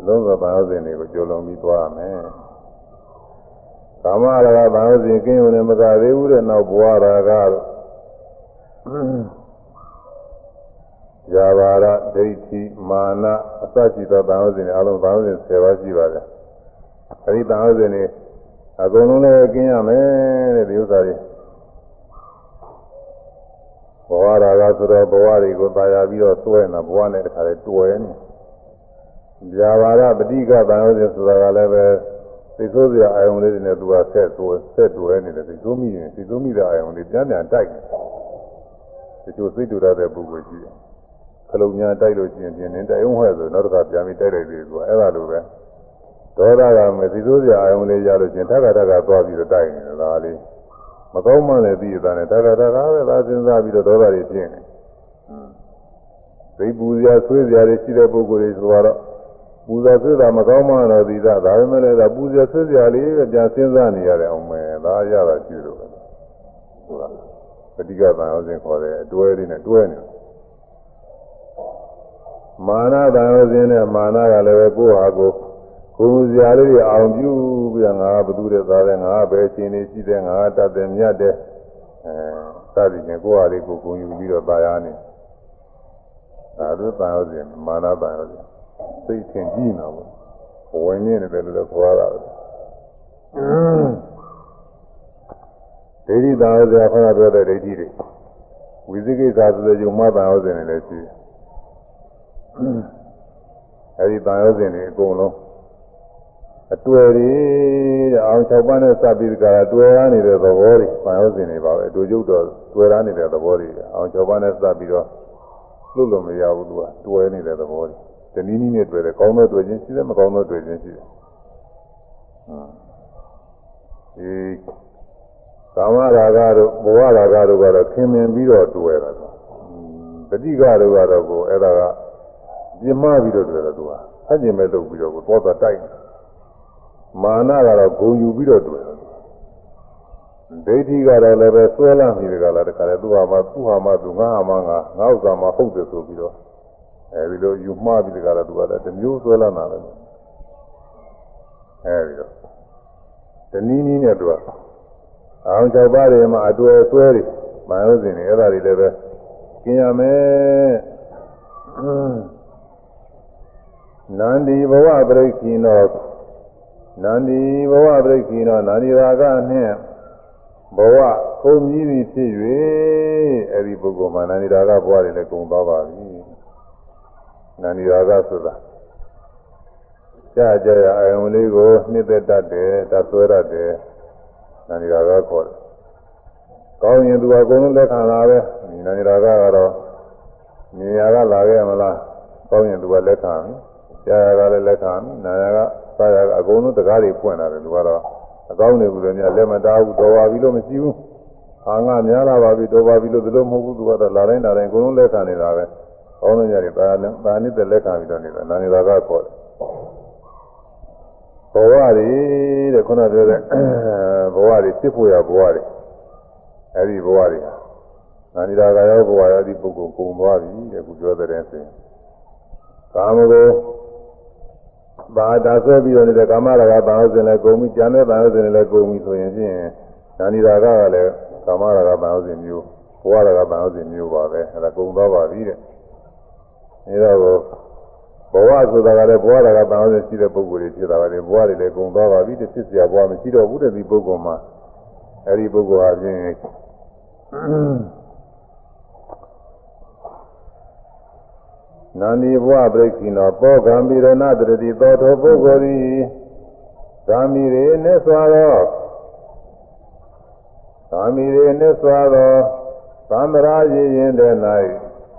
အလုံးစုံတာဝစဉ်တွေကိုကြော်လွန်ပြီးသွားမယ်ကာမရာဂဘာဝစဉ်ကင်းုံနဲ့မကသေးဘူးတဲ့နောက်ဘဝရာဂတို့ဇာဘာရဒိဋ္ဌိမာနအစရှိသောဘာဝစဉ်တွေအလုံးဘာဝစဉ်10ပါးရှိပါတယ်အဲဒီဘာဝစဉ်တွေအကုန်လုံးလည်းကင်းရမယ်တဲ့ဒီဥစ္စာတွေဘ ဝရာဂဆိုတော့ဘဝတွေကိုတာယာပြီးတော့သွဲနေတာဘဝနဲ့တခါလေတွယ်နေဇာဘာရပဋိကဘာဝစဉ်ဆိုတာကလည်းပဲသိဆိုးစရာအာယုံလေးတွေနဲ့သူကဆက်သွဲဆက်တွဲနေတယ်သိဆိုးမိရင်သိဆိုးမိတဲ့အာယုံလေးပြန်ပြန်တိုက်တယ်တချို့သိတူရတဲ့ပုဂ္ဂိုလ်ရှိတယ်ခလုံးညာတိုက်လို့ရှိရင်ပြင်းနေတိုက်အောင်ဟဲ့ဆိုနောက်တစ်ခါပြန်ပြီးတိုက်လိုက်ပြီသူကအဲ့ဒါလိုပဲဒေါသကမသိဆိုးစရာအာယုံလေးရလို့ရှိရင်ထက်ကထက်ကသွားပြီးတော့တိုက်နေတယ်ဒါလေး မကောင်းမှလည်းသိရတာနဲ့ထက်ကထက်ကပဲသာစဉ်းစားပြီးတော့ဒေါသတွေပြင်းနေသိပူစရာဆွေးစရာတွေရှိတဲ့ပုဂ္ဂိုလ်တွေဆိုတော့ပူဇော်ဆွေးတာမကောင်းမှတော့ဒီသာဒါပေမဲ့လည်းဒါပူဇော်ဆွေးစရာလေးပဲပြန်စဉ်းစားနေရတယ်အောင်မယ်ဒါရတာရှိလို့ပဲဆိုတာပဋိကသံယောဇဉ်ခေါ်တယ်အတွဲလေးနဲ့တွဲနေတယ်မာနသံယောဇဉ်နဲ့မာနကလည်းပဲကိုယ့်ဟာကိုယ် ကိုယ်စရာလေးတွေအောင်ပြုပြီးငါဘသူတဲ့သားတဲ့ငါပဲရှင်နေရှိတဲ့ငါတတ်တဲ့မြတ်တဲ့အဲစသည်ဖြင့်ကိုယ်ဟာလေးကိုဂုဏ်ယူပြီးတော့ပါရနေသာဓုပါရောစဉ်မာနပါရောစဉ်စိတ်ထင်ကြည့်နေပါဘူးဝင်နေတယ်ပဲလို့ခေါ်ရတာပဲဒိဋ္ဌိသာရောစဉ်ခေါ်ရတဲ့ဒိဋ္ဌိတွေဝိသိကိစ္စဆိုတဲ့ယုံမပါရောစဉ်တွေလည်းရှိတယ်အဲဒီပါရောစဉ်တွေအကုန်လုံး အတွေ့တွေတဲ့အောင်၆ပါးနဲ့စပ်ပြီးကြတာတွေ့ရနေတဲ့သဘောတွေသာဝဇ္ဇနေပါပဲအတူကျုပ်တော့တွေ့ရနေတဲ့သဘောတွေအောင်၆ပါးနဲ့စပ်ပြီးတော့လွတ်လို့မရဘူးသူကတွေ့နေတဲ့သဘောတွေတနည်းနည်းနဲ့တွေ့တယ်ကောင်းသောတွေ့ခြင်းရှိတယ်မကောင်းသောတွေ့ခြင်းရှိတယ်ဒီကာမရာဂတို့ဘဝရာဂတို့ကတော့ခင်မင်ပြီးတော့တွေ့တာကတတိကတို့ကတော့ကိုအဲ့ဒါကပြမပြီးတော့တွေ့တယ်သူကဆက်ကျင်မဲ့လုပ်ပြီးတော့ကိုသွားသွားတိုက် မာနကတော့ဂုံယူပြီးတော့တွေ့တယ်ဒိဋ္ဌိကတော့လည်းပဲဆွဲလာမိတယ်ကလားတခါလေသူ့ဟာမှသူ့ဟာမှသူငါဟာမှငါငါဥစ္စာမှဟုတ်တယ်ဆိုပြီးတော့အဲဒီလိုယူမှားပြီးတကလားသူကလည်းတမျိုးဆွဲလာတာလည်းအဲဒီတော့တနည်းနည်းနဲ့သူကအောင်၆ပါးတွေမှာအတွေ့ဆွဲတွေမာယောဇဉ်တွေအဲ့ဒါတွေလည်းပဲကျင်ရမယ်နန္ဒီဘဝပရိက္ခိနော နန္ဒီဘဝပရိက္ခိနောနန္ဒီရာဂနှင့်ဘဝကုန်ကြီးသည်ဖြစ်၍အဲ့ဒီပုဂ္ဂိုလ်မှာနန္ဒီရာဂဘဝတွေလည်းကုန်သွားပါပြီနန္ဒီရာဂဆိုတာကြာကြာရအယုံလေးကိုနှစ်သက်တတ်တယ်တဆွဲတတ်တယ်နန္ဒီရာဂခေါ်တယ်ကောင်းရင်သူကအကုန်လုံးလက်ခံလာပဲနန္ဒီရာဂကတော့နေရာကလာခဲ့မလားကောင်းရင်သူကလက်ခံပြီကြာရကလည်းလက်ခံပြီနာရက သာရကအကုန်လုံးတကားတွေပွင့်လာတယ်သူကတော့အကောင်းနေဘူးလည်းများလက်မတားဘူးတော်ပါပြီလို့မရှိဘူးအာငါများလာပါပြီတော်ပါပြီလို့ဒီလိုမဟုတ်ဘူးသူကတော့လာတိုင်းလာတိုင်းအကုန်လုံးလက်ခံနေတာပဲကောင်းတဲ့ညတွေဒါလည်းဒါနည်းတဲ့လက်ခံပြီးတော့နေတာနာနေသာကခေါ်တယ်ဘဝတွေတဲ့ခုနပြောတဲ့ဘဝတွေဖြစ်ဖို့ရဘဝတွေအဲဒီဘဝတွေဟာနာနေသာကရောဘဝရောဒီပုဂ္ဂိုလ်ကုန်သွားပြီတဲ့ခုပြောတဲ့ဆိုရင်ကာမဂုဏ် ဘာသာဆွဲပြီးတော့နေတဲ့ကာမရာဂဘာဝစဉ်လည်းကုန်ပြီ၊ဉာဏ်နဲ့ဘာဝစဉ်လည်းကုန်ပြီဆိုရင်ဖြင့်နာနေသာကလည်းကာမရာဂဘာဝစဉ်မျိုးဘဝရာဂဘာဝစဉ်မျိုးပါပဲအဲဒါကုန်သွားပါပြီတဲ့အဲတော့ဘဝဆိုတာကလည်းဘဝရာကတန်အောင်ရှိတဲ့ပုဂ္ဂိုလ်တွေဖြစ်တာပါလေဘဝတွေလည်းကုန်သွားပါပြီတဖြစ်เสียဘဝမရှိတော့ဘူးတဲ့ဒီပုဂ္ဂိုလ်မှာအဲဒီပုဂ္ဂိုလ်ဟာဖြင့် နာနီဘဝပရိခိနောပောဂံပိရဏတရတိသောတောပုဂ္ဂိုလ်သည်ဂာမိရေနဲ့စွာသောဂာမိရေနဲ့စွာသောသံဃာရည်ရင်တဲ့၌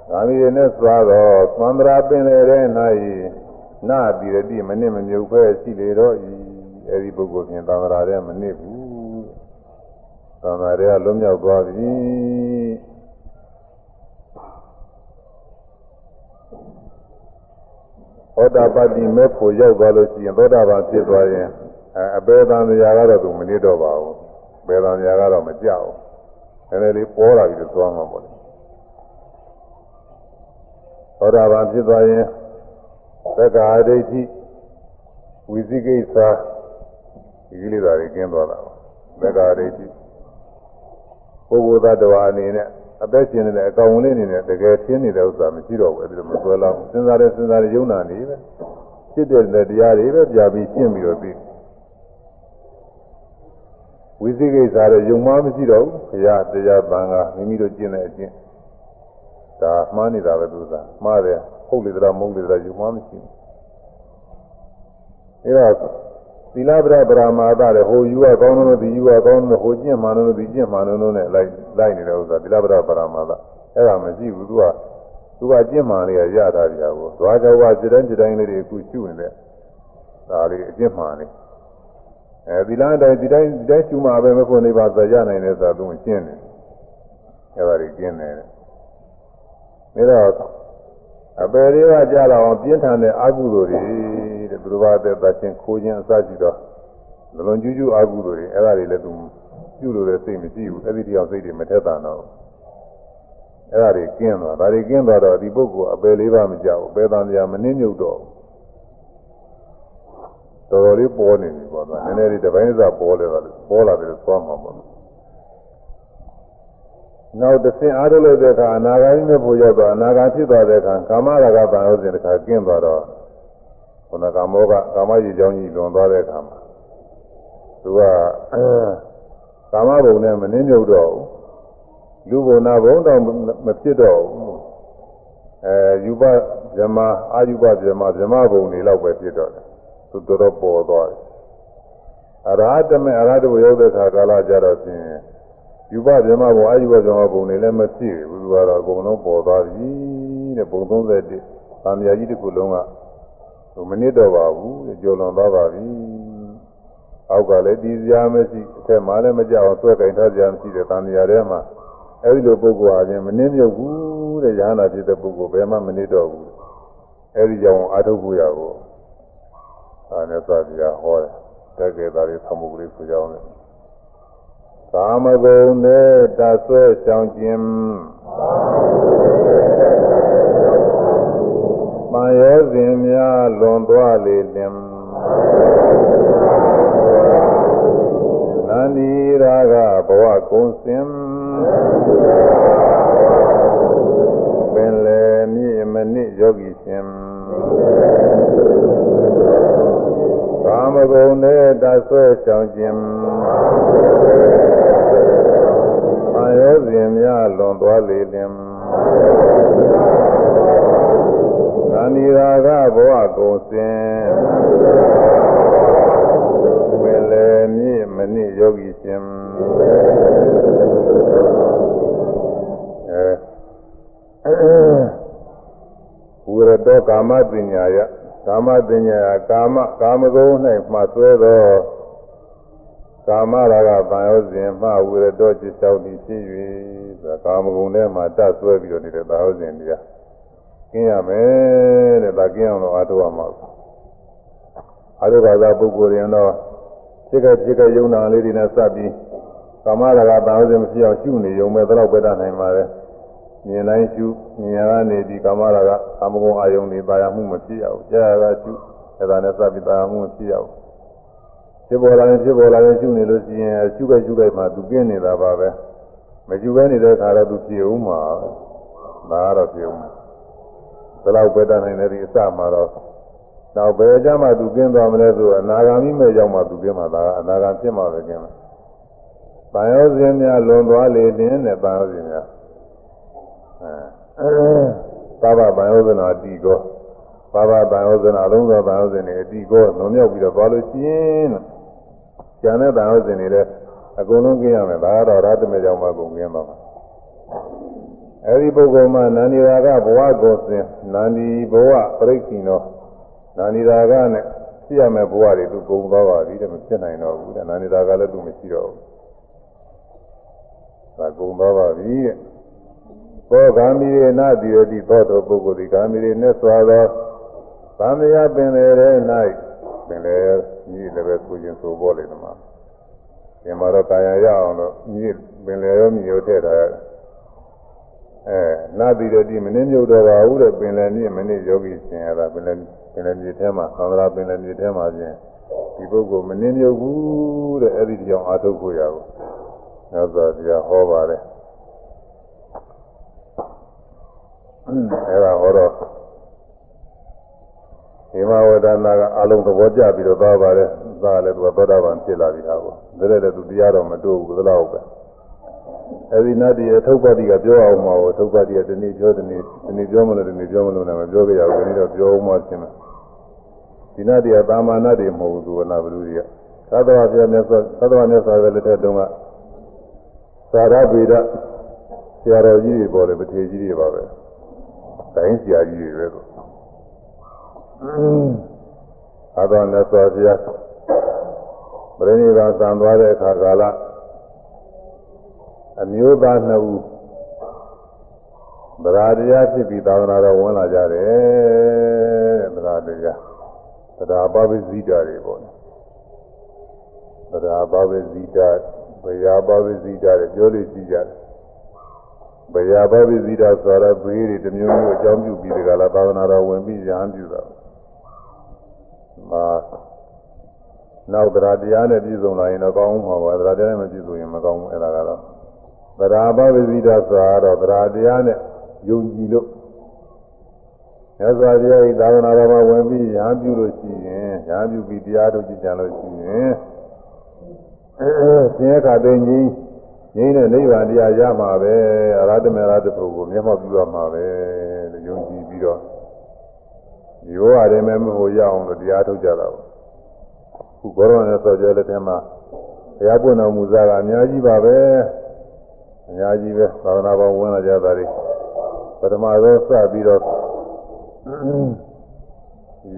သာမီရနဲ့စွာတော့သံဃာပင်လေတဲ့၌နာတိရတိမနစ်မမြုပ်ပဲရှိလေတော့ဤအဲအဲဒီပုဂ္ဂိုလ်ဖြင့်သံဃာရဲမနစ်ဘူးသံဃာရဲကလွတ်မြောက်သွားပြီ သောတာပတ္တိမေဖို့ရောက်သွားလို့ရှိရင်သောတာပန်ဖြစ်သွားရင်အပေသံဃာကတော့သူမနစ်တော့ပါဘူးပေသံဃာကတော့မကြောက်ဘူးနည်းနည်းလေးပေါ်လာပြီးတော့သွားမှာပေါ့လေသောတာပန်ဖြစ်သွားရင်သက္ကာဒိဋ္ဌိဝိသိကိစ္စဒီကိလေသာတွေကင်းသွားတာသက္ကာဒိဋ္ဌိပုဂ္ဂိုလ်သတ္တဝါအနေနဲ့ အသက်ရှင်နေတဲ့အကောင်လေးအနေနဲ့တကယ်ရှင်းနေတဲ့ဥစ္စာမရှိတော့ဘူးအဲ့ဒါမဆွဲလောက်စဉ်းစားတဲ့စဉ်းစားတဲ့ယုံနာနေပဲဖြစ်တဲ့တရားတွေပဲပြပြီးရှင်းပြီးတော့သိဝိသိကိစ္စတဲ့ယုံမှမရှိတော့ဘူးဘုရားတရားတန်ခါမိမိတို့ကျင့်တဲ့အကျင့်ဒါမှားနေတာပဲသူကမှားတယ်ဟုတ်လေသလားမဟုတ်လေသလားယုံမှမရှိဘူးအဲဒါ သီလပရပရမာသတဲ့ဟိုယူရကောင်းလို့ဒီယူရကောင်းလို့ဟိုကျင့်မှန်လို့ဒီကျင့်မှန်လို့နဲ့လိုက်လိုက်နေတဲ့ဥစ္စာသီလပရပရမာသအဲ့ဒါမရှိဘူးသူကသူကကျင့်မှန်လေးရရတာကြာကိုသွားကြောကစိတ္တန်းစိတ္တိုင်းလေးတွေအခုရှုနေတဲ့ဒါလေးအကျင့်မှန်လေးအဲဒီလားတိုင်းဒီတိုင်းဒီတိုင်းရှုမှပဲမဖို့နေပါဆိုရနိုင်တဲ့သာသူကျင့်တယ်အဲ့ဒါကြီးကျင့်တယ်ဒါတော့ အပယ်တွေကကြာတော့ပြင်းထန်တဲ့အကုသိုလ်တွေတဲ့သူတို့ဘာသက်သချင်းခိုးခြင်းအစရှိတော့လလွန်ကျူးကျူးအကုသိုလ်တွေအဲ့ဒါတွေလည်းသူပြုလို့လည်းစိတ်မရှိဘူးအဲ့ဒီတရားစိတ်တွေမထက်တာတော့အဲ့ဒါတွေကင်းသွားဒါတွေကင်းသွားတော့ဒီပုဂ္ဂိုလ်အပယ်လေးပါမကြောက်ဘူးပယ်တန်တရားမနှင်းညုတ်တော့တော်တော်လေးပေါ်နေပြီပေါ့ကွာနည်းနည်းလေးတစ်ပိုင်းစားပေါ်လဲတော့ပေါ်လာတယ်လို့သွားမှာပေါ့ နောက်တစ်ဆင့်အားထုတ်လို့တဲ့အခါအနာဂါမိမဲ့ဖို့ရောက်တော့အနာဂါဖြစ်သွားတဲ့အခါကာမရာဂပါဥစဉ်တစ်ခါကျင်းသွားတော့ခုနကမောကကာမကြီးကြောင်းကြီးလွန်သွားတဲ့အခါမှာသူကကာမဘုံနဲ့မနှင်းမြုပ်တော့ဘူးလူဘုံနာဘုံတော့မဖြစ်တော့ဘူးအဲယူပဇမအာယူပဇမဇမဘုံနေလောက်ပဲဖြစ်တော့တယ်သူတော်တော်ပေါ်သွားတယ်အရဟတမေအရဟတဘုရောက်တဲ့အခါကာလကြတော့ဖြင့် ယူပဇမဘုံအာယူပဇမဘုံနေလည်းမဖြစ်ဘူးသူကတော့အကုန်လုံးပေါ်သွားပြီတဲ့ဘုံ31သံဃာကြီးတစ်ခုလုံးကဟိုမနစ်တော့ပါဘူးကြော်လွန်သွားပါပြီအောက်ကလည်းဒီစရာမရှိအထက်မှာလည်းမကြောက်ဆွဲကင်ထားစရာမရှိတဲ့သံဃာထဲမှာအဲဒီလိုပုဂ္ဂိုလ်အချင်းမနှင်းမြုပ်ဘူးတဲ့ရဟနာဖြစ်တဲ့ပုဂ္ဂိုလ်ဘယ်မှမနှိတော့ဘူးအဲဒီကြောင့်အာထုပ်ဖို့ရကိုအာနဲ့သာပြာဟောတယ်တကယ်သားလေးသမှုကလေးဆိုကြအောင်လေ ကာမဂုဏ်နဲ့တဆွဲဆောင်ခြင်းပန်ရောစဉ်များလွန်သွားလေလင်နန္ဒီရာဂဘဝကုံစင်ပင်လေမြင့်မနစ်ယောဂီရှင်ကာမဂုဏ်နဲ့တဆွဲဆောင်ခြင်း ပန်ရောစဉ်များလွန်သွားလေလင်န္ဒီရာဂဘဝကုန်စင်ဝေလေမြင့်မနစ်ယောဂီရှင်အဲဝရတောကာမပညာယကာမပညာယကာမကာမဂုဏ်၌မှဆွဲသော ကာမရာဂဗံယောစဉ်မှဝရတောจิตတောတိဖြစ်၍ဆိုတာကာမဂုဏ်ထဲမှာတတ်ဆွဲပြီးတော့နေတဲ့သာယောစဉ်တရားကင်းရမယ်တဲ့ဒါကင်းအောင်တော့အားထုတ်ရမှာအားထုတ်ပါသာပုဂ္ဂိုလ်ရင်တော့စိတ်ကစိတ်ကယုံနာလေးတွေနဲ့စပ်ပြီးကာမရာဂတာဟုတ်စေမဖြစ်အောင်ရှုနေုံပဲတော့ပဲတတ်နိုင်ပါလေမြင်တိုင်းရှုမြင်ရနေဒီကာမရာဂကာမဂုဏ်အာယုန်တွေပါရမှုမဖြစ်ရဘူးကြာရရှုအဲဒါနဲ့စပ်ပြီးပါရမှုမဖြစ်ရဘူး ဖြစ်ပေါ်လာရင်ဖြစ်ပေါ်လာရင်ရှုနေလို့ရှိရင်ရှုပဲရှုလိုက်မှသူပြင်းနေတာပါပဲမရှုဘဲနေတဲ့ခါတော့သူပြေဦးမှာဒါကတော့ပြေဦးမှာဘယ်လောက်ပဲတတ်နိုင်လဲဒီအစမှာတော့တော့ဘယ်ကြမှာသူကျင်းသွားမလဲဆိုအနာဂါမိမဲ့ရောက်မှသူကျင်းမှာဒါအနာဂါဖြစ်မှပဲကျင်းမှာ။ဘာယောဇဉ်များလွန်သွားလေတဲ့နဲ့ဘာယောဇဉ်များအဲသာဘဘာယောဇနာတီကောဘာဘာဘာယောဇနာအလုံးစုံဘာယောဇဉ်တွေအတီကောလွန်မြောက်ပြီးတော့သွားလို့ရှိရင် ကျန်တဲ့ဘာယောဇဉ်တွေလည်းအကုန်လုံးကျင်းရမယ်ဒါကတော့ရတ္တမေကြောင့်မှကုန်ကျင်းပါမှာအဲဒီပုဂ္ဂိုလ်မှာနန္ဒီရာဂဘဝကိုစဉ်နန္ဒီဘဝပြိဋ္ဌိနောနန္ဒီရာဂနဲ့ ဖြစ်ရမယ့်ဘဝတွေသူကုန်သွားပါပြီတဲ့မဖြစ်နိုင်တော့ဘူးတဲ့နာနေတာကလည်းသူမရှိတော့ဘူးဒါကုန်သွားပါပြီတဲ့သောဂာမိရေနတိယတိသောတောပုဂ္ဂိုလ်ဒီဂာမိရေနဲ့စွာသောသံဃာပင်လေတဲ့၌ပင်လေ ကြီးလည်းပဲဆိုရင်ဆိုပေါ်လေဒီမှာဒီမှာတော့ကာယရအောင်လို့မြစ်ပင်လေရောမြစ်ရောထည့်ထားရတယ်အဲနာတိရတိမင်းမြုပ်တော်ပါဘူးတဲ့ပင်လေမြစ်မင်းယောဂီရှင်ရတာပင်လေပင်လေမြစ်ထဲမှာသံဃာပင်လေမြစ်ထဲမှာချင်းဒီပုဂ္ဂိုလ်မင်းမြုပ်ဘူးတဲ့အဲ့ဒီကြောင့်အာထုတ်ဖို့ရဘူးညသောတရားဟောပါတယ်အဲ့ဒါဟောတော့ ဒီမဝဒနာကအလုံးသဘောကျပြီးတော့သွားပါတယ်။သာလည်းသူကသောတာပန်ဖြစ်လာပြီဟာကို။ဒါလည်းလည်းသူတရားတော်မတိုးဘူးသလားဟုတ်ပဲ။အဲဒီနတ်ဒီအထုပ်ပတ်တိကပြောအောင်မှာကိုထုပ်ပတ်တိကဒီနေ့ပြောဒီနေ့ဒီနေ့ပြောမလို့ဒီနေ့ပြောမလို့လည်းမပြောကြရဘူး။ဒီနေ့တော့ပြောအောင်မှရှင်းမယ်။ဒီနတ်ဒီကသာမာနတ်တွေမဟုတ်ဘူးသူကနာဘလူတွေက။သတ္တဝါပြမြတ်စွာသတ္တဝါမြတ်စွာဘုရားလက်ထက်တုန်းကသာရပေဒဆရာတော်ကြီးတွေပေါ်တယ်ပထေကြီးတွေပါပဲ။တိုင်းဆရာကြီးတွေပဲလို့ အာသောမြတ်စွာဘုရားပရိနိဗ္ဗာန်သံသွားတဲ့အခါကာလအမျိုးသားနှစ်ဦးဗราတရားဖြစ်ပြီးသာသနာတော်ဝင်လာကြတယ်တဲ့ဗราတရားတရားပပိဇိတာတွေပေါ့တရားပပိဇိတာဘယပပိဇိတာတွေပြောလို့ကြည့်ကြတယ်ဘယပပိဇိတာဆိုတော့ဘေးတွေတစ်မျိုးမျိုးအကြောင်းပြုပြီးဒီကလာသာသနာတော်ဝင်ပြီးရဟန်းပြုတာ မှာနောက်တရားတရားနဲ့ပြည့်စုံလာရင်တော့ကောင်းမှာပါတရားတရားနဲ့မပြည့်စုံရင်မကောင်းဘူးအဲ့ဒါကတော့တရားဘဝိဇိတဆိုတော့တရားတရားနဲ့ယုံကြည်လို့မြတ်စွာဘုရားဤသာသနာတော်မှာဝင်ပြီးရဟန်းပြုလို့ရှိရင်ရဟန်းပြုပြီးတရားတို့ကြည်ကြံလို့ရှိရင်အဲဆင်းရဲခါသိကြီးငြိမ်းတဲ့နိဗ္ဗာန်တရားရမှာပဲအရဟတမေရတ္တဖို့ကိုမျက်မှောက်ပြုရမှာပဲလို့ယုံကြည်ပြီးတော့ ဒီဘဝတည်းမဲ့မဟုတ်ရအောင်လို့တရားထုတ်ကြတာပေါ့ခုဘောရနဲ့ဆောကြတဲ့ထဲမှာဘုရားပွင့်တော်မူစားကအများကြီးပါပဲအများကြီးပဲသာသနာပေါ်ဝင်လာကြတာတွေပထမဆုံးစပြီးတော့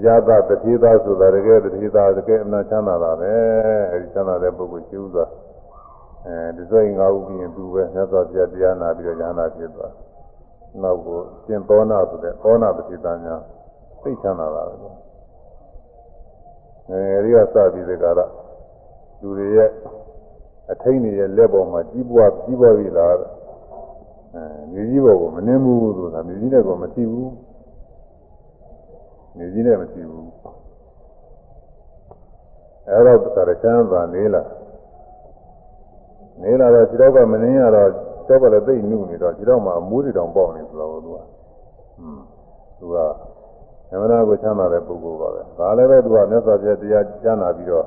ရသတတိသားဆိုတာတကယ်တတိသားတကယ်အမှန်ချမ်းသာတာပဲအဲဒီချမ်းသာတဲ့ပုဂ္ဂိုလ်ရှိဥစွာအဲဒီဆိုရင်ငါဥပြီးရင်သူပဲမြတ်စွာဘုရားတရားနာပြီးတော့ဉာဏ်နာဖြစ်သွားနောက်ကိုကျင့်သောနာဆိုတဲ့သောနာပတိသားများ သိချမ်းသာတာပဲအဲဒီကစပြီးဒီကရလူတွေရဲ့အထိန်တွေရဲ့လက်ပေါ်မှာကြီးပွားကြီးပွားပြီလားအဲမြေကြီးပေါ်ကိုမနှင်းဘူးဆိုတာမြေကြီးနဲ့ကမထိဘူးမြေကြီးနဲ့မထိဘူးအဲတော့သရချမ်းသာနေလာနေလာတော့ခြေတော့ကမနှင်းရတော့တော့ကလည်းသိနှုနေတော့ခြေတော့မှအမိုးတွေတောင်ပေါက်နေဆိုတော့သူကอืมသူက သမဏကိုချမ်းသာတဲ့ပုဂ္ဂိုလ်ပါပဲဒါလည်းပဲသူကမြတ်စွာဘုရားတရားကျမ်းနာပြီးတော့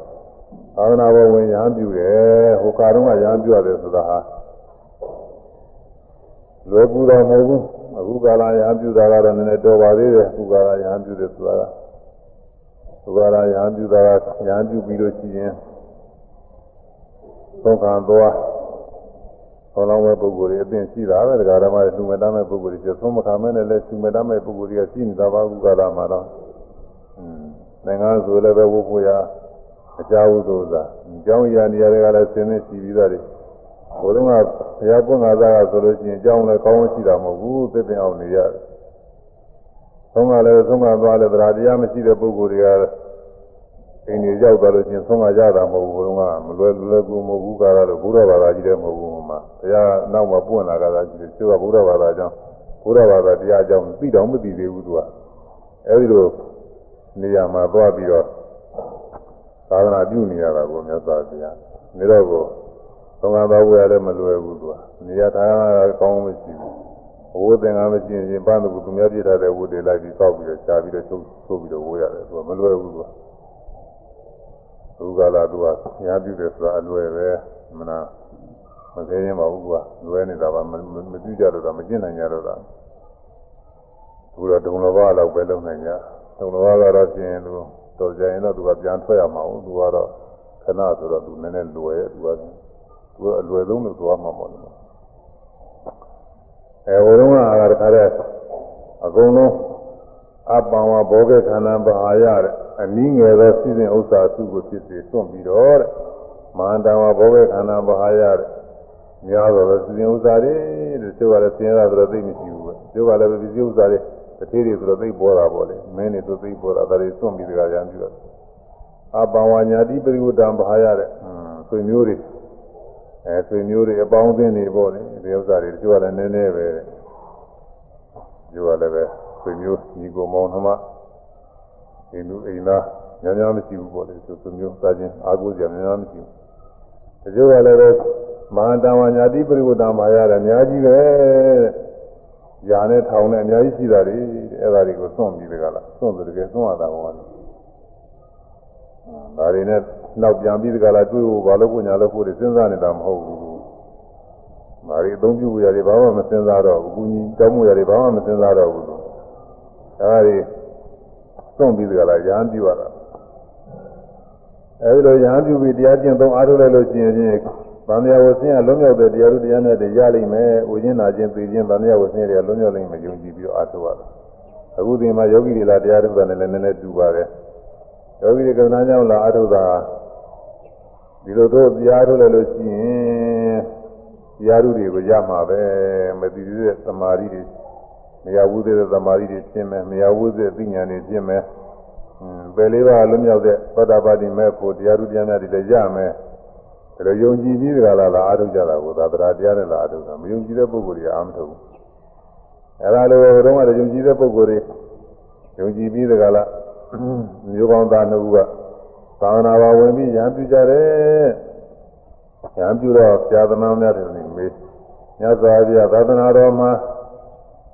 သာသနာ့ဘဝင်ရဟန်းပြုတယ်ဟိုကာတုန်းကရဟန်းပြုရတယ်ဆိုတာဟာလွယ်ကူတော့မဟုတ်ဘူးအခုကာလရဟန်းပြုတာကတော့နည်းနည်းတော်ပါသေးတယ်အခုကာလရဟန်းပြုတယ်ဆိုတာကအခုကာလရဟန်းပြုတာကရဟန်းပြုပြီးလို့ရှိရင်သုံးခံသွား ဆောင်းလောင်းမဲ့ပုဂ္ဂိုလ်တွေအသင်ရှိတာပဲဒကာဓမ္မတွေလူမတမ်းမဲ့ပုဂ္ဂိုလ်တွေကျသုံးမခံမဲ့နဲ့လည်းလူမတမ်းမဲ့ပုဂ္ဂိုလ်တွေကရှိနေတာပါအခုကာလမှာတော့อืมနိုင်ငံဆိုလည်းပဲဝုတ်ဖို့ရအကြောင်းဥသာအကြောင်းအရာနေရာတွေကလည်းဆင်းနေရှိပြီးသားတွေဘုရားကဘုရားပွင့်လာတာဆိုလို့ရှိရင်အကြောင်းလည်းကောင်းရှိတာမဟုတ်ဘူးသိတဲ့အောင်နေရတယ်သုံးကလည်းသုံးကသွားလည်းတရားတရားမရှိတဲ့ပုဂ္ဂိုလ်တွေက အိမ်ကြီးရောက်သွားလို့ချင်းဆုံးမရတာမဟုတ်ဘူးဘုရားကမလွယ်လွယ်ကူမဟုတ်ဘူးကားတော့ဘုရားဘာသာကြီးလည်းမဟုတ်ဘူးမှာဘုရားနောက်မှာပွင့်လာကြတာကြီးသူကဘုရားဘာသာကြောင့်ဘုရားဘာသာတရားကြောင့်သိတော့မသိသေးဘူးသူကအဲဒီလိုနေရာမှာသွားပြီးတော့သာသနာပြုနေရတာကိုမြတ်စွာဘုရားနေတော့ကိုသုံးကားသွားဝယ်လည်းမလွယ်ဘူးသူကနေရာထားကောင်းမရှိဘူးဝိုးသင်္ကန်းမရှိရင်ပန်းသူသူများပြထားတဲ့ဝိုးတွေလိုက်ပြီးတောက်ပြီးတော့ရှားပြီးတော့ချုပ်ချုပ်ပြီးတော့ဝိုးရတယ်သူကမလွယ်ဘူးသူက ဘုရားလာသူကညာပြုတယ်ဆိုတာအလွယ်ပဲမနာမသေးရင်ပါဘူးကွာလွယ်နေတာပါမပြုကြတော့တာမကျင့်နိုင်ကြတော့တာသူတော့ဒုံလဘလောက်ပဲလုံနိုင်ကြဒုံလဘကတော့ကျင်သူတော်ကြရင်တော့သူကပြန်ထွက်ရမှာဘူးသူကတော့ခဏဆိုတော့သူနည်းနည်းလွယ်သူကသူကအလွယ်ဆုံးလို့သွားမှာပေါ့လေအဲဟိုတုန်းကတခါတည်းအကုန်လုံးအပံဝဘောဂေခန္ဓာပါအာရတဲ့ အနည်းငယ်သောစီစဉ်ဥစ္စာအစုကိုဖြစ်စေစွန့်ပြီးတော့တဲ့မဟာတဝဘောဂေခန္ဓာဘဟာရတဲ့များသောစီစဉ်ဥစ္စာတွေတဲ့ကျိုးကလည်းဆင်းရဲတာဆိုတော့သိမရှိဘူးပဲကျိုးကလည်းပစ္စည်းဥစ္စာတွေတစ်သေးတွေဆိုတော့သိပေါ်တာပေါ့လေမင်းတွေဆိုသိပေါ်တာဒါတွေစွန့်ပြီးတကရံပြုတော့အပဝညာတိပရိဝတ္တံဘာရတဲ့ဆွေမျိုးတွေအဲဆွေမျိုးတွေအပေါင်းအသင်းတွေပေါ့လေဒီဥစ္စာတွေကျိုးကလည်းနည်းနည်းပဲကျိုးကလည်းပဲဆွေမျိုးညီကိုမောင်နှမ ဒီလူအိမ်သားများများမရှိဘူးပေါ့လေဆိုဆွေမျိုးစားခြင်းအာကိုစရာများများမရှိဘူးတချို့ကလည်းပဲမဟာတဝညာတိပရိဝတ္တံဘာရတဲ့အများကြီးပဲတဲ့ညာနဲ့ထောင်နဲ့အများကြီးရှိတာတွေအဲ့ဒါတွေကိုစွန့်ပြီးတကလားစွန့်ဆိုတကယ်စွန့်ရတာဟောတယ်ဒါတွေနဲ့နောက်ပြန်ပြီးတကလားတွေ့ဖို့ဘာလို့ကိုညာလို့ဖို့တွေစဉ်းစားနေတာမဟုတ်ဘူး။မာရီအသုံးပြုရတွေဘာမှမစဉ်းစားတော့ဘူး။ကုညီတောင်းမှုရတွေဘာမှမစဉ်းစားတော့ဘူးလို့။ဒါတွေ စွန့်ပြီးတကလားရဟန်းပြုရတာ။အဲဒီလိုရဟန်းပြုပြီးတရားကျင့်သုံးအားထုတ်လိုက်လို့ရှိရင်ချင်းဗန္ဓရာဝဆင်းရလုံးမြောက်တဲ့တရားတို့တရားနဲ့တည်းရလိမ့်မယ်။ဥခြင်းနာခြင်းသိခြင်းဗန္ဓရာဝဆင်းရတွေကလုံးမြောက်လိမ့်မယ်ယုံကြည်ပြီးအားထုတ်ရတာ။အခုဒီမှာယောဂီတွေလာတရားထုတ်တာနဲ့လည်းနည်းနည်းတူပါတယ်။ယောဂီတွေကနာကြောင့်လာအထုတာဒီလိုတော့တရားထုတ်လိုက်လို့ရှိရင်တရားထုတွေကိုရမှာပဲမသိသေးတဲ့သမာဓိတွေမ ရဘူးသေးတဲ့သမာဓိတွေရှင်းမယ်မရဘူးသေးတဲ့သိဉာဏ်တွေရှင်းမယ်ပယ်လေးပါးလွတ်မြောက်တဲ့သောတာပတိမဲ့ဖို့တရားထုတရားများတွေလည်းရမယ်ဒါလိုယုံကြည်ပြီးကြလားလားအထုကြတာကိုသာတရားတရားနဲ့လားအထုတာမယုံကြည်တဲ့ပုဂ္ဂိုလ်တွေအာမထုတ်ဘူးအဲဒါလိုတော့ကယုံကြည်တဲ့ပုဂ္ဂိုလ်တွေယုံကြည်ပြီးကြလားမျိုးကောင်းသားနှစ်ဦးကသာသနာ့ဘာဝင်ပြီးရံပြကြတယ်ရံပြတော့ဆရာသမားများတယ်နေမေးညဇာပြသာသနာတော်မှာ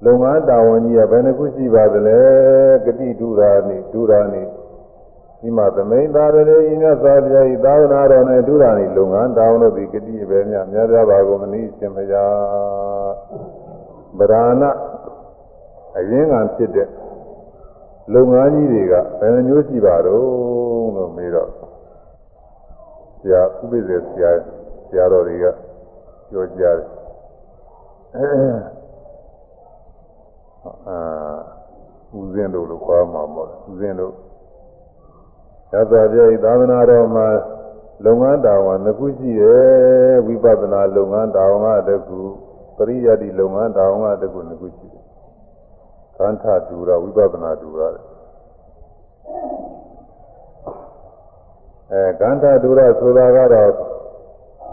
လုံငန်းတာဝန်ကြီးကဘယ်နှခုရှိပါသလဲဂတိဒုရာနိဒုရာနိဒီမှာသမိန်သာရလေဤမြတ်စွာဘုရားဤသာသနာတော်နဲ့ဒုရာနိလုံငန်းတာဝန်တို့ဒီဂတိပဲများများပြပါကုန်မနည်းရှင်မယာဗราဏအရင်ကဖြစ်တဲ့လုပ်ငန်းကြီးတွေကဘယ်နှမျိုးရှိပါတော့လို့မေးတော့ဆရာဥပိ္ပဇေဆရာဆရာတော်တွေကပြောကြတယ် အာဦးဇင်းတို့လို့ခေါ်မှာပေါ့ဦးဇင်းတို့ရသော်ပြည့်သာသနာတော်မှာလုပ်ငန်းတာဝန်နှစ်ခုရှိတယ်ဝိပဿနာလုပ်ငန်းတာဝန်ကတစ်ခုပရိယတ်ဒီလုပ်ငန်းတာဝန်ကတစ်ခုနှစ်ခုရှိတယ်ကန္ထတူရဝိပဿနာတူရတယ်အဲကန္ထတူရဆိုတာကတော့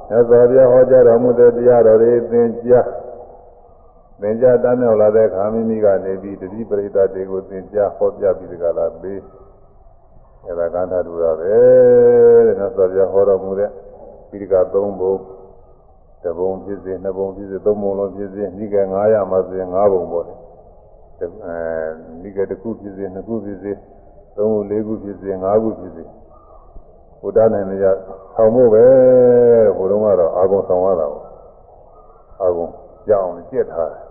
မြတ်စွာဘုရားဟောကြားတော်မူတဲ့တရားတော်တွေသင်ကြား သင်ကြားတတ်မြောက်လာတဲ့ခါမိမိကနေပြီးတတိပရိသတ်တွေကိုသင်ကြားဟောပြပြီးတကလားပေးအဲဒါကန္ထတူရပဲတဲ့မြတ်စွာဘုရားဟောတော်မူတဲ့ပိဋက၃ဘုံတဘုံဖြစ်စေနှစ်ဘုံဖြစ်စေသုံးဘုံလုံးဖြစ်စေဤက900မှာဆိုရင်၅ဘုံပေါ့လေအဲဒီကတစ်ခုဖြစ်စေနှစ်ခုဖြစ်စေသုံးခုလေးခုဖြစ်စေငါးခုဖြစ်စေဘုရားနိုင်ကြဆောင်ဖို့ပဲဟိုတုန်းကတော့အာဂုံဆောင်ရတာပေါ့အာဂုံကြောက်အောင်ကြက်ထားတယ်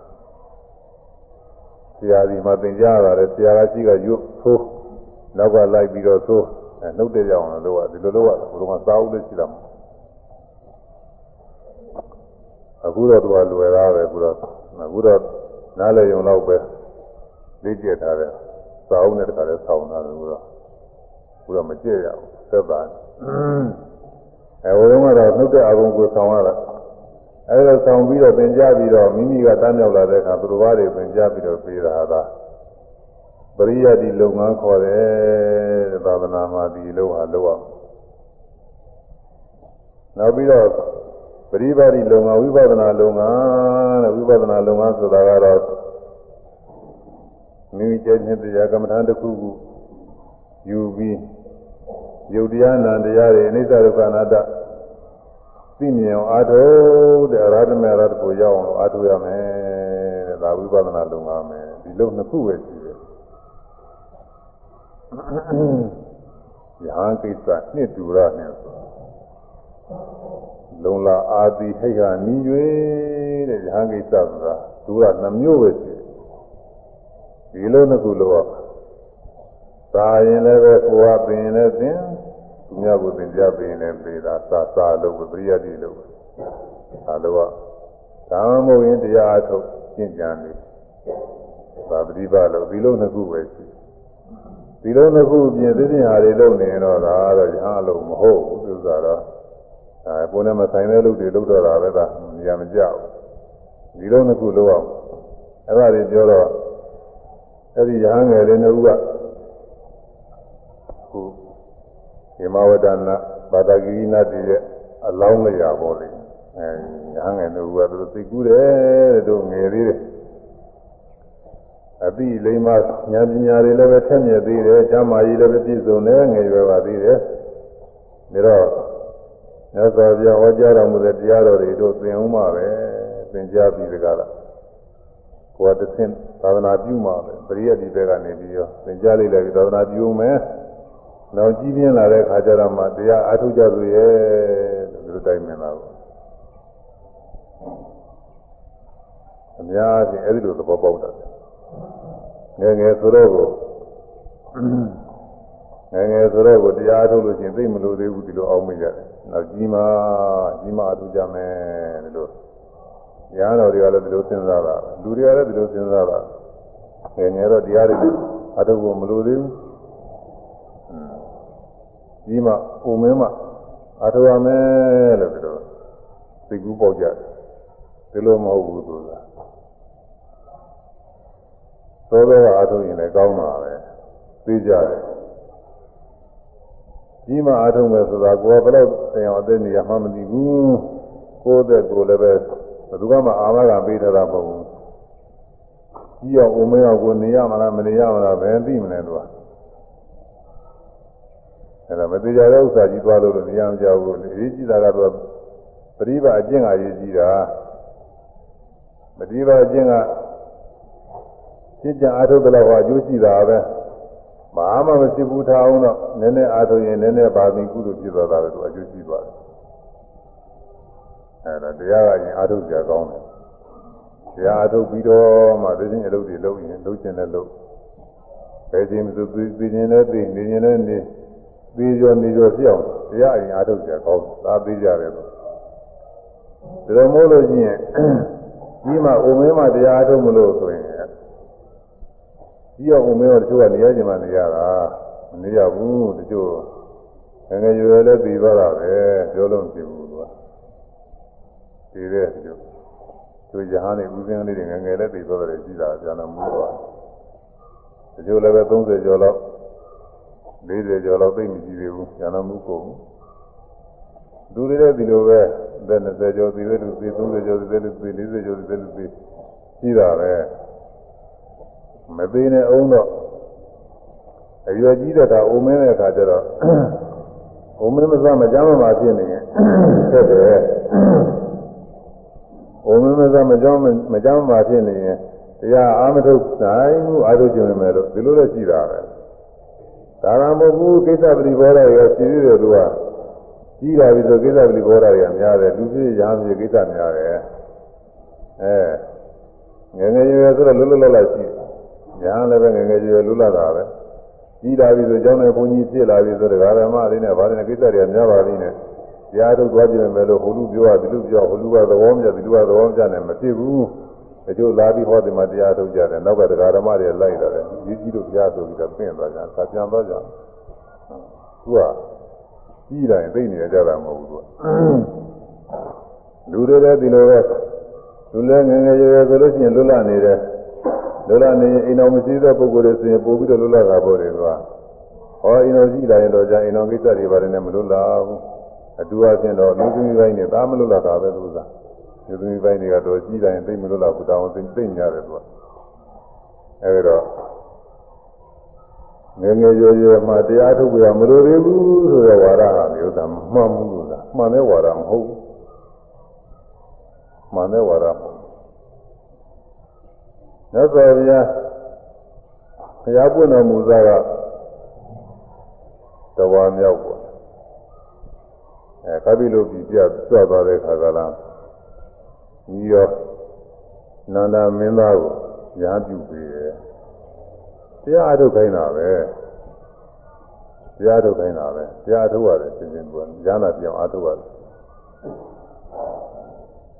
ဆရာဒီမှာသင်ကြားရတာလေဆရာကရှိကရွတ်သိုးနောက်ကလိုက်ပြီးတော့သိုးအဲနှုတ်တဲ့ကြောင်လို့ဒီလိုလို့ကဘုရားစာအုပ်လေးရှိတာမအခုတော့သူကလွယ်သားပဲအခုတော့အခုတော့နားလည်ရုံတော့ပဲလေးကျက်ထားတဲ့စာအုပ်နဲ့တခါလဲဆောင်းထားတယ်ဘုရားဘုရားမကျက်ရဘူးသက်သာအဲဟိုတုန်းကတော့နှုတ်တဲ့အကုံကိုဆောင်းရတာ အဲဒါဆောင်းပြီးတော့သင်ကြားပြီးတော့မိမိကတန်းမြောက်လာတဲ့အခါသူတော်ဘာတွေသင်ကြားပြီးတော့ပေးတာဟာပရိယတ်ဒီလုပ်ငန်းခေါ်တယ်သာသနာမှာဒီလုပ်ဟာလုပ်အောင်နောက်ပြီးတော့ပရိပါတိလုပ်ငန်းဝိပဿနာလုပ်ငန်းတဲ့ဝိပဿနာလုပ်ငန်းဆိုတာကတော့မိမိကျင့်တဲ့တရားကမ္မထာတစ်ခုခုယူပြီးယုတ်တရားနာတရားတွေအနိစ္စဒုက္ခအနတ္တ သိမြင်အောင်အားထုတ်တဲ့အရဟတမေရတ်ကိုရောက်အောင်အားထုတ်ရမယ်တဲ့ဒါဝိပဿနာလုပ်ငန်းမယ်ဒီလုပ်နှစ်ခုပဲရှိတယ်ယဟန်ကိစ္စနှစ်တူရနဲ့ဆိုလုံလာအာတိဟိတ်ဟာနီး၍တဲ့ယဟန်ကိစ္စဆိုတာသူကနှမျိုးပဲရှိတယ်ဒီလိုနှစ်ခုလို့သာရင်လည်းပဲကိုယ်ကပင်လည်းသင် သူများကိုသင်ကြပင်လည်းပေတာသာသာလို့ပရိယတ်တိလို့ဒါလို့ကသာမဟုတ်ရင်တရားအထုတ်ရှင်းကြံနေသာပရိပါလို့ဒီလိုနှစ်ခုပဲရှိဒီလုံးတစ်ခုပြင်သိတဲ့ဟာတွေလုပ်နေတော့ဒါတော့ရဟန်းလို့မဟုတ်ဘူးသူကတော့အဲပုံနဲ့မဆိုင်တဲ့လုပ်တွေလုပ်တော့တာပဲဒါနေရာမကျဘူးဒီလုံးတစ်ခုလုပ်အောင်အဲ့ဒါတွေပြောတော့အဲ့ဒီရဟန်းငယ်လေးနှစ်ဦးက ဒီမဝဒနာဘာတာဂိရိနာတည်ရဲ့အလောင်းလျာပေါ်လေအဲရဟန်းငယ်နှစ်ဦးကသူတို့သိကူးတယ်တို့ငယ်သေးတယ်အပိလိမ္မာဉာဏ်ပညာတွေလည်းပဲထက်မြက်သေးတယ်။ဓမ္မကြီးလည်းပဲပြည့်စုံတယ်ငယ်ရွယ်ပါသေးတယ်။ဒါတော့မြတ်စွာဘုရားဟောကြားတော်မူတဲ့တရားတော်တွေတို့သင်အောင်ပါပဲ။သင်ကြားပြီးတကားလား။ကိုယ်ကသင်သာသနာပြုမှာပဲ။ပရိယတ်ဒီဘက်ကနေပြီးရောသင်ကြားလိုက်လည်းသာသနာပြုမယ်။ နောက်ကြီးပြင်းလာတဲ့ခါကျတော့မှတရားအထုကြသူရဲ့လို့ဒီလိုတိုင်းမြင်တာပေါ့။အများကြီးအဲဒီလိုသဘောပေါက်တာ။ငယ်ငယ်ဆိုတော့ကိုငယ်ငယ်ဆိုတော့ကိုတရားထုတ်လို့ရှိရင်သိမလို့သေးဘူးဒီလိုအောင်းမိကြတယ်။နောက်ကြီးမှကြီးမှအထူးကြမယ်ဒီလို။ညာတော်တွေကလည်းဒီလိုစဉ်းစားတာ။လူတွေကလည်းဒီလိုစဉ်းစားတာ။ငယ်ငယ်တော့တရားတွေအထုပ်ကိုမလို့သေးဘူး။ ကြီးမှပုံမင်းမှအထုပ်ရမယ်လို့ဒီလိုသိကူးပေါက်ကြတယ်။ဒီလိုမဟုတ်ဘူးဆိုတာ။သောသောအားထုတ်ရင်လည်းကောင်းတာပဲသိကြတယ်ကြီးမှအားထုတ်မယ်ဆိုတာကိုယ်ကဘယ်တော့တင်အောင်အသက်နေရမှမသိဘူးကိုယ်သက်ကိုယ်လည်းပဲဘယ်သူမှအာမခံပေးထားတာမဟုတ်ဘူးကြီးအောင်အိုမင်းအောင်ကိုနေရမလားမနေရမလားဘယ်သိမလဲသူက အဲ့ဒါမသေးကြတဲ့ဥစ္စာကြီးသွားလို့လည်းမရမကြဘူးအရေးကြီးတာကတော့ပရိပါအကျင့်ကရေးကြီးတာပရိပါအကျင့်ကကျင့်ကြံအားထုတ်တဲ့လောက်ဟာအကျိုးရှိတာပဲဘာမှမဖြစ်ဘူးထားအောင်တော့နည်းနည်းအားထုတ်ရင်နည်းနည်းပါပြီးကုသိုလ်ဖြစ်သွားတာပဲသူအကျိုးရှိသွားတယ်အဲဒါတရားကရင်အားထုတ်ကြကောင်းတယ်တရားအားထုတ်ပြီးတော့မှသိချင်းအလုပ်တွေလုပ်ရင်လုပ်ကျင်တဲ့လုပ်ဘယ်ချိန်မှသိသိချင်းလည်းသိနေရင်လည်းနေ သိကြောနေကြောဖြစ်အောင်တရားရင်အားထုတ်ကြကောင်းသာသိကြတယ်လို့ဒါတော့မို့လို့ရှိရင်ဒီမှာအိုမင်းမတရားအားထုတ်မလို့ဆိုရင်ကြီးအောင်မင်းတို့တချို့ကနေရကြမှာနေရတာမနေရဘူးတချို့ငငယ်ရွယ်လည်းပြီးသွားတာပဲပြောလို့မဖြစ်ဘူးသူကဒီတဲ့တချို့သူရဟန်းနေဦးစင်းလေးတွေငငယ်လည်းပြီးသွားတယ်ရှိတာကျန်တော့မူသွားတချို့လည်းပဲ30ကျော်လောက် 40ကျော်လောက်သိမကြည့်သေးဘူးကျန်တော့မူကုန်လူတွေလည်းဒီလိုပဲအသက်20ကျော်ပြီးတဲ့လူပြီး30ကျော်ပြီးတဲ့လူပြီး40ကျော်ပြီးတဲ့လူပြီးရှိတာပဲမသေးနဲ့အောင်တော့အရွယ်ကြီးတဲ့အခါအိုမင်းတဲ့အခါကျတော့အိုမင်းမစားမကြမ်းမပါဖြစ်နေရင်ဆက်တယ်အိုမင်းမစားမကြမ်းမကြမ်းမပါဖြစ်နေရင်တရားအာမထုတ်နိုင်ဘူးအာထုတ်ကျင်မယ်လို့ဒီလိုလည်းရှိတာပဲ ဒါမှမဟုတ်ဘူးကိစ္စပရိဘောဓတွေကရှိသေးတယ်သူကကြီးလာပြီဆိုကိစ္စပရိဘောဓတွေကများတယ်လူဖြစ်ရဟန်းဖြစ်ကိစ္စများတယ်အဲငယ်ငယ်ရွယ်ရွယ်ဆိုတော့လွတ်လွတ်လပ်လပ်ရှိတယ်ညာလည်းပဲငယ်ငယ်ရွယ်လွတ်လပ်တာပဲကြီးလာပြီဆိုကျောင်းနဲ့ဘုန်းကြီးဖြစ်လာပြီဆိုတော့ဓမ္မတွေနဲ့ဗားတဲ့ကိစ္စတွေကများပါပြီနဲ့တရားထုတ်သွားကြည့်မယ်လို့ဟိုလူပြောတာဒီလူပြောဟိုလူကသဘောမကျဒီလူကသဘောမကျနဲ့မဖြစ်ဘူးတ ချို့လာပြီးဟောဒီမှာတရားထုတ်ကြတယ်နောက်ကဓမ္မတွေလိုက်လာတယ်ကြီးကြီးတို့တရားဆိုပြီးတော့ပြင်သွားကြဆာပြန်သွားကြသူကကြီးလာရင်သိနေကြတာမဟုတ်ဘူးသူကလူတွေလည်းဒီလိုပဲလူလည်းငယ်ငယ်ရွယ်ရွယ်ဆိုလို့ရှိရင်လွတ်လပ်နေတယ်လွတ်လပ်နေရင်အိမ်တော်မရှိတဲ့ပုဂ္ဂိုလ်တွေဆိုရင်ပို့ပြီးတော့လွတ်လပ်တာပေါ့တယ်ကွာဟောအိမ်တော်ရှိလာရင်တော့ကြာအိမ်တော်ကိစ္စတွေပါတယ်နဲ့မလွတ်လပ်ဘူးအတူအချင်းတော့လူသမီးပိုင်းနဲ့ဒါမလွတ်လပ်တာပဲသူက လူသမီးပိုင်းတွေကတော့ကြီးလာရင်သိမလွတ်လပ်ဘူးတောင်းသိသိညာတယ်သူကအဲဒီတော့ငယ်ငယ်ရွယ်ရွယ်မှတရားထုတ်ပြမလိုသေးဘူးဆိုတော့ဝါဒဟာမျိုးသာမှန်မှုလို့လားမှန်တဲ့ဝါဒမဟုတ်ဘူးမှန်တဲ့ဝါဒမဟုတ်မြတ်စွာဘုရားဘုရားပွင့်တော်မူသောကတဝါမြောက်ပေါ့အဲကပိလုပြည်ပြဆွတ်သွားတဲ့ခါကလာ ညီရောနန္ဒမင်းသားကိုညာပြုပေးတယ်တရားအထုတ်ခိုင်းတာပဲတရားထုတ်ခိုင်းတာပဲတရားထုတ်ရတယ်ရှင်းရှင်းပြောညာနာပြောင်းအထုတ်ရတယ်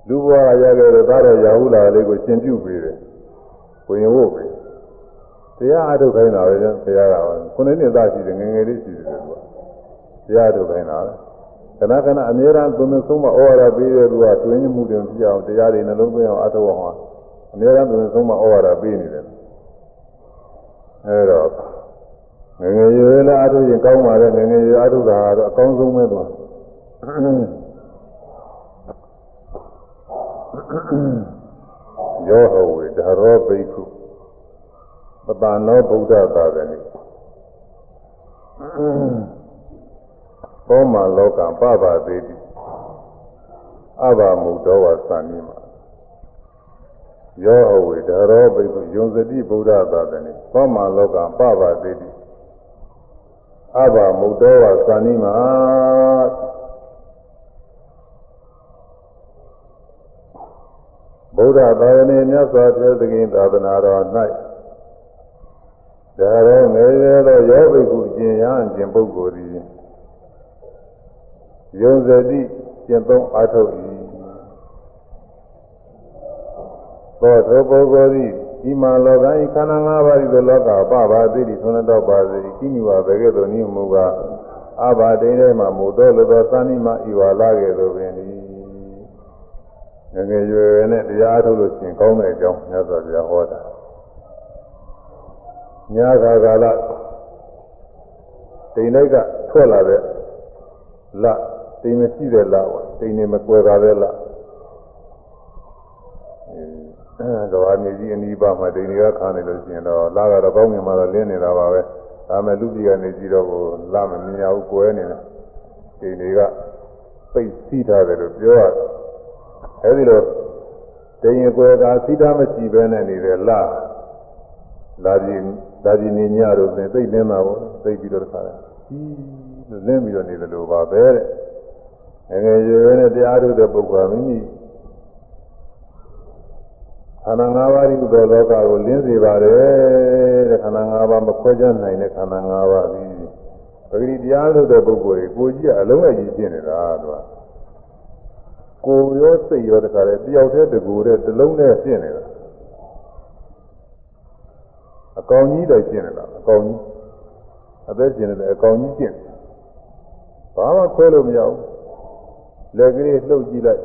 လူဘဝရခဲ့တဲ့သားတော်ရာဟုလာလေးကိုရှင်းပြုပေးတယ်ဝင်ဝုတ်ပဲတ တရားအထုတ်ခိုင်းတာပဲဆရာကခုနှစ်နှစ်သားရှိတယ်ငယ်ငယ်လေးရှိတယ်သူကတရားအထုတ်ခိုင်းတာပဲ ခဏခဏအမြဲတမ်းသုံးသုံးမဩဝါဒပေးတဲ့သူကတွင်းမှုတွေပြအောင်တရားတွေနှလုံးသွင်းအောင်အထုတ်အောင်အမြဲတမ်းသုံးသုံးမဩဝါဒပေးနေတယ်အဲတော့ငယ်ငယ်ရွယ်လာအထုတ်ရင်ကောင်းပါလေငယ်ငယ်ရွယ်အထုတ်တာကတော့အကောင်းဆုံးပဲသူကယောဟဝေဓရောဘိက္ခုပတန်သောဗုဒ္ဓသာသနိ ဘောမလောကပပသေးတိအဘမုဒ္ဒောဝသံနိမယောဟဝေဓရောဘိက္ခုယုံစတိဗုဒ္ဓသာသနိဘောမလောကပပသေးတိအဘမုဒ္ဒောဝသံနိမဗုဒ္ဓသာသနာမြတ်စွာဘုရားသခင်သာသနာတော်၌ဒါရောငယ်ရွယ်သောယောဘိကုကျင်ရန်ကျင်ပုဂ္ဂိုလ်သည် ယုံစတိကျင့်သုံးအားထုတ်၏သောသောပုဂ္ဂိုလ်သည်ဒီမှာလောကဤခန္ဓာ၅ပါးဤသောလောကပပါသိတိသုံးတော်ပါစေကိမိဝဘကဲ့သို့နိမူကားအဘာတိန်ထဲမှာမူသောလောသောသဏိမဤဝါလာကဲ့သို့ပင်သည်ငယ်ငယ်ရွယ်ရွယ်နဲ့တရားထုတ်လို့ရှင်ကောင်းတဲ့အကြောင်းမြတ်စွာဘုရားဟောတာညခါကာလတိမ်လိုက်ကထွက်လာတဲ့လ တိမ်မရှိတဲ့လပေါ့တိမ်နေမကွယ်ပါတဲ့လအဲကဘာမြေကြီးအနီးပါးမှာတိမ်တွေကခါနေလို့ရှိရင်တော့လကတော့ကောင်းမြင်မှတော့လင်းနေတာပါပဲဒါမဲ့လူကြီးကနေကြည့်တော့ကိုလမမြင်ရဘူးကွယ်နေတယ်တိမ်တွေကပိတ်စီးထားတယ်လို့ပြောရတယ်အဲဒီလိုတိမ်ရင်ကွယ်ကစီးထားမရှိဘဲနဲ့နေတဲ့လလာပြီးဒါဒီနေညတို့နဲ့သိလင်းတာပေါ့သိပြီးတော့တခါလဲကြီးလို့လင်းပြီးတော့နေတယ်လို့ပါပဲတဲ့ ငယ်ငယ်ရွယ်ရွယ်နဲ့တရားထုတ်တဲ့ပုဂ္ဂိုလ်ကမိမိခန္ဓာ၅ပါးဤသောလောကကိုလင်းစေပါတယ်တဲ့ခန္ဓာ၅ပါးမခွဲခြားနိုင်တဲ့ခန္ဓာ၅ပါးပြီးပဂတိတရားထုတ်တဲ့ပုဂ္ဂိုလ်ကိုကိုကြီးကအလုံးအကြီးဖြစ်နေတာသူကကိုရောစိတ်ရောတခါလဲတယောက်တည်းတကူတဲ့တစ်လုံးနဲ့ဖြစ်နေတာအကောင်ကြီးတိုင်ကျင့်နေတာအကောင်ကြီးအသက်ကျင့်တယ်အကောင်ကြီးကျင့်ဘာမှခွဲလို့မရဘူး လက်ကလေးလှုပ်ကြည့်လိုက်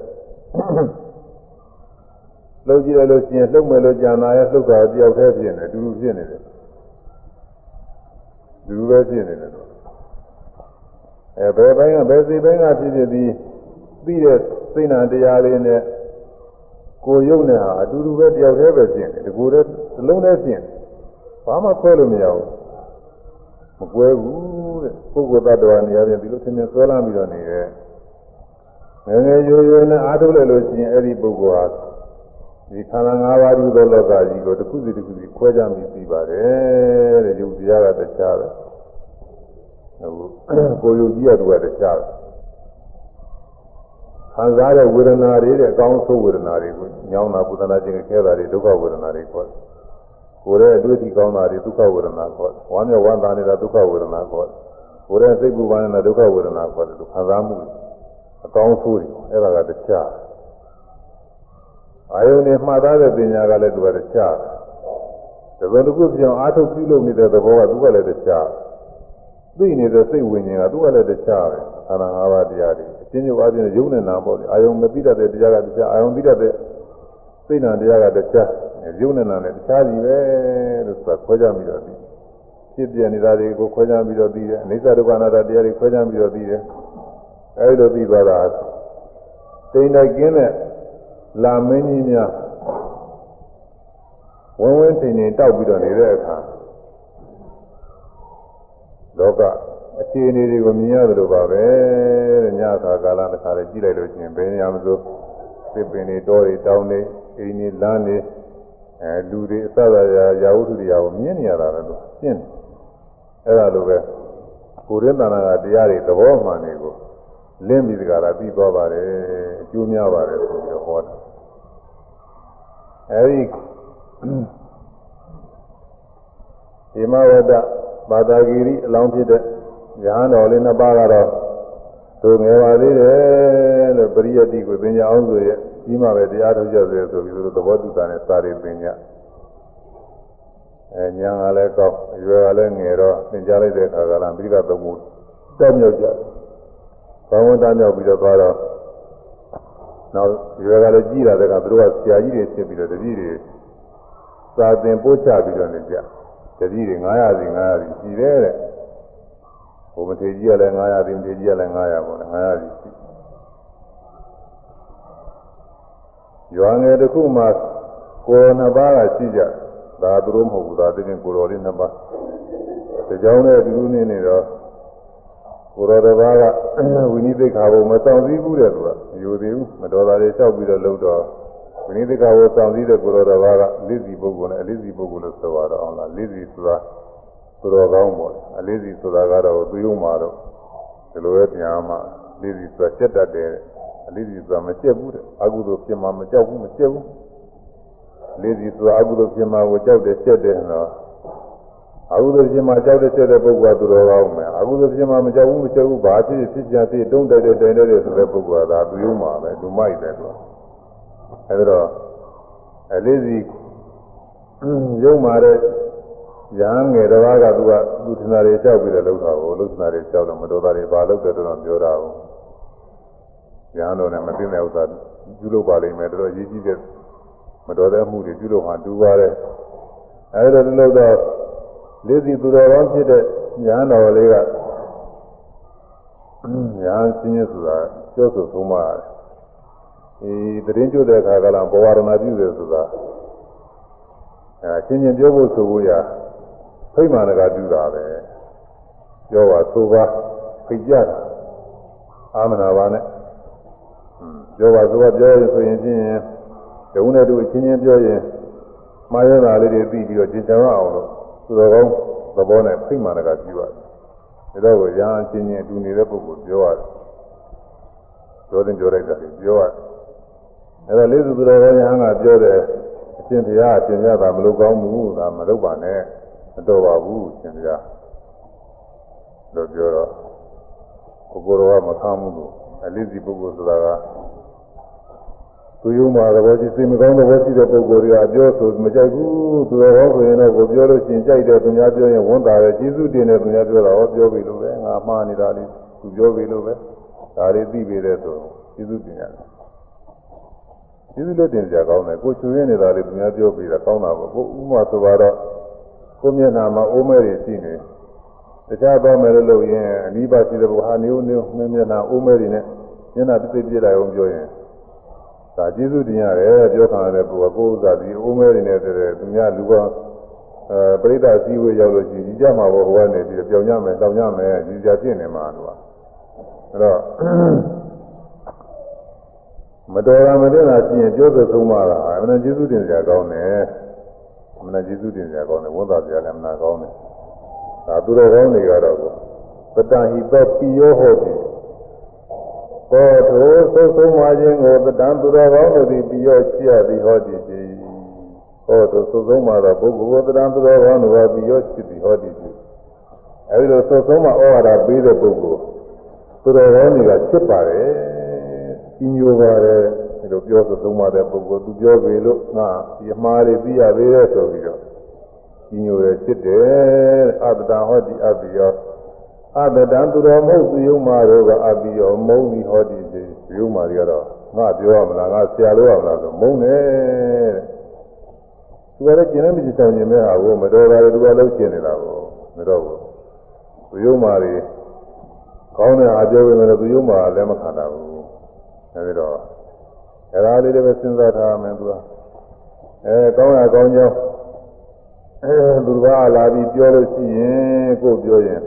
လှုပ်ကြည့်လိုက်လို့ရှိရင်လှုပ်မယ်လို့ကြံလာရဲ့လှုပ်တာတယောက်တည်းဖြစ်နေတယ်အတူတူဖြစ်နေတယ်လူပဲဖြစ်နေတယ်တော့အဲဘယ်ဘက်ကဘယ်စီဘက်ကဖြစ်ဖြစ်ပြီးပြီးတဲ့စိတ်နာတရားလေးနဲ့ကိုယုံနဲ့ဟာအတူတူပဲတယောက်တည်းပဲဖြစ်နေတယ်ဒီကိုယ်တည်းသလုံးတည်းဖြစ်နေဘာမှဆွဲလို့မရဘူးမကွဲဘူးတဲ့ပုဂ္ဂိုလ်တ attva နေရာပြင်ဒီလိုသင်္င်ဆွဲလာပြီးတော့နေတယ် ငယ်ငယ်ရွယ်ရွယ်နဲ့အားထုတ်လိုက်လို့ရှိရင်အဲ့ဒီပုဂ္ဂိုလ်ဟာဒီခန္ဓာ၅ပါးဒီသောလောကကြီးကိုတစ်ခုစီတစ်ခုစီခွဲခြားပြီးပြီးပါတယ်တဲ့ယုတ်တရားကတခြားပဲဟိုကိုယုတ်ကြီးကသူကတခြားပဲခံစားတဲ့ဝေဒနာတွေတဲ့အကောင်းဆုံးဝေဒနာတွေကိုညောင်းတာပူဇနာခြင်းခဲတာတွေဒုက္ခဝေဒနာတွေခေါ်တယ်ကိုယ်ရဲ့အတွေ့အထိကောင်းတာတွေဒုက္ခဝေဒနာခေါ်တယ်။ဝမ်းမြောက်ဝမ်းသာနေတာဒုက္ခဝေဒနာခေါ်တယ်။ကိုယ်ရဲ့စိတ်ပူပန်နေတာဒုက္ခဝေဒနာခေါ်တယ်သူခံစားမှု အကောင်းဆိုးတွေအဲ့ဒါကတခြားအာယုန်နဲ့မှတ်သားတဲ့ပညာကလည်းသူကတခြားတစုံတစ်ခုပြောင်းအာထုတ်ပြုလုပ်နေတဲ့သဘောကသူကလည်းတခြားသိနေတဲ့စိတ်ဝိညာဉ်ကသူကလည်းတခြားပဲခန္ဓာ၅ပါးတရားတွေအချင်းချင်းအချင်းယုံနေတာပေါ့လေအာယုန်မသိတတ်တဲ့တရားကတခြားအာယုန်သိတတ်တဲ့စိတ်နာတရားကတခြားရုပ်နဲ့နာနဲ့တခြားစီပဲလို့ဆိုတာခွဲခြားပြီးတော့ပြီးဖြစ်ပြနေတာတွေကိုခွဲခြားပြီးတော့ပြီးတယ်အနိစ္စဒုက္ခအနတ္တတရားတွေခွဲခြားပြီးတော့ပြီးတယ် အဲဒီလိုပြီးသွားတာတိမ်တိုက်ကင်းတဲ့လာမင်းကြီးများဝင်းဝင်းထိန်ထိန်တောက်ပြီးတော့နေတဲ့အခါလောကအခြေအနေတွေကိုမြင်ရတယ်လို့ပါပဲတဲ့ညအခါကာလတစ်ခါလေးကြည့်လိုက်လို့ရှိရင်ဘယ်နေရာမဆိုသစ်ပင်တွေတောတွေတောင်းတွေအိမ်တွေလမ်းတွေအဲလူတွေအစသာရာရာဝတ္ထုတရားကိုမြင်နေရတာလည်းလို့ရှင်းတယ်အဲ့ဒါလိုပဲကိုရင်းတဏ္ဍာကတရားတွေသဘောမှန်တွေကို လင်းပြီးတကားလာပြီးသွားပါတယ်အကျိုးများပါတယ်ဆိုပြီးတော့ဟောတာအဲဒီဒီမဝတ္တဘာသာဂီရိအလောင်းဖြစ်တဲ့ဉာဏ်တော်လေးနှစ်ပါးကတော့သူငယ်ပါသေးတယ်လို့ပရိယတ်တိကိုသင်ကြအောင်ဆိုရဲ့ကြီးမှပဲတရားထုတ်ကြစေဆိုပြီးသူတို့သဘောတူတာနဲ့စာရီပင်ညအဲညာကလည်းကောက်အရွယ်ကလည်းငယ်တော့သင်ကြားလိုက်တဲ့အခါကလည်းပြီးတော့သုံးမှုတက်မြောက်ကြ ဘာဝတ္တမြောက်ပြီးတော့သွားတော့နောက်ရွယ်ကလည်းကြီးလာတဲ့ကသူတို့ကဆရာကြီးတွေဖြစ်ပြီးတော့တပည့်တွေစာသင်ပို့ချပြီးတော့နေကြတပည့်တွေ900စီ900စီရှိတယ်တဲ့ဘုမထေကြီးကလည်း900စီမထေကြီးကလည်း900ပေါ့လေ900စီရှိရွာငယ်တစ်ခုမှာကိုယ်နှစ်ပါးကရှိကြဒါသူတို့မဟုတ်ဘူးဒါတည်းကိုယ်တော်လေးနှစ်ပါးဒီကြောင့်လည်းဒီလိုနေနေတော့ ကိုယ်တော်တစ်ပါးကဝိနည်းသိက္ခာဘုံမဆောင်စည်းဘူးတဲ့သူကယူသေးဘူးမတော်တာတွေလျှောက်ပြီးတော့လုံတော့ဝိနည်းသိက္ခာဘုံဆောင်စည်းတဲ့ကိုယ်တော်တစ်ပါးကလေးစီပုဂ္ဂိုလ်နဲ့အလေးစီပုဂ္ဂိုလ်လို့ဆိုရတော့အောင်လားလေးစီဆိုတာသူတော်ကောင်းပေါ့အလေးစီဆိုတာကတော့သူယုံမှာတော့ဒီလိုပဲပြန်မှလေးစီဆိုတာစက်တတ်တယ်အလေးစီဆိုတာမကြက်ဘူးတဲ့အကုသိုလ်ဖြစ်မှမကြောက်ဘူးမကြက်ဘူးလေးစီဆိုတာအကုသိုလ်ဖြစ်မှကိုကြောက်တယ်ကြက်တယ်နော် အကုသိုလ်ဖြစ်မှကြောက်တဲ့ချက်တဲ့ပုဂ္ဂိုလ်ကသူတော်ကောင်းမယ်အကုသိုလ်ဖြစ်မှမကြောက်ဘူးမချက်ဘူးဘာဖြစ်ဖြစ်ချင်ဖြစ်တုံးတိုက်တဲ့တိုင်တဲ့ဆိုတဲ့ပုဂ္ဂိုလ်ကဒါသူယုံမှာပဲသူမိုက်တယ်သူအဲဒါတော့အလေးစီယုံမှာတဲ့ရဟန်းငယ်တစ်ပါးကသူကသူထင်တာတွေကြောက်ပြီးတော့လှုပ်တာကိုလှုပ်တာတွေကြောက်တော့မတော်တာတွေဘာလုပ်တယ်တော့ပြောတာကိုရဟန်းတော်နဲ့မသိတဲ့ဥစ္စာပြုလုပ်ပါလိမ့်မယ်တော်တော်ရည်ကြီးတဲ့မတော်တဲ့မှုတွေပြုလုပ်မှတူပါတယ်အဲဒါလို့တော့ လေးစီသူတော်ကောင်းဖြစ်တဲ့ညာတော်လေးကညာချင်းချင်းဆိုတာပြောဆိုဆုံးမတယ်ဒီတရင်ကျွတ်တဲ့အခါကလည်းဘဝရဏပြုတယ်ဆိုတာအဲချင်းချင်းပြောဖို့ဆိုဖို့ရဖိမှန်တကာပြုတာပဲပြောပါဆိုပါဖိကြတာအာမနာပါနဲ့ပြောပါဆိုပါပြောရင်ဆိုရင်ချင်းဒုံနဲ့တူအချင်းချင်းပြောရင်မှားရတာလေးတွေသိပြီးတော့ကျင်ချမ်းအောင်လို့ သူတော်ကောင်းသဘောနဲ့ဖိမှန်တကပြုရတယ်ဒါတော့ရာချင်းချင်းအတူနေတဲ့ပုဂ္ဂိုလ်ပြောရတယ်ပြောတဲ့ပြောလိုက်တာပြောရတယ်အဲဒါလေးသူတော်ကောင်းရဟန်းကပြောတယ်အရှင်ဘုရားအရှင်ဘုရားကမလုပ်ကောင်းဘူးဒါမလုပ်ပါနဲ့မတော်ပါဘူးအရှင်ဘုရားလို့ပြောတော့ကိုကိုတော်ကမခံဘူးလို့အလေးစီပုဂ္ဂိုလ်ဆိုတာက သူယုံမှာသဘောရှိစိတ်မကောင်းသဘောရှိတဲ့ပုဂ္ဂိုလ်တွေကပြောဆိုမကြိုက်ဘူးသူတော်ကောင်းဆိုရင်တော့ကိုပြောလို့ရှိရင်ကြိုက်တယ်သူများပြောရင်ဝန်တာတယ်ကျေးဇူးတင်တယ်သူများပြောတာဟောပြောပြီလို့ပဲငါမှားနေတာလေးသူပြောပြီလို့ပဲဒါလေးသိပြီတဲ့ဆိုကျေးဇူးတင်ရတယ်ကျေးဇူးလက်တင်ကြကောင်းတယ်ကိုချွေးနေတာလေးသူများပြောပြီတာကောင်းတာပေါ့ကိုဥမာဆိုပါတော့ကိုမျက်နှာမှာအိုးမဲတွေရှိနေတခြားတော့မယ်လို့ရင်အနိဗ္ဗာန်ရှိတဲ့ဘုဟာနေဦးနေမျက်နှာအိုးမဲတွေနဲ့မျက်နှာတစ်သိပြလိုက်အောင်ပြောရင် ဒါကျေးဇူးတင်ရတယ်ပြောခံရတဲ့ပုဂ္ဂိုလ်ကိုဥစ္စာဒီအိုးမဲတွေနဲ့တည်းသူများလူကအဲပရိသတ်စည်းဝေးရောက်လို့ရှိရင်ကြီးကြမှာပေါ့ဟိုကနေပြီးပြောင်းရမယ်တောင်းရမယ်ကြီးကြပြင့်နေမှာလို့အဲတော့မတော်တာမတည့်တာရှိရင်ပြောဆိုဆုံးမတာအမှန်ကျေးဇူးတင်ကြကောင်းတယ်အမှန်ကျေးဇူးတင်ကြကောင်းတယ်ဝန်သာပြလည်းအမှန်ကောင်းတယ်ဒါသူတော်ကောင်းတွေကတော့ပတ္တဟိသောပိယောဟောတိ သောထိုသုဆုံးမခြင်းကိုတံသူတော်ကောင်းတို့သည်ပြီးရောရှိရသည်ဟောသည်ရှိဟောထိုသုဆုံးမသောပုဂ္ဂိုလ်ကိုတံသူတော်ကောင်းတို့ကပြီးရောရှိသည်ဟောသည်ရှိအဲဒီလိုသုဆုံးမဩဝါဒပေးတဲ့ပုဂ္ဂိုလ်သူတော်ကောင်းတွေကချစ်ပါတယ်ကြီးညိုပါတယ်ဒီလိုပြောသုဆုံးမတဲ့ပုဂ္ဂိုလ်သူပြောပြီလို့ငါဒီအမှားတွေသိရသေးတယ်ဆိုပြီးတော့ကြီးညိုတယ်ချစ်တယ်အတ္တဟောဒီအပိယော အတတံသူတော်မဟုတ်သူယုံမာတို့ကအပိယောမုံပြီးဟောဒီစေယုံမာတွေကတော့ငါပြောရမလားငါဆရာလို့ရမလားဆိုမုံတယ်သူကလည်းကျင်နေမကြဆောင်ခြင်းမဲ့ဟာကိုမတော်တာသူကလုံးကျင်နေတာကိုမတော်ဘူးသူယုံမာတွေကောင်းတဲ့အားပြောဝင်လည်းသူယုံမာလည်းမခံတာဘူးအဲဒီတော့အဲဒါလေးတွေပဲစဉ်းစားထားမယ်သူကအဲကောင်းရကောင်းကြောင်းအဲသူကလာပြီးပြောလို့ရှိရင်ကိုယ်ပြောရင်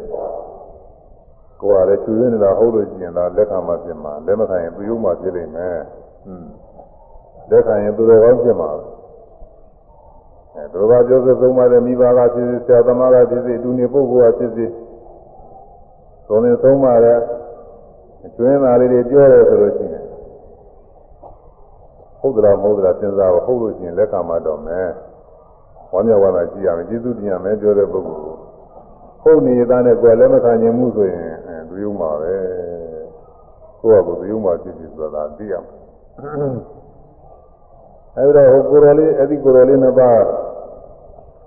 ကိုယ်ကလည်းချူရင်းနေတာဟုတ်လို့ရှိရင်ဒါလက်ခံမှပြင်မှာလက်မခံရင်သူယုံမှဖြစ်နေမယ်ဟွန်းလက်ခံရင်သူတော်ကောင်းဖြစ်မှာအဲသူတော်ကပြောစသုံးပါတယ်မိဘကဖြစ်စေဆရာသမားကဖြစ်စေသူနေပုဂ္ဂိုလ်ကဖြစ်စေသုံးနေသုံးပါတယ်အကျွင်းသားလေးတွေပြောတယ်ဆိုလို့ရှိရင်ဟုတ်သလားမဟုတ်သလားစဉ်းစားပါဟုတ်လို့ရှိရင်လက်ခံမှတော့မယ်ဝမ်းမြောက်ဝမ်းသာကြည့်ရမယ်ကျေးဇူးတင်ရမယ်ပြောတဲ့ပုဂ္ဂိုလ်ဟုတ်နေသားနဲ့ကိုယ်လည်းမခံနိုင်မှုဆိုရင် သူယုံမှာပဲကိုယ့်ဟာကိုယ်သူယုံမှာဖြစ်ပြီဆိုတာသိရမယ်အဲဒီတော့ဟိုကိုယ်တော်လေးအဲ့ဒီကိုယ်တော်လေးနှစ်ပါး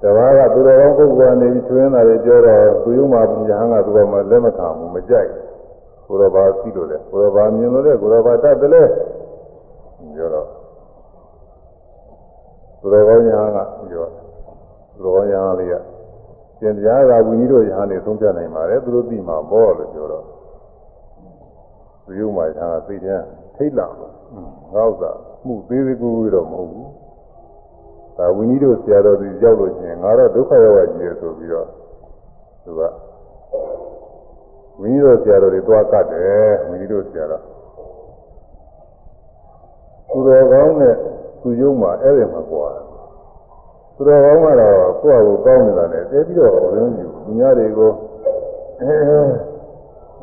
တဘာကသူတော်ကောင်းပုဂ္ဂိုလ်ကနေပြီးချွေးနေတာတွေပြောတော့သူယုံမှာယဟန်ကသူကမှလက်မခံဘူးမကြိုက်ကိုတော်ဘာသိလို့လဲကိုတော်ဘာမြင်လို့လဲကိုတော်ဘာတတ်တယ်လဲပြောတော့သူတော်ကောင်းယဟန်ကပြောသူတော်ကောင်းယဟန်လေးက ရှင်တရားကဝိနည်းတို့ယဟန်နေသုံးပြနိုင်ပါတယ်သူတို့သိမှာပေါ့လို့ပြောတော့သူယုံမှာယဟန်ကသိတယ်ထိတ်လာတော့ငါဥစ္စာမှုသေးသေးကိုတော့မဟုတ်ဘူးဒါဝိနည်းတို့ဆရာတော်ကြီးရောက်လို့ရှိရင်ငါတော့ဒုက္ခရောက်ရကြီးဆိုပြီးတော့သူကဝိနည်းတို့ဆရာတော်တွေသွားကတ်တယ်ဝိနည်းတို့ဆရာတော်သူတော်ကောင်းနဲ့သူယုံမှာအဲ့ဒီမှာကွာ သူတော်ကောင်းကတော့ကိုယ့်အကိုကောင်းနေတာနဲ့တဲပြီးတော့ဘယ်လိုယူသူများတွေကိုအဲ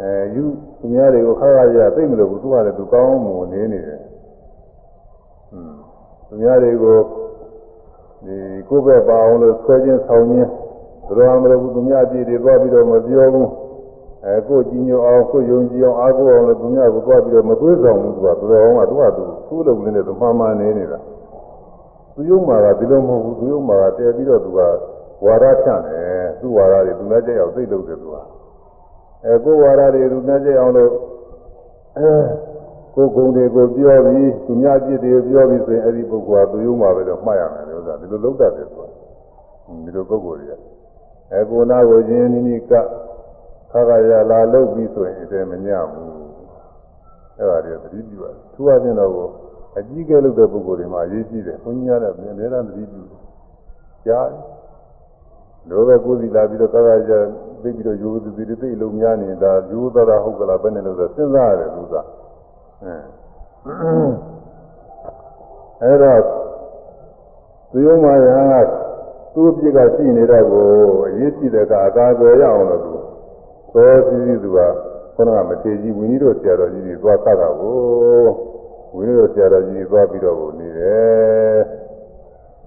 အဲယူသူများတွေကိုခါခါရသိမလို့ဘူးသူကလည်းသူကောင်းမှုနေနေတယ်อืมသူများတွေကိုဒီကိုယ့်ဘက်ပါအောင်လို့ဆွဲခြင်းဆောင်းခြင်းဘယ်လိုမှမလုပ်ဘူးသူများအပြည့်တွေသွားပြီးတော့မပြောဘူးအဲကိုယ်ကြည်ညိုအောင်ကိုယ်ယုံကြည်အောင်အားကိုးအောင်လို့သူများကိုသွားပြီးတော့မသွေးဆောင်ဘူးသူကသူတော်ကောင်းကသူကသူသူ့လုပ်နေတဲ့သူမှန်မှန်နေနေတာ သူယုံမှာကဒီလိုမဟုတ်ဘူးသူယုံမှာကတည်ပြီးတော့သူကဝါဒဖြန့်တယ်သူ့ဝါဒတွေသူနဲ့ကြက်အောင်သိလို့တယ်သူကအဲကိုယ်ဝါဒတွေသူနဲ့ကြက်အောင်လို့အဲကိုယ်ဂုံတွေကိုပြောပြီးသူများပြစ်တွေပြောပြီးဆိုရင်အဲ့ဒီပုဂ္ဂိုလ်ကသူယုံမှာပဲတော့မှတ်ရမယ်လို့ဆိုတာဒီလိုလုပ်တတ်တယ်သူကဒီလိုပုဂ္ဂိုလ်တွေကအဲကိုနာကိုချင်းနိနိကခါခါရလာလုပ်ပြီးဆိုရင်အတယ်မညဘူးအဲ့ဒါတွေသတိပြုရတယ်သူအချင်းတော့ အကြီးကဲလုပ်တဲ့ပုဂ္ဂိုလ်တွေမှာအရေးကြီးတယ်ဘုန်းကြီးရတယ်အများအားသတိပြုကြားလိုပဲကိုယ်စီလာပြီးတော့ခါခါရသိပြီးတော့ယူသူတွေသိလို့များနေတာယူသတာဟုတ်ကလားဘယ်နဲ့လို့ဆိုစဉ်းစားရတယ်သူကအဲတော့သူယုံမာယဟန်ကသူ့အပြစ်ကရှိနေတော့ကိုအရေးကြီးတဲ့ကအကာအကွယ်ရအောင်လို့သူသောစီစီသူကခေါင်းကမထေကြီးဝင်းကြီးတို့ဆရာတော်ကြီးတွေသွားတတ်တာကို ဝင်းကြီးတို့ဆရာတော်ကြီးတွေသွားပြီးတော့ကိုနေတယ်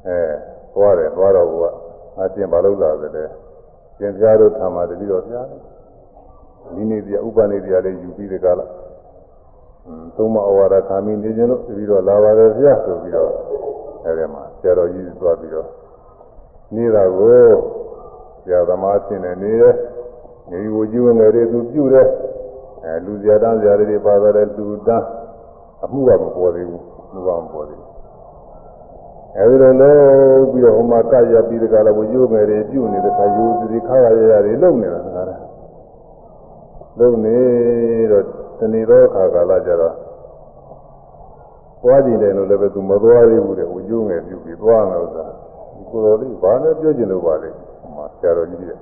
အဲသွားတယ်သွားတော့ကအကျင့်ဘာလို့လာသလဲကျင့်ပြားတို့ထာမှာတပြီးတော့ပြားဒီနေ့ပြဥပနိပြလေးယူပြီးတဲ့ကလာသုံးမအဝါဒခံပြီးနေကြလို့ပြီးတော့လာပါတယ်ဗျာဆိုပြီးတော့အဲဒီမှာဆရာတော်ကြီးသွားပြီးတော့နေတာကိုဆရာသမားရှင်းနေနေတယ်နေကိုကြည့်ဝင်ငယ်တွေသူပြုတယ်အဲလူဆရာတန်းဆရာတွေပါသွားတယ်လူတန်း အမှုကမပေါ်သေးဘူးမှုကမပေါ်သေးဘူးအဲဒီလိုလို့ပြီးတော့ဟိုမှာကရပြီးတကလည်းဝကြိုးငယ်တွေပြုနေတဲ့ခါယူစီခါရရရတွေလုံနေတာကလည်းလုံနေတော့တဏီသောခါကာလကြတော့သွားကြည့်တယ်လို့လည်းပဲသူမသွားသေးဘူးတဲ့ဝကြိုးငယ်ပြုပြီးသွားမယ်ဥစ္စာဒီကိုယ်တော်လေးဘာနဲ့ပြောကျင်လို့ပါလဲမှာဆရာတော်ကြီးတဲ့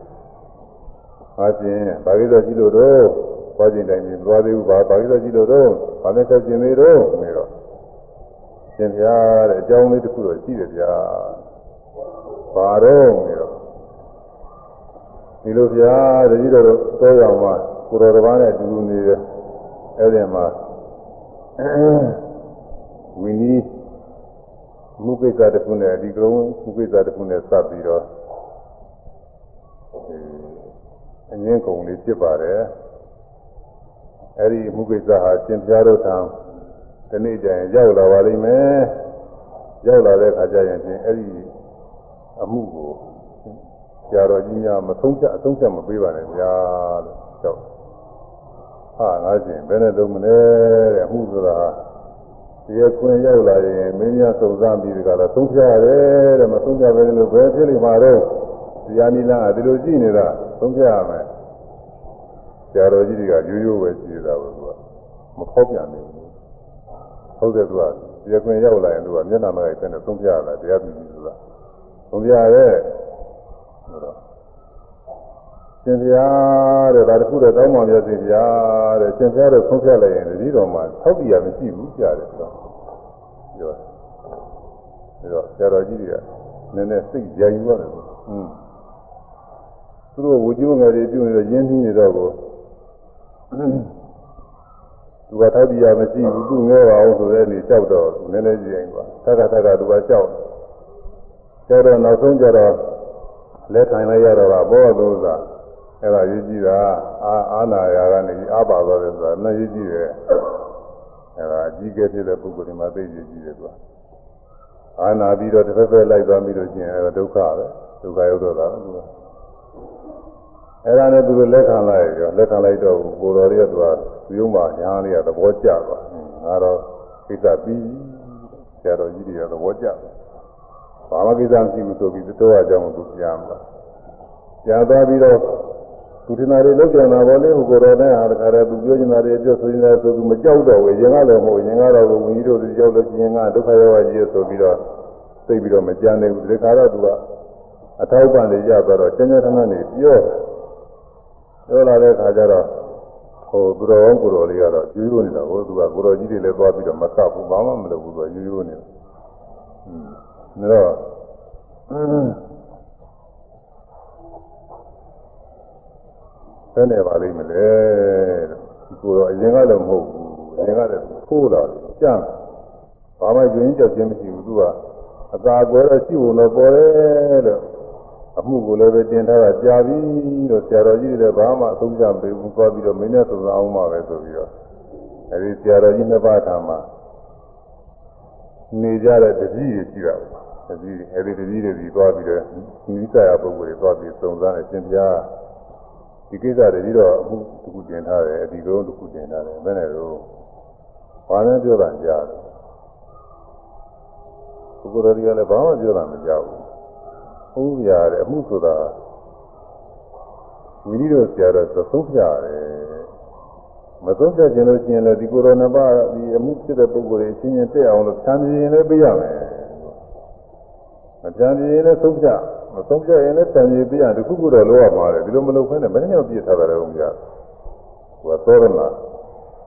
အားဖြင့်ဘာကိစ္စရှိလို့တော့ သွားကြည့်တိုင်းပြီးသွားသေးဘူးဘာဘာကိစ္စရှိလို့တော့ဘာနဲ့ချက်ကျင်သေးတော့နေတော့ရှင်ဗျာတဲ့အကြောင်းလေးတစ်ခုတော့ရှိတယ်ဗျာဘာတော့နေတော့ဒီလိုဗျာတတိတော်တော့ရောင်မှာကိုတော်တစ်ပါးနဲ့အတူတူနေတယ်အဲ့ဒီမှာဝီနီးမှုကိစ္စတစ်ခုနဲ့ဒီကုန်းမှုကိစ္စတစ်ခုနဲ့စပ်ပြီးတော့အငင်းကုံလေးဖြစ်ပါတယ် အဲ့ဒီမှုကိစ္စဟာရှင်ပြားတို့ထံဒီနေ့ကျရင်ရောက်လာပါလိမ့်မယ်ရောက်လာတဲ့အခါကျရင်ဖြင့်အဲ့ဒီအမှုကိုဆရာတော်ကြီးများမဆုံးဖြတ်အဆုံးဖြတ်မပေးပါနဲ့ဗျာလို့ကြောက်ဟာငါရှင်ဘယ်နဲ့လုံးမလဲတဲ့အမှုဆိုတာဒီရခွင်ရောက်လာရင်မင်းများစုံစမ်းပြီးဒီကလာသုံးဖြတ်ရတယ်တဲ့မသုံးဖြတ်ပဲလို့ဘယ်ဖြစ်လိမ့်မှာတော့ဒီယာနီလာကဒီလိုကြည့်နေတာသုံးဖြတ်ရမယ် ဆရာတော်ကြီးတွေကရိုးရိုးပဲကြည့်တာပဲသူကမဖောက်ပြန်နေဘူးဟုတ်တယ်သူကဒီရခွင်ရောက်လာရင်သူကမျက်နှာမလိုက်တဲ့သုံးဖြတ်ရတာတရားသူကြီးဆိုတာသုံးဖြတ်ရတဲ့ဆိုတော့ရှင်ဘုရားတဲ့ဒါတခုတော့တောင်းပါမြတ်ရှင်ဘုရားတဲ့ရှင်ဘုရားတော့ဆုံးဖြတ်လိုက်ရင်တတိတော်မှာထောက်ပြရမရှိဘူးကြားတယ်ဆိုတော့ပြောတယ်ဒါတော့ဆရာတော်ကြီးတွေကနည်းနည်းစိတ်ကြံယူရတယ်ဆိုอืมသူတို့ဝူကျိုးငယ်တွေပြုနေတော့ရင်းနှီးနေတော့ကို သူကထောက်ပြရမရှိဘူးသူငဲပါအောင်ဆိုတဲ့နေကြောက်တော့နည်းနည်းကြည့်ရင်ကွာသက်ကသက်ကသူကကြောက်ကြောက်တော့နောက်ဆုံးကြတော့လက်ထိုင်လိုက်ရတော့တာဘောသူကအဲ့ဒါရေးကြည့်တာအာအာနာယာကနေအာပါသွားတယ်ဆိုတာနဲ့ရေးကြည့်တယ်အဲ့ဒါအကြီးကဲဖြစ်တဲ့ပုဂ္ဂိုလ်တွေမှာသိရေးကြည့်တယ်သူကအာနာပြီးတော့တစ်ဖက်ဖက်လိုက်သွားပြီးလို့ရှိရင်အဲ့ဒါဒုက္ခပဲ ဒုက္ခရောက်တော့တာသူက အဲ့ဒါနဲ့သူတို့လက်ခံလိုက်ရောလက်ခံလိုက်တော့ကိုတော်လေးကသူကသူယုံမှာညာလေးကသဘောကျသွားငါတော့ကိစ္စပြီးဆရာတော်ကြီးတွေကသဘောကျဘာမှကိစ္စမရှိဘူးဆိုပြီးတော့အကြောင်းကိုပြန်ပါပြန်သွားပြီးတော့သူတင်တာတွေလောက်ကြံတာပေါ့လေဟိုကိုတော်နဲ့ဟာတခါတည်းသူပြောနေတာတွေပြောဆိုနေတာဆိုသူမကြောက်တော့ဘူးရင်ကလည်းမဟုတ်ရင်ကတော့ဘုန်းကြီးတို့ကြောက်လို့ရှင်ကဒုက္ခရောက်ကြီးဆိုပြီးတော့သိပြီးတော့မကြမ်းနိုင်ဘူးဒီခါတော့သူကအထောက်ပံ့တွေရသွားတော့ကျဉ်းကျဉ်းထမ်းထမ်းနေပြော ပြောလာတဲ့ခါကျတော့ဟိုသူတော်ကောင်းကိုတော်လေးကတော့ယူယူနေတာဟိုသူကကိုတော်ကြီးတွေလည်းသွားပြီးတော့မကပ်ဘူးဘာမှမလုပ်ဘူးသူကယူယူနေတာอืมဒါတော့ဆဲနေပါလိမ့်မလဲဒီကိုတော့အရင်ကလည်းမဟုတ်ဘူးအရင်ကလည်းခိုးလာတယ်ကြမ်းဘာမှကျွင်းကြောက်ခြင်းမရှိဘူးသူကအသာကွယ်တော့ရှိဖို့တော့ပေါ်တယ်လို့ အမှုကိုလည်းပဲတင်ထားတာကြာပြီလို့ဆရာတော်ကြီးတွေလည်းဘာမှအသုံးချမပေးဘူးသွားပြီးတော့မင်းနဲ့သုံးစားအောင်ပါပဲဆိုပြီးတော့အဲဒီဆရာတော်ကြီးနှစ်ပါးထာမှာနေကြတဲ့တပည့်တွေရှိတာတပည့်အဲဒီတပည့်တွေဒီသွားပြီးတော့နိစ္စရပုဂ္ဂိုလ်တွေသွားပြီးစုံစမ်းနေသင်ပြဒီကိစ္စတွေပြီးတော့အခုတခုတင်ထားတယ်အဒီကုန်းတခုတင်ထားတယ်ဘယ်နဲ့တော့ဘာနဲ့ပြောတာကြားတယ်ပုဂ္ဂိုလ်တွေကလည်းဘာမှပြောတာမကြောက်ဘူး ဟုတ်ရတယ်အမှုဆိုတာဝိနည်းတို့ဆရာတော်သုံးပြရတယ်မသုံးပြခြင်းလို့ရှိရင်လည်းဒီကိုရိုနာပါဒီအမှုဖြစ်တဲ့ပုဂ္ဂိုလ်တွေအချင်းချင်းတက်အောင်လို့ဖြန်းပြရင်လည်းပြရမယ်မဖြန်းပြရင်လည်းသုံးပြမသုံးပြရင်လည်းဖြန်းပြပြရတခုခုတော့လောရမှာလေဒီလိုမလုပ်ခွင့်နဲ့ဘယ်နှယောက်ပြစ်ထားတာလဲဦးကြီးကဟိုသောရဏ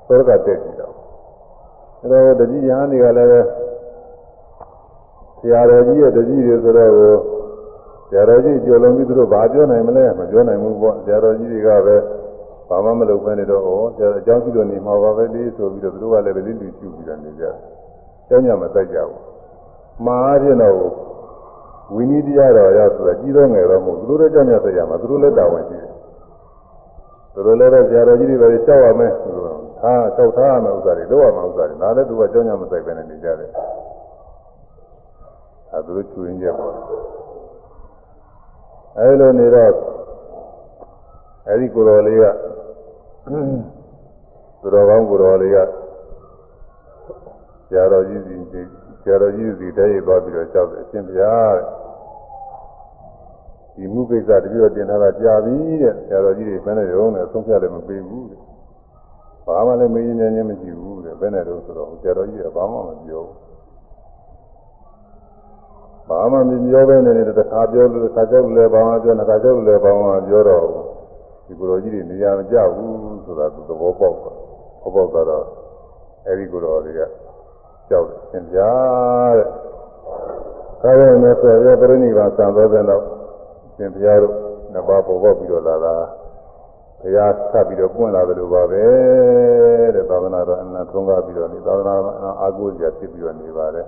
သောရကတက်ကြည့်တော့အဲတော့တတိယဟန်တွေကလည်းဆရာတော်ကြီးရဲ့တကြီးတွေဆိုတော့ ဆရာတော်ကြီးကြော်လုံးပြီးသူတို့ဘာပြောနိုင်မလဲမပြောနိုင်ဘူးပေါ့ဆရာတော်ကြီးတွေကပဲဘာမှမလုပ်ဘဲနေတော့ဩဆရာအကြောင်းရှိလို့နေမှာပါပဲလေဆိုပြီးတော့သူတို့ကလည်းပဲလိလူကျူပြီးတော့နေကြတယ်။ကျောင်းညမစိုက်ကြဘူး။မှားအားဖြင့်တော့ဝိနည်းတရားတော်ရဆိုတာကြီးတော့ငယ်တော့မဟုတ်သူတို့လည်းကျောင်းညစိုက်ရမှာသူတို့လည်းတာဝန်ရှိတယ်။သူတို့လည်းဆရာတော်ကြီးတွေပဲကြောက်ရမယ်သူတို့ဟာကြောက်ထားရမယ်ဥစ္စာတွေလုပ်ရမယ်ဥစ္စာတွေဒါလည်းသူကကျောင်းညမစိုက်ပဲနေကြတယ်။အဲသူတို့ချူရင်းကြပါ အဲလိုနေတော့အဲဒီကိုယ်တော်လေးကသူတော်ကောင်းကိုယ်တော်လေးကဆရာတော်ကြီးစီဆရာတော်ကြီးစီတည်းရသွားပြီးတော့ကြောက်တယ်အရှင်ဘုရားဒီမှုကိစ္စတပြည့်တော့တင်ထားတာကြာပြီတဲ့ဆရာတော်ကြီးတွေဘယ်နဲ့ရုံးနဲ့ဆုံးဖြတ်လည်းမပေးဘူးတဲ့ဘာမှလည်းမေးရင်လည်းမရှိဘူးတဲ့ဘယ်နဲ့တော့ဆိုတော့ဆရာတော်ကြီးကဘာမှမပြောဘူး ဘာမှမပြောဘဲနဲ့တခါပြောလို့တခါကြောက်လည်းဘာမှပြောတခါကြောက်လည်းဘာမှပြောတော့ဒီကိုယ်တော်ကြီးတွေနေရာမကျဘူးဆိုတာသူသဘောပေါက်တာသဘောပေါက်တော့အဲဒီကိုယ်တော်တွေကကြောက်တယ်သင်ပြတဲ့ဒါပေမဲ့ဆိုရပြိဋိဘာသံသောတဲ့တော့သင်ပြတို့နှစ်ပါးပေါ်ပေါက်ပြီးတော့လာတာဘုရားဆက်ပြီးတော့ပွင့်လာတယ်လို့ပါပဲတဲ့သာသနာတော်အနန္တဆုံးကားပြီးတော့နေသာသနာအာကိုးစရာဖြစ်ပြီးတော့နေပါတယ်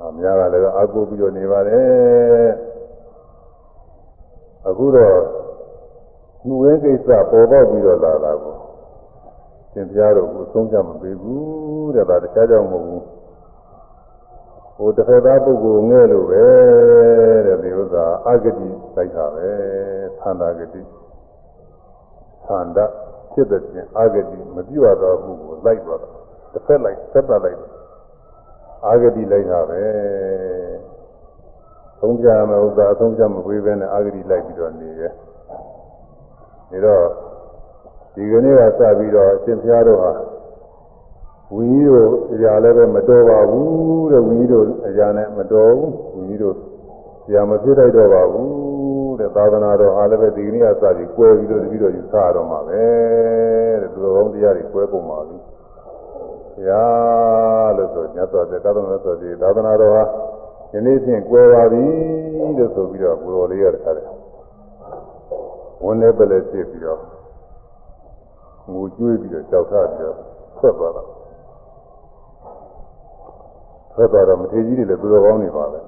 အများကလည်းအာကိုပြီးတော့နေပါတယ်အခုတော့မှုဝဲကိစ္စပေါ်ပေါက်ပြီးတော့လာတာကိုသင်ပြတော့ကိုသုံးချမပေးဘူးတဲ့ဒါတခြားကြောင့်မဟုတ်ဘူးဟိုတစ်ဖက်သားပုဂ္ဂိုလ်ငဲ့လို့ပဲတဲ့ဒီဥစ္စာအဂတိလိုက်တာပဲသန္တာဂတိသန္တာဖြစ်တဲ့ပြင်အဂတိမပြုတ်တော့ဘူးကိုလိုက်သွားတာတစ်ဖက်လိုက်ဆက်ပတ်လိုက် အာဂတိလိုက်တာပဲသုံးပြမယ်ဥစ္စာအသုံးပြမပေးဘဲနဲ့အာဂတိလိုက်ပြီးတော့နေရဲ့ဒါတော့ဒီကနေ့ကစပြီးတော့အရှင်ဘုရားတို့ဟာဝီကြီးတို့အရာလည်းပဲမတော်ပါဘူးတဲ့ဝီကြီးတို့အရာနဲ့မတော်ဘူးဝီကြီးတို့အရာမဖြစ်တတ်တော့ပါဘူးတဲ့သာသနာတော်အားလည်းပဲဒီကနေ့ကစပြီးကွဲပြီးတော့တပြီးတော့ယူဆရတော့မှာပဲတဲ့သူတော်ကောင်းတရားတွေကွဲကုန်ပါပြီ ရာလို့ဆိုညသောတဲ့ကာသမဆိုဒီသာသနာတော်ဟာယနေ့ဖြင့်ကွယ်ပါပြီလို့ဆိုပြီးတော့ကိုတော်လေးရတဲ့ခါတဲ့ဝန်နဲ့ပလဲဖြစ်ပြီးတော့ငိုကြွေးပြီးတော့ကြောက်ထားပြီးတော့ဆက်သွားတာဆက်သွားတော့မထေကြီးတွေလည်းသူတော်ကောင်းနေပါပဲ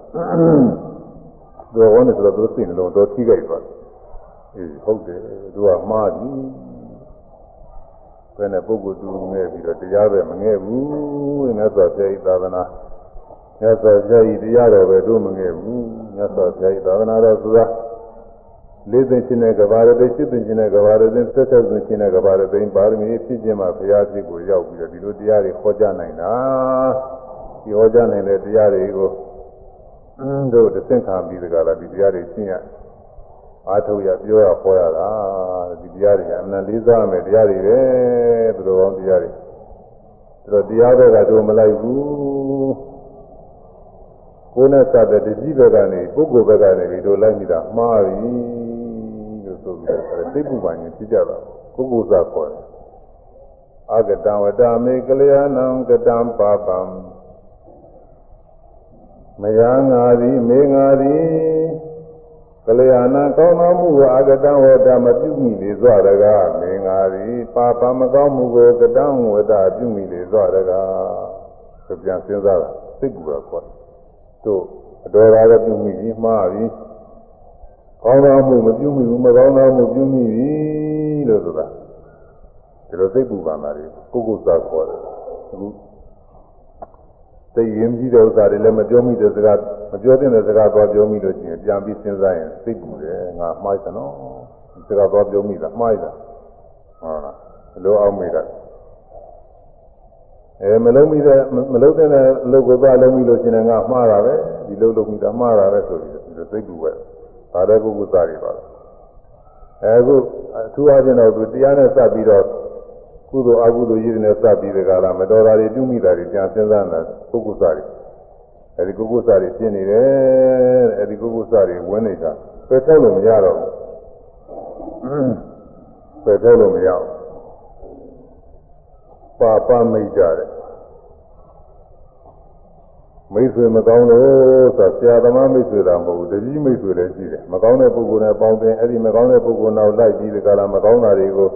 သူတော်ကောင်းနေဆိုတော့သူစိတ်နှလုံးတော့ထိကြိုက်သွားအေးဟုတ်တယ်သူကမှားပြီ ဘယ်နဲ့ပုဂ္ဂိုလ်တူငဲ့ပြီးတော့တရားပဲမငဲ့ဘူးတဲ့မြတ်စွာဘုရားဤသာသနာမြတ်စွာဘုရားဤတရားတော်ပဲတို့မငယ်ဘူးမြတ်စွာဘုရားဤသာသနာတော်ဆိုတာလေးသိချင်းတဲ့ကဘာရသိရှစ်သိချင်းတဲ့ကဘာရသိသက်သက်သိချင်းတဲ့ကဘာရသိပါရမီဖြစ်ခြင်းမှာဘုရားဖြစ်ကိုရောက်ပြီးတော့ဒီလိုတရားတွေဟောကြားနိုင်တာဒီဟောကြားနိုင်တဲ့တရားတွေကိုတို့သင်္ခါပြီးတကလားဒီတရားတွေရှင်းရ အာထုတ်ရပြောရဟောရတာဒီတရားတွေကအမှန်လေးစားမယ်တရားတွေပဲသူတော်ကောင်းတရားတွေသူတော်တရားတွေကတို့မလိုက်ဘူးကိုယ်နဲ့စတဲ့တတိဘက်ကနေပုဂ္ဂိုလ်ဘက်ကနေပြီးတို့လိုက်မိတာမှားပြီလို့ဆိုပြီးတော့သိပ္ပူပန်ရင်ဖြစ်ကြတာကိုကုသခေါ်တယ်အာဂတံဝတ္တမေကလျာဏံကတံပါပံမယားငါသည်မေငါသည် ကလျာဏကောင်းသောမှုကိုအာဂတံဝတ္တမပြုမိလေစွာတကားမေငါသည်ပါပမကောင်းမှုကိုကတံဝတ္တပြုမိလေစွာတကားဆိုပြန်စဉ်းစားတာသိပ္ပူတာခေါ်တယ်တို့အတော်ကားလည်းပြုမိပြီးမှားပြီကောင်းသောမှုမပြုမိဘူးမကောင်းသောမှုပြုမိပြီလို့ဆိုတာဒီလိုသိပ္ပူပန်တာတွေကိုကိုယ်ကိုယ်စားခေါ်တယ်အခု သိရင်ကြီးတဲ့ဥစ္စာတွေလည်းမပြောမိတဲ့စကားမပြောတဲ့စကားတော့ပြောမိလို့ရှိရင်ပြန်ပြီးစဉ်းစားရင်သိပူတယ်ငါမှားတယ်နော်ဒီစကားတော့ပြောမိတာမှားရတာဟုတ်လားဘယ်လိုအောင်မိတာအဲမလုံးမိတဲ့မလုံးတဲ့အလုပ်ကိုသွားလုံးမိလို့ရှင်ငါမှားတာပဲဒီလုပ်လုပ်မိတာမှားတာပဲဆိုပြီးဒီသိပူပဲဒါလည်းကိုယ်ကိုစားရပါလားအဲအခုအထူးအားဖြင့်တော့သူတရားနဲ့စပ်ပြီးတော့ ကုသိုလ်အကုသိုလ်ရည်နဲ့စပ်ပြီးတဲ့ကလာမတော်တာတွေပြုမိတာတွေပြန်စဉ်းစားနေတာပုဂ္ဂိုလ်စားတွေအဲဒီပုဂ္ဂိုလ်စားတွေပြင်းနေတယ်အဲဒီပုဂ္ဂိုလ်စားတွေဝင်နေတာပယ်ထုတ်လို့မရတော့ဘူးပယ်ထုတ်လို့မရဘူးပါပမိတ်ကြတယ်မိတ်ဆွေမကောင်းလို့ဆိုဆရာသမားမိတ်ဆွေတာမဟုတ်ဘူးတတိမိတ်ဆွေလည်းရှိတယ်မကောင်းတဲ့ပုဂ္ဂိုလ်နဲ့ပေါင်းတဲ့အဲ့ဒီမကောင်းတဲ့ပုဂ္ဂိုလ်နောက်လိုက်ပြီးဒီကလာမကောင်းတာတွေကို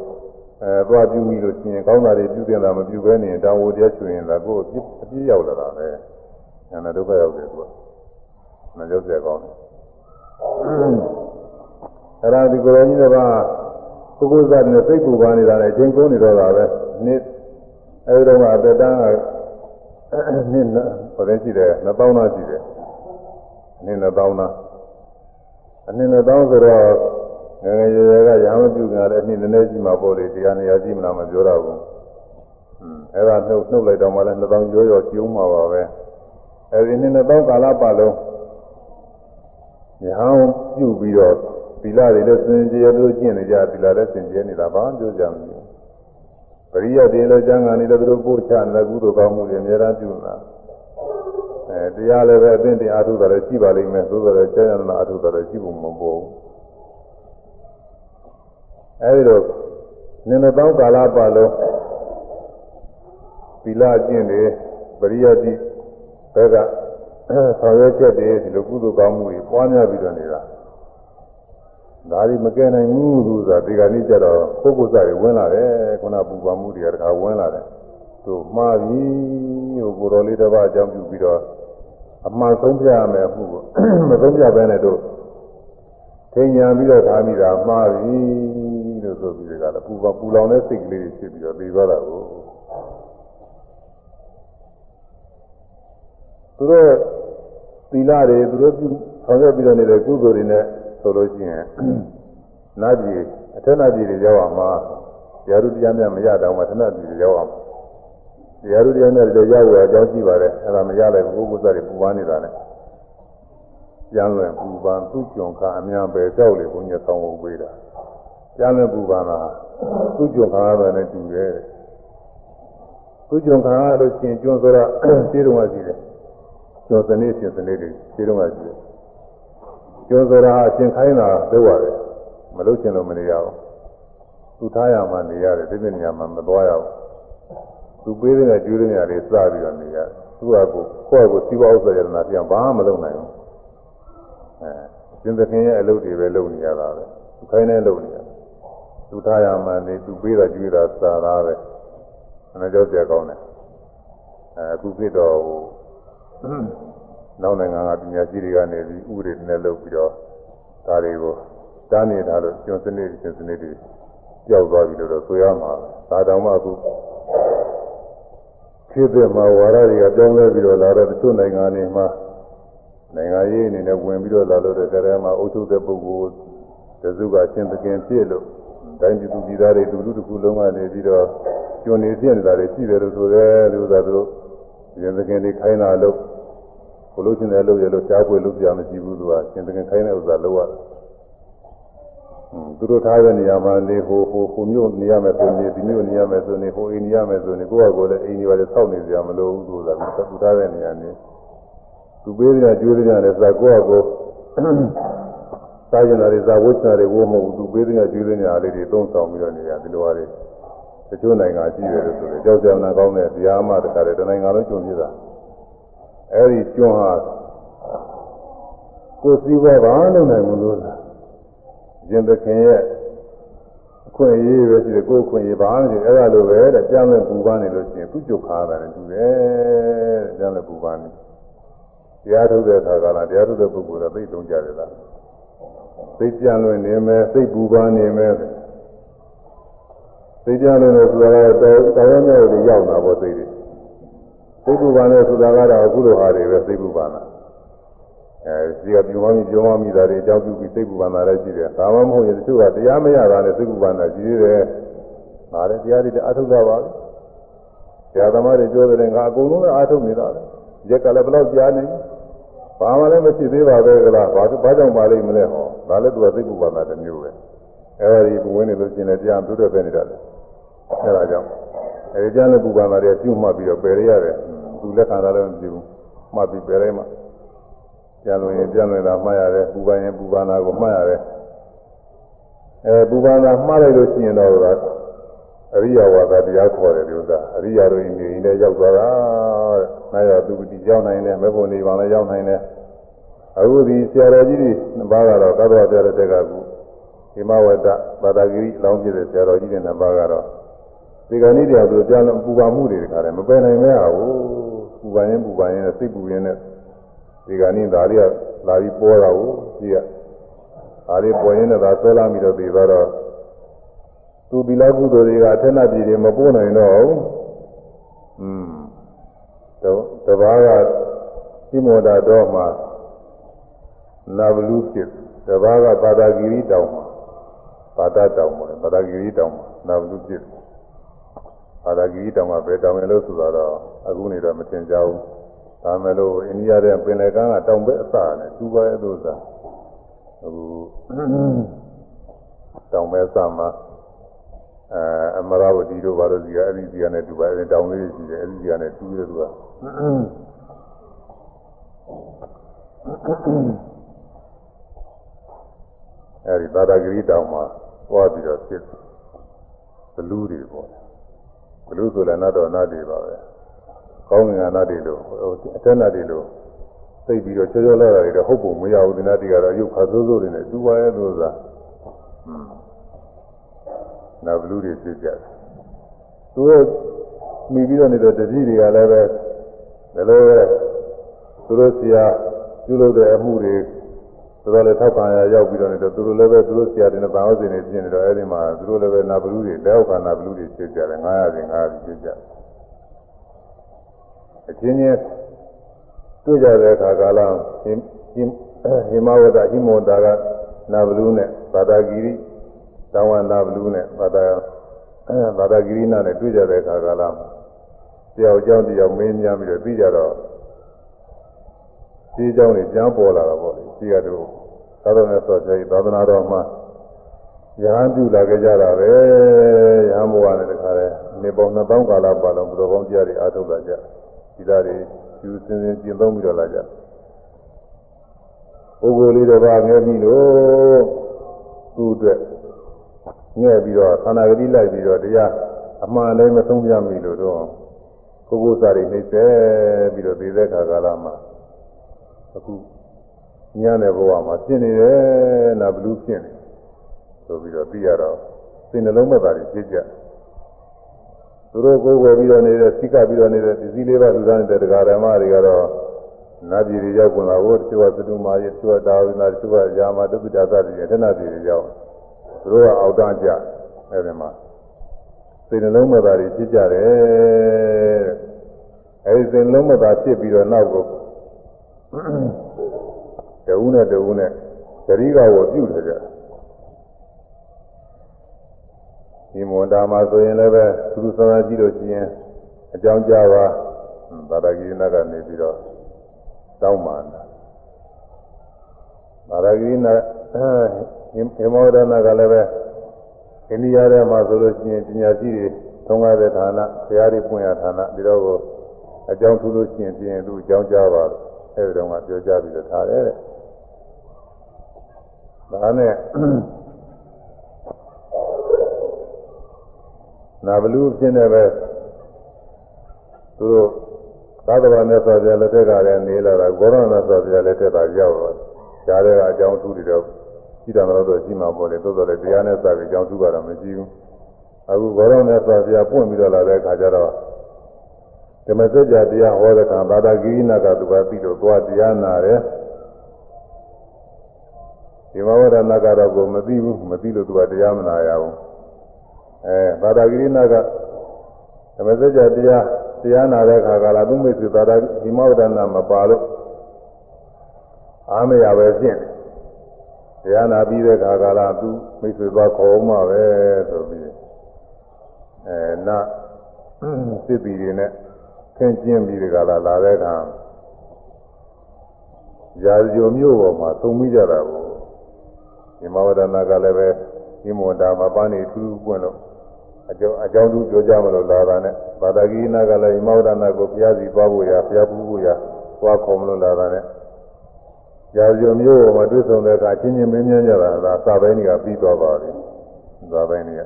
အဲသွားပြုမိလို့ရှိရင်ကောင်းတာတွေပြုတင်တာမပြုဘဲနေရင်တောင်ဝတရားချွင်ရင်လည်းကိုယ်အပြစ်အပြစ်ရောက်လာတာပဲဉာဏ်ဒုက္ခရောက်တယ်သူကမကြောက်ကြကောင်းတယ်အဲ့ဒါဒီကိုယ်တော်ကြီးကပုဂ္ဂိုလ်စားတဲ့စိတ်ပူပန်နေတာလည်းအချိန်ကုန်နေတော့တာပဲနေ့အဲဒီတော့ကအသက်တန်းကနှစ်ဟိုတည်းရှိတယ်2000သားရှိတယ်နှစ်2000သားအနှစ်2000ဆိုတော့ ငယ်ငယ်ရွယ်ရွယ်ကရာမပြုကြတယ်အနှစ်နည်းနည်းရှိမှပေါ့လေတရားနေရာရှိမလားမပြောတော့ဘူးอืมအဲ့ဒါနှုတ်နှုတ်လိုက်တော့မှလည်း2000ကျော်ကျော်ကျုံးမှာပါပဲအဲဒီနှစ်2000ကာလပတ်လုံးညာပြုပြီးတော့သီလတွေလည်းစင်ကြယ်လို့ကျင့်နေကြသီလလည်းစင်ကြယ်နေတာပါပြောကြမှာပရိယတ်တွေလည်းကျမ်းဂန်နေတယ်သူတို့ပို့ချနေကုသိုလ်ကောင်းမှုတွေအများအားပြုနေတာအဲတရားလည်းပဲအသိတရားအထုတာလည်းရှိပါလိမ့်မယ်သို့တော်လည်းကျမ်းဂန်နာအထုတာလည်းရှိဖို့မပေါ်ဘူး အဲဒီတော့နင်းသောကာလပတ်လုံးသီလကျင့်တွေပရိယတ်တိဘက်ကဆောင်ရွက်ချက်တွေဒီလိုကုသိုလ်ကောင်းမှုတွေပွားများပြီးတော့နေတာဒါဒီမကဲနိုင်ဘူးသူဆိုတာဒီကနေ့ကျတော့ပုဂ္ဂိုလ်စားတွေဝင်လာတယ်ခုနပူပါမှုတွေကတခါဝင်လာတယ်သူမှားပြီဟိုကိုတော်လေးတစ်ပါးအကြောင်းပြုပြီးတော့အမှန်ဆုံးပြရမယ်မှုကိုမဆုံးပြဘဲနဲ့တို့ထင်ညာပြီးတော့ထားမိတာမှားပြီ လို့ဆိုပြီးကြတယ်ပူပါပူလောင်တဲ့စိတ်ကလေးတွေဖြစ်ပြီးတော့ပြီးသွားတာကိုသူတို့သီလတွေသူတို့ပြုဆောင်ရွက်ပြီးတော့နေတဲ့ကုသိုလ်တွေနဲ့ဆိုလို့ရှိရင်နာပြည်အထက်နာပြည်တွေရောက်အောင်မှာရာထူးတရားများမရတော့မှထက်နာပြည်တွေရောက်အောင်ရာထူးတရားများတွေရောက်ရအကြောင်းရှိပါတယ်အဲ့ဒါမရလိုက်ဘူးပုဂ္ဂိုလ်စားတွေပူပန်းနေတာနဲ့ကျမ်းလွင်ပူပန်းသူ့ကြုံခါအများပဲကြောက်လေဘုန်းကြီးဆောင်းဖို့ပေးတာ ကျမ်းလွင်ပူပန်းတာသူ့ကြုံခါပဲနဲ့တူတယ်သူ့ကြုံခါလို့ရှင်ကျွန်းဆိုတော့ခြေတုံးကရှိတယ်ကျော်စနေရှင်စနေတွေခြေတုံးကရှိတယ်ကျော်ဆိုတာအရှင်ခိုင်းတာလုပ်ရတယ်မလုပ်ချင်လို့မနေရဘူးသူထားရမှနေရတယ်ဒီနေ့နေရာမှာမသွားရဘူးသူပေးတဲ့ကျွေးတဲ့နေရာတွေစပြီးတော့နေရတယ်သူကကိုကိုယ့်ကိုစီးပွားဥစ္စာရတနာပြန်ဘာမှမလုပ်နိုင်ဘူးအဲရှင်သခင်ရဲ့အလုပ်တွေပဲလုပ်နေရတာပဲသူခိုင်းတဲ့လုပ်နေရ သူထားရမှနေသူပေးတာကျွေးတာစားတာပဲအဲကြောက်ကြကောင်းတယ်အဲအခုဖြစ်တော့နောက်နိုင်ငံကပညာရှိတွေကနေပြီးဥပဒေနဲ့လုပ်ပြီးတော့ဒါတွေကိုတားနေတာလို့ကျွန်းစနစ်ကျွန်းစနစ်တွေကြောက်သွားပြီလို့တော့ဆိုရမှာဒါတောင်မှအခု ခေတ်သစ်မှာဝါရတွေကပြောင်းလဲပြီးတော့လာတော့တချို့နိုင်ငံတွေမှာနိုင်ငံရေးအနေနဲ့ဝင်ပြီးတော့လာလို့တဲ့ကြတဲ့မှာအုပ်ချုပ်တဲ့ပုဂ္ဂိုလ်တစုကအချင်းသခင်ဖြစ်လို့ တိုင်းပြည်သူပြည်သားတွေလူလူတစ်ခုလုံးကနေပြီးတော့ကျွန်းနေပြနေတာတွေရှိတယ်လို့ဆိုတယ်လို့သာသူတို့ရင်သခင်တွေခိုင်းတာလို့ဘလို့ရှင်တယ်လို့ရလို့ရှားပွေလို့ပြမရှိဘူးသူကရှင်သခင်ခိုင်းတဲ့ဥစ္စာလို့ရတယ်သူတို့ထားတဲ့နေရာမှာနေဟိုဟိုဟိုမျိုးနေရမယ်ဆိုနေဒီမျိုးနေရမယ်ဆိုနေဟိုအိမ်နေရမယ်ဆိုနေကိုယ့်ဟာကိုယ်လည်းအိမ်နေပါလေစောင့်နေကြမလို့ဘူးလို့ဆိုတာသူထားတဲ့နေရာနေသူပေးတဲ့ကျွေးတဲ့လည်းစာကိုယ့်ဟာကိုယ် စားကျင်တာတွေစားဝတ်ချတာတွေဝမဟုတ်ဘူးသူပေးတဲ့ကျွေးတဲ့နေရာလေးတွေသုံးဆောင်ပြီးတော့နေရဒီလိုပါလေတချို့နိုင်ငံရှိတယ်လို့ဆိုတယ်ကြောက်ကြနာကောင်းတဲ့တရားမှတခါတည်းတနိုင်ငံလုံးကျွန်းပြတာအဲဒီကျွန်းဟာကိုယ်စည်းဝါးပါလို့နိုင်မလို့လားရင်သခင်ရဲ့အခွင့်အရေးပဲရှိတယ်ကိုယ်အခွင့်အရေးပါနေတယ်အဲ့ဒါလိုပဲတဲ့ပြန်လဲပူပန်းနေလို့ရှိရင်သူ့ကြုတ်ခါတာနဲ့တူတယ်ပြန်လဲပူပန်းနေတရားထုတ်တဲ့အခါကလည်းတရားထုတ်တဲ့ပုဂ္ဂိုလ်ကသိသုံးကြတယ်လား သိပြန်လွင်နေမယ်သိပူပန်းနေမယ်သိပြန်လွင်နေဆိုတာကတော့တော်ရမြောက်တွေရောက်တာပေါ့သိတယ်သိပူပန်းနေဆိုတာကတော့အခုလိုဟာတွေပဲသိပူပန်းတာအဲဒီကပြုံးမမိပြုံးမမိတာတွေအကြောင်းပြုပြီးစိတ်ပူပန်တာလည်းရှိတယ်။ဒါမှမဟုတ်ရင်တချို့ကတရားမရတာနဲ့စိတ်ပူပန်တာရှိသေးတယ်။ဒါလည်းတရားတွေအထုတ်တာပါပဲ။တရားသမားတွေပြောတယ်ငါအကုန်လုံးအထုတ်နေတာလေ။ရက်ကလည်းဘယ်တော့ကြားနေ။ ဘာမှလည်းမရှိသေးပါပဲကလား။ဘာဘာကြောင့်ပါလိမ့်မလဲဟော။ဒါလည်းသူကစိတ်ပူပန်တာတစ်မျိုးပဲ။အဲဒီဘဝင်နေလို့ရှင်လည်းတရားသူတို့ပဲနေတာလေ။အဲဒါကြောင့်အဲဒီတရားနဲ့ပူပန်တာတွေပြုမှတ်ပြီးတော့ပယ်ရရတယ်။သူလက်ခံတာလည်းမကြည့်ဘူး။မှတ်ပြီးပယ်လိုက်မှ။ပြန်လို့ရင်ပြန်လို့တာမှားရတယ်ပူပန်ရင်ပူပန်တာကိုမှားရတယ်အဲပူပန်တာမှားလိုက်လို့ရှိရင်တော့ အရိယဝါဒတရားခေါ်တယ်ဒီဥစ္စာအရိယတို့နေနေနဲ့ရောက်သွားတာတဲ့။နာရသူတိရောက်နိုင်တယ်မေဖို့နေပါလည်းရောက်နိုင်တယ်။အခုဒီဆရာတော်ကြီးတွေနှစ်ပါးကတော့သတ္တဝါပြတဲ့တက်ကကူဒီမဝတ္တဘာသာဂိရိအလောင်းပြတဲ့ဆရာတော်ကြီးတွေနှစ်ပါးကတော့ဒီကနေ့တည်းကဆိုပြန်လို့ပူပန်မှုတွေတခါတည်းမပယ်နိုင်မဲဟာဘူးပူပန်ရင်ပူပန်ရင်စိတ်ပူရင်နဲ့ဒီကနေ့ဒါလေးကလာပြီးပေါ်တာကိုကြီးကဒါလေးပေါ်ရင်းနဲ့ဒါဆွဲလာပြီးတော့ပြီးတော့ သူဒီလောက်ကုသိုလ်တွေကအထက်နဲ့ပြည်တွေမပို့နိုင်တော့ဘူးอืมတော့တဘာကသိမောတာတော့မှနာဘလူဖြစ်တဘာကပါဒဂီရီတောင်မှာပါဒတောင်မှာပါဒဂီရီတောင်မှာနာဘလူဖြစ်ပါဒဂီရီတောင်မှာဘယ်တောင်လဲလို့ဆိုတော့အခုနေတော့မသင်ကြဘူးဒါမဲ့လို့အိန္ဒိယတဲ့ပင်လယ်ကမ်းကတောင်ဘက်အစနဲ့တူပါရဲ့လို့သာအခုတောင်ဘက်အစမှာ အဲအမရဝတီတို့ဘာလို့ဒီကအဲ့ဒီဒီကနဲ့တူပါအဲ့တောင်လေးရှိတယ်အဲ့ဒီဒီကနဲ့တူတယ်သူကအဲ့ဒီသာဒဂရီတောင်မှာသွားပြီးတော့ဖြစ်ဘလူးတွေပေါ့ဘလူးဆိုလည်းနတ်တော်နတ်တွေပါပဲကောင်းငင်္ဂနာတွေလို့အထက်နာတွေလို့သိပြီးတော့ချောချောလာတာတွေတော့ဟုတ်ပုံမရဘူးဒီနာတွေကတော့ရုပ်ခါဆိုးဆိုးတွေနဲ့တူပါရဲ့လို့သာ နာဘလူးတွေဖြစ်ကြတယ်သူတို့မိပြီးတော့နေတဲ့တတိတွေကလည်းပဲဒါလိုပဲသူတို့ဆရာပြုလုပ်တဲ့အမှုတွေသူတို့လည်းထောက်ခံရရောက်ပြီးတော့နေတော့သူတို့လည်းပဲသူတို့ဆရာတွေနဲ့ဘာဝစဉ်တွေပြင်နေတော့အဲဒီမှာသူတို့လည်းပဲနာဘလူးတွေလက်အောက်ကနာဘလူးတွေဖြစ်ကြတယ်900ပြင်900ဖြစ်ကြတယ်အချင်းချင်းတွေ့ကြတဲ့အခါကာလဟိဟိမဝဒဟိမောတာကနာဘလူးနဲ့ဘာသာဂီရိ သဝန္တာဘလူးနဲ့ဘာသာဘာသာကိရိနာနဲ့တွေ့ကြတဲ့အခါကလာတယောက်ကြောင့်တယောက်မင်းများပြီးတော့ပြီးကြတော့ဒီကြောင့်ညံပေါ်လာတာပေါ့လေဒီကတော့သာသနာ့ဆော့ကြရေးသာသနာတော်မှာရဟန်းပြုလာခဲ့ကြတာပဲရဟန်းဘဝနဲ့တခါလဲနေပေါင်းနှစ်ပေါင်းကာလပါလုံးဘုရားကောင်းတရားတွေအားထုတ်လာကြဒီသားတွေယူစင်စင်ကျင့်သုံးပြီးတော့လာကြပုဂ္ဂိုလ်လေးတစ်ပါးငယ်ပြီလို့သူ့အတွက် ငဲပြီးတော့ခန္ဓာဂတိလိုက်ပြီးတော့တရားအမှန်လည်းမဆုံးပြမိလို့တော့ကိုကိုစားတွေနှိမ့်ဆက်ပြီးတော့ဒီသက်ခါကာလမှာအခုညတဲ့ဘဝမှာဖြစ်နေတယ်လားဘလူးဖြစ်နေဆိုပြီးတော့သိရတော့စိတ်နှလုံးမသားတွေဖြစ်ကြသူတို့ကိုယ်ဝယ်ပြီးတော့နေတဲ့စိကပြီးတော့နေတဲ့ဒီစည်းလေးပါးလူသားနေတဲ့တရားဓမ္မတွေကတော့နာပြည်တွေရောက်ကုန်လာဖို့တချို့ကသတုမာရီတချို့ကတာဝိနာတချို့ကယာမတုပ္ပတာသတိအထနာပြည်တွေရောက် သူတို့ကအောက်တန်းကြအဲဒီမှာစိတ်နှလုံးမသားတွေဖြစ်ကြတယ် အဲဒီစဉ်လုံးမသာဖြစ်ပြီးတော့နောက်ကိုတဦးနဲ့တဦးနဲ့ဂရိကဝပြုတ်တယ်ကြဒီမွန်တာမှာဆိုရင်လည်းပဲသူသူဆောင်ကြည့်လို့ရှိရင်အကြောင်းကြားပါသာရဂိနာကနေပြီးတော့တောင်းပါတာသာရဂိနာ ဟေမောဒနာကလည်းပဲအိန္ဒိယထဲမှာဆိုလို့ရှိရင်ပညာရှိတွေထုံးကားတဲ့ဌာနဆရာတွေပွင့်ရဌာနပြီးတော့ကိုအကြောင်းထူးလို့ရှိရင်ပြင်သူအကြောင်းကြားပါလို့အဲဒီတော့ကပြောကြပြီးတော့ထားတယ်တဲ့ဒါနဲ့နာဘလူဖြစ်နေပဲသူတို့သာသနာနဲ့ဆိုပြလက်ထက်ကလည်းနေလာတာဂေါရဏဆိုပြလက်ထက်ကရောက်တော့ကြားတဲ့အကြောင်းထူးတွေတော့ ရှိတယ်မလို့တော့ရှိမှာပေါ့လေသို့တော်လည်းတရားနဲ့စပြီးအကြောင်းထူးကတော့မရှိဘူးအခုဂေါရဏဆိုပြပွင့်ပြီးတော့လာတဲ့အခါကျတော့ဓမ္မစကြာတရားဟောတဲ့ကံသာသာဂိရိနာကသူကပြီးတော့သွားတရားနာတယ်ဒီမဝရဏကတော့ကိုမသိဘူးမသိလို့သူကတရားမနာရဘူးအဲသာသာဂိရိနာကဓမ္မစကြာတရားတရားနာတဲ့အခါကလာသူမိတ်ဆွေသာသာဒီမဝရဏမပါလို့အားမရပဲဖြစ်တ ရားနာပြီးတဲ့အခါကလာသူမိတ်ဆွေသွားခေါ်မှပဲဆိုပြီးအဲနာစစ်ပြီးတွေနဲ့ခင်းကျင်းပြီးဒီကလာလာတဲ့အခါရာဇိုမျိုးပေါ်မှာသုံးမိကြတာကိုဒီမဝဒနာကလည်းပဲဒီမွန်တာမပန်းနေထူးထူးပွင့်လို့အကြောင်းအကြောင်းသူပြောကြမလို့လာတာနဲ့ဘာသာကိနာကလည်းဒီမဝဒနာကိုဘုရားစီပွားဖို့ရဘုရားပူဖို့ရသွားခေါ်မလို့လာတာနဲ့ ရာဇိုမျိုးပေါ်မှာတွေ့ဆုံတဲ့အခါချင်းချင်းမင်းမြန်းကြတာဒါစာပိုင်းတွေကပြီးသွားပါပြီစာပိုင်းတွေက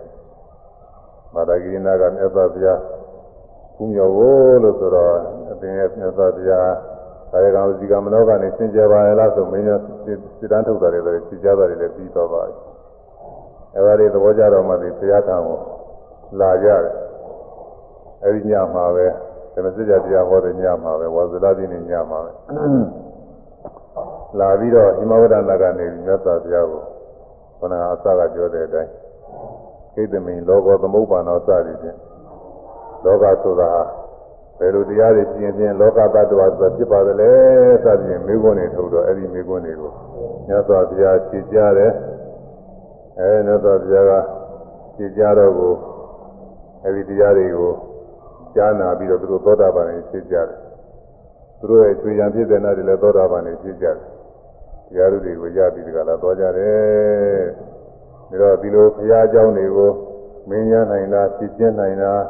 ဘာသာကိနာကမြတ်စွာဘုရားကုမြော်ဖို့လို့ဆိုတော့အသင်ရဲ့မြတ်စွာဘုရားဒါရကောင်စီကမနောကနေသင်ကြပါရဲ့လားဆိုမင်းများစိတန်းထုတ်တာတွေလည်းသိကြတာတွေလည်းပြီးသွားပါပြီအဲဒါတွေသဘောကျတော့မှဒီဘုရားထံကိုလာကြတယ်အဲဒီညမှာပဲဓမ္မစကြာတရားဟောတဲ့ညမှာပဲဝါဇလာတိနေညမှာပဲ လာပြီးတော့ဟိမဝဒနာကနေမြတ်စွာဘုရားကိုခန္ဓာအစကပြောတဲ့အတိုင်းဣဒ္ဓမိန်လောကောသမုပ္ပါနောစသည်ဖြင့်လောကဆိုတာဘယ်လိုတရားတွေရှင်းချင်းလောကတ attva ဆိုတာဖြစ်ပါသလဲစသဖြင့်မိဂုဏ်တွေထုတ်တော့အဲ့ဒီမိဂုဏ်တွေကိုမြတ်စွာဘုရားရှင်းကြတယ်အဲမြတ်စွာဘုရားကရှင်းကြတော့ကိုအဲ့ဒီတရားတွေကိုကြားနာပြီးတော့သူတို့သောတာပန်ကိုရှင်းကြတယ်သူတို့ရဲ့ချွေရန်ဖြစ်တဲ့နာတွေလည်းသောတာပန်ကိုရှင်းကြတယ် တရားတွေကိုရပြီးဒီကလာသွားကြတယ်ဒါတော့ဒီလိုဘုရားအကြောင်းတွေကိုမင်းညာနိုင်လားရှင်းကျင်းနိုင်လား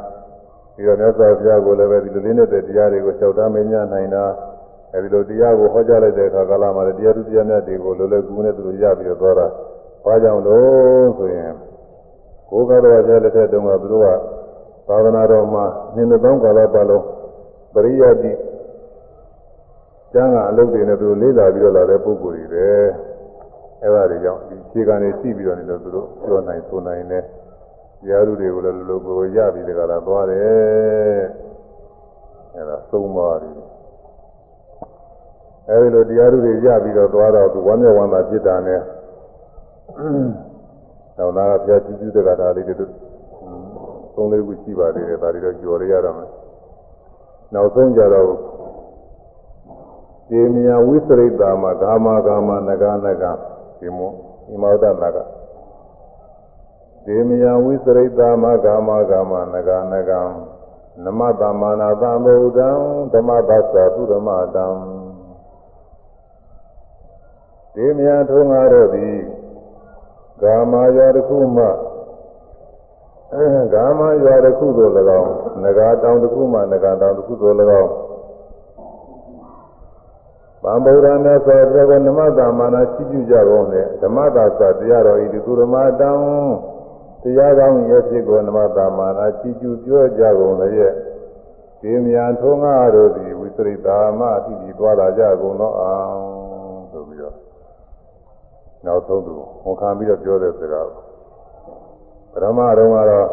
ပြီးတော့မြတ်စွာဘုရားကိုလည်းပဲဒီလိုလေးနဲ့တဲ့တရားတွေကိုလျှောက်တာမင်းများနိုင်တာအဲဒီလိုတရားကိုဟောကြားလိုက်တဲ့အခါကာလမှာတရားသူတရားမြတ်တွေကိုလိုလိုကူနဲ့သူတို့ရပြီးတော့သွားတာဘာကြောင့်လို့ဆိုရင်ကိုယ်ကတော့ကျလက်ထက်တုန်းကသူတို့ကသာသနာတော်မှာနှစ်နှစ်ပေါင်းကာလပတ်လုံးပရိယတ်တိ ကျမ်းကအလုပ်တွေနဲ့သူတို့လေးလာပြီးတော့လာတဲ့ပုဂ္ဂိုလ်တွေပဲအဲဒါတွေကြောင့်ဒီခြေခံတွေရှိပြီးတော့နေလို့သူတို့ပြောနိုင်ဆိုနိုင်တယ်တရားသူတွေကိုလည်းလိုလိုကိုရပြီးတကလားသွားတယ်အဲဒါသုံးပါးပြီအဲဒီလိုတရားသူတွေရပြီးတော့သွားတော့သူဝမ်းမြောက်ဝမ်းသာဖြစ်တာနဲ့တော့နာဘုရားကြည့်ကြည့်တဲ့ကထာလေးတွေသုံးလေးခုရှိပါသေးတယ်ဒါတွေတော့ကြော်ရရတော့မယ်နောက်ဆုံးကြတော့ ဒီမြာဝိသရိတာမှာဂါမဂါမနဂနဂဒီမောဒီမောဒနာကဒေမယဝိသရိတာမဂာမဂာမနဂနဂံနမတမာနာသံဗုဒ္ဓံဓမ္မသစ္စာသုဓမ္မတံဒေမယထုံးကားတော့သည်ဂာမရွာတစ်ခုမှဂာမရွာတစ်ခုသို့၎င်းနဂါတောင်တစ်ခုမှနဂါတောင်တစ်ခုသို့၎င်း ဗံဗုဒ္ဓမြတ်စွာဘုရားကနမတမာနာရှိပြုကြကုန်လေဓမ္မသစ္စာတရားတော်ဤဒီသုဓမ္မတံတရားကောင်းရဲ့ဖြစ်ကိုနမတာမာနာချီကျူပြောကြကုန်လည်းဒီမြန်ထုံးကားတို့သည်ဝိသရိတာမအတိပြီးသွားလာကြကုန်တော့အောင်ဆိုပြီးတော့နောက်ဆုံးသူဝန်ခံပြီးတော့ပြောတဲ့စကားပရမတော်ကတော့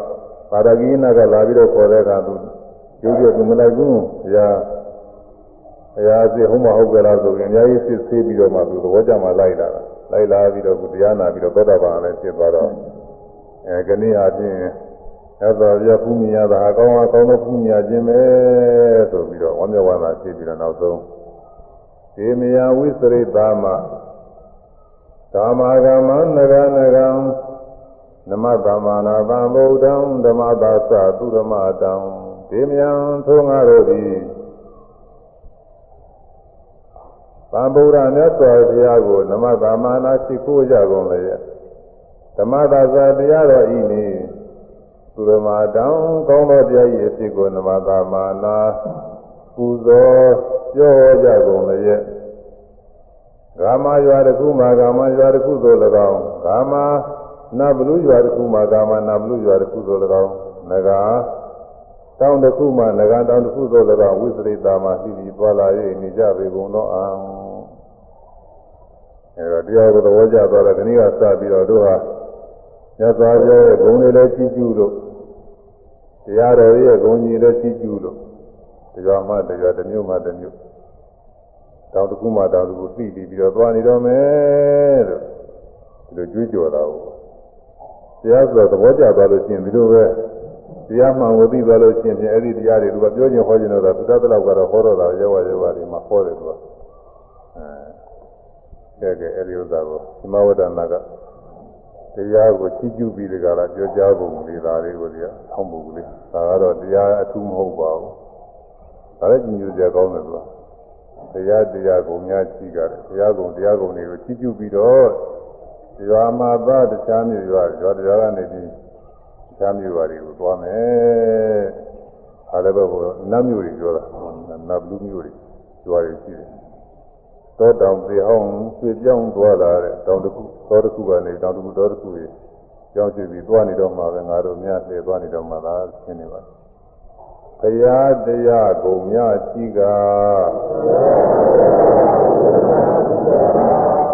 ပါရဂိနာကလာပြီးတော့ခေါ်တဲ့အခါသူရုပ်ရသူမလိုက်ဘူးဘုရားဘု ရားစီဟုတ်မဟုတ်ကြလားဆိုရင်အများကြီးစစ်ဆေးပြီးတော့မှသူသဘောကျမှလိုက်လာတာလိုက်လာပြီးတော့သူတရားနာပြီးတော့သောတာပန်လည်းဖြစ်သွားတော့အဲကနေ့အချင်း ရသော်ပြဖူးမြင်ရတာအကောင်းအကောင်းသောဖူးမြင်ခြင်းပဲဆိုပြီးတော့ဝမ်းမြောက်ဝမ်းသာရှိပြီးတော့နောက်ဆုံးဒေမယဝိသရိတာမကာမဂမနဂနဂံနမတမနာသံဗုဒ္ဓံဓမ္မသာသသူဓမ္မတံဒေမယံထိုငါတို့သည် သံဗုဒ္ဓမြတ်စွာဘုရားကိုနမတမနာရှိခိုးကြကုန်လေဓမ္မသာသတရားတော်ဤနည်းသူရမတံကောင်းသောတရားဤအဖြစ်ကိုနမတာမာနာပူဇော်ပြောကြကုန်လျက်ဂါမရွာတစ်ခုမှာဂါမရွာတစ်ခုသို့၎င်းဂါမနဘလူရွာတစ်ခုမှာဂါမနဘလူရွာတစ်ခုသို့၎င်းငကာတောင်းတစ်ခုမှာငကာတောင်းတစ်ခုသို့၎င်းဝိသရိတာမှာရှိပြီးသွားလာ၍နေကြပေကုန်သောအာ အဲဒါတရားကိုသဘောကျသွားတော့ခဏကစပြီးတော့တို့ဟာညသာပြရဲ့ဂုဏ်တွေလည်းကြီးကျူးလို့တရားတော်ရဲ့ဂုဏ်ကြီးလည်းကြီးကျူးလို့တရားမှတရားတစ်မျိုးမှတစ်မျိုးတောင်တစ်ခုမှတောင်တစ်ခုသိပြီးပြီးတော့သွားနေတော့မယ်လို့ဒီလိုကြွေးကြော်တာကိုတရားဆိုတော့သဘောကျသွားလို့ရှိရင်ဒီလိုပဲတရားမှန်ကိုသိသွားလို့ရှိရင်အဲ့ဒီတရားတွေကပြောခြင်းဟောခြင်းတော့သူတတ်တဲ့လောက်ကတော့ဟောတော့တာရောဝရောဝတွေမှာဟောတယ်သူကအဲ ကဲကဲအဲ့ဒီဥစ္စာကိုသမာဝတ္တနာကတရားကိုချီးကျူးပြီးဒီကလာပြောကြားပုံလေးဒါတွေကိုဒီအောင်းပုံလေးဒါကတော့တရားအထူးမဟုတ်ပါဘူးဒါလည်းကြည်ညိုကြကောင်းတယ်သူကတရားတရားကိုများချီးကြတယ်တရားကုံတရားကုံတွေကိုချီးကျူးပြီးတော့ရွာမှာသားတခြားမျိုးရွာရွာတရားကနေပြီးတခြားမျိုးရွာတွေကိုသွားမယ်အားလည်းပဲဟိုနတ်မျိုးတွေပြောတာနတ်လူမျိုးတွေရွာတွေရှိတယ် တောတောင်ပြေအောင်ဆွေပြောင်းသွားလာတဲ့တောင်တစ်ခုတောတစ်ခုကနေတောင်တစ်ခုတောတစ်ခုကြီးကြောင်းရှိပြီးသွားနေတော့မှပဲငါတို့များလေသွားနေတော့မှသာရှင်းနေပါဘုရားတရားကိုမြတ်ရှိက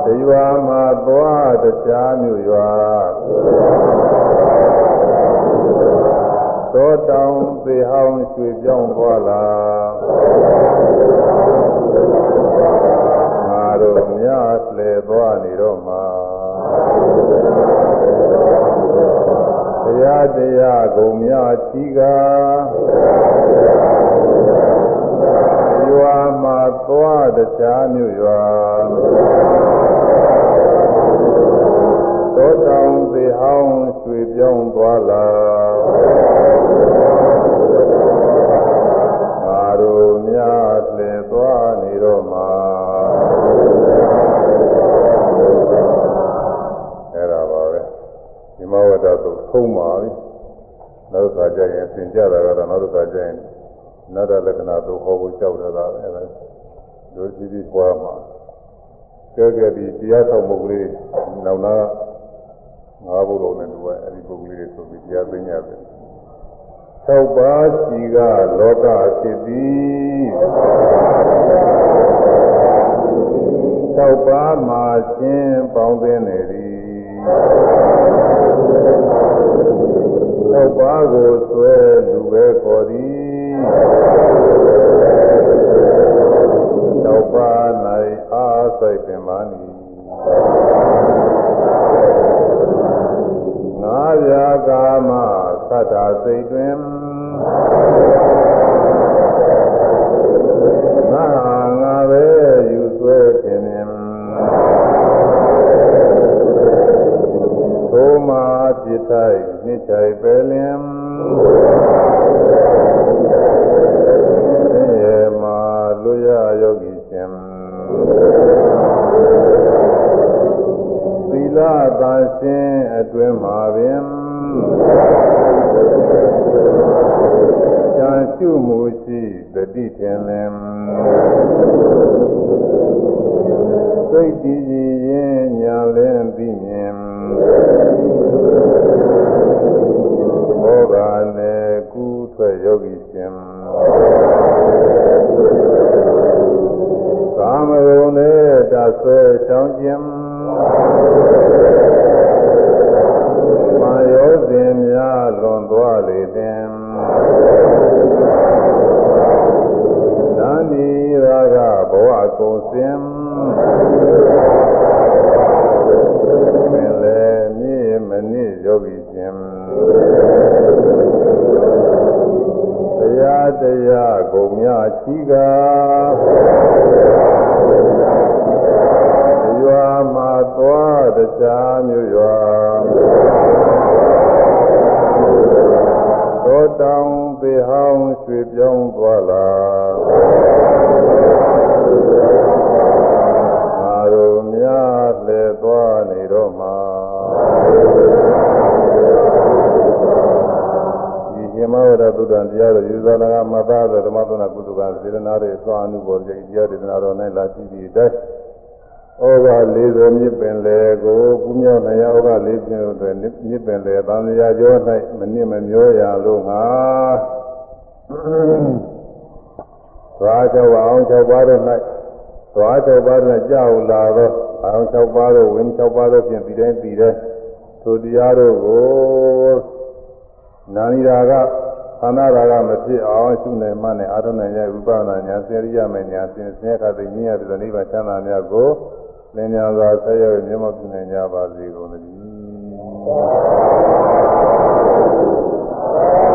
တရွာမှာသွားတရားမျိုးရွာသောတောင်သေဟောင်းရွှေပြောင်းသွားလာ တို့မြတ်လေသွားနေတော့မှာဘုရားတရားကိုမြတ်ချီကရွာမှာသွားတရားမျိုးရွာသောတောင်သေးဟောင်းရွှေပြောင်းသွားလာ တ္တသို့ထုံးပါပြီနောက်တစ်ခါကျရင်သင်ကြတာကတော့နောက်တစ်ခါကျရင်နတ္တလက္ခဏာသို့ဟောဖို့ကြောက်တာပဲအဲဒါတို့ကြည့်ပြီးပွားမှာကြဲကြဲပြီးတရားဆောင်ပုဂ္ဂလိနောက်နာငါးဘုလုံးနဲ့တူပဲအဲဒီပုဂ္ဂလိတွေဆိုပြီးတရားသိညာပဲ၆ပါးရှိကလောကဖြစ်သည်၆ပါးမှာရှင်းပေါင်းသင်းနေသည် ၆ပါးကိုဆွဲလူပဲခေါ်သည်၆ပါး၌အားဆိုင်ပင်ပါနီငါးရာကာမသတ္တစိတ်တွင်ငါ မှจิตထိုက်နှစ်ချိုက်ပဲလင်သိရမှာလူရယောဂီရှင်သီလသာရှင်အတွင်မှာပင်ဉာဏ်ရှုမှုရှိတတိထင်လင်စိတ်တည်ကြည်ရင်ညာလင်းသိမြင် ဘောဂာနဲ့ကူးထွက်ယောဂီရှင်ကာမဂုဏ်နဲ့တဆွဲချောင်းခြင်းမာယောစဉ်များလွန်သွားလေသည်နာနီရာဂဘဝကုန်စင်မင်းလည်းမြေမနစ်ယောဂီရှင် ရှိကရွာမှာသွားတရားမျိုးရွာသောတောင်ပေဟောင်းရွှေပြောင်းသွားလာငါတို့များလဲသွားနေတော့မှာ မဝရသုဒ္ဓံတရားတော်ယူဇာနာကမသားတော်ဓမ္မသနာကုသကစေတနာတွေသွားအမှုပေါ်ကြည်တရားဒေသနာတော်၌လာကြည့်ပြီးတဲ့ဩဃလေးစုံမြစ်ပင်လေကိုကုမြောက်နိုင်ဩဃလေးပြင်းတို့မြစ်ပင်လေသံဃာကျော်၌မနစ်မမျောရလို့ငါသွားကြောအောင်၆ပါးတို့၌သွား၆ပါး၌ကြောက်လာသောအောင်၆ပါးတို့ဝင်း၆ပါးတို့ဖြင့်ဒီတိုင်းဒီတိုင်းထိုတရားတို့ကို နာရီရာကခန္ဓာရာကမဖြစ်အောင်ရှုနိုင်မှနဲ့အာရုံနဲ့ရူပနာညာစေရိယမညာစင်စင်ခသိဉာဏ်ရတဲ့နိဗ္ဗာန်ချမ်းသာများကိုလင်ညာစွာဆက်ရောက်မြတ်မောပြုနိုင်ကြပါစေကုန်သတည်း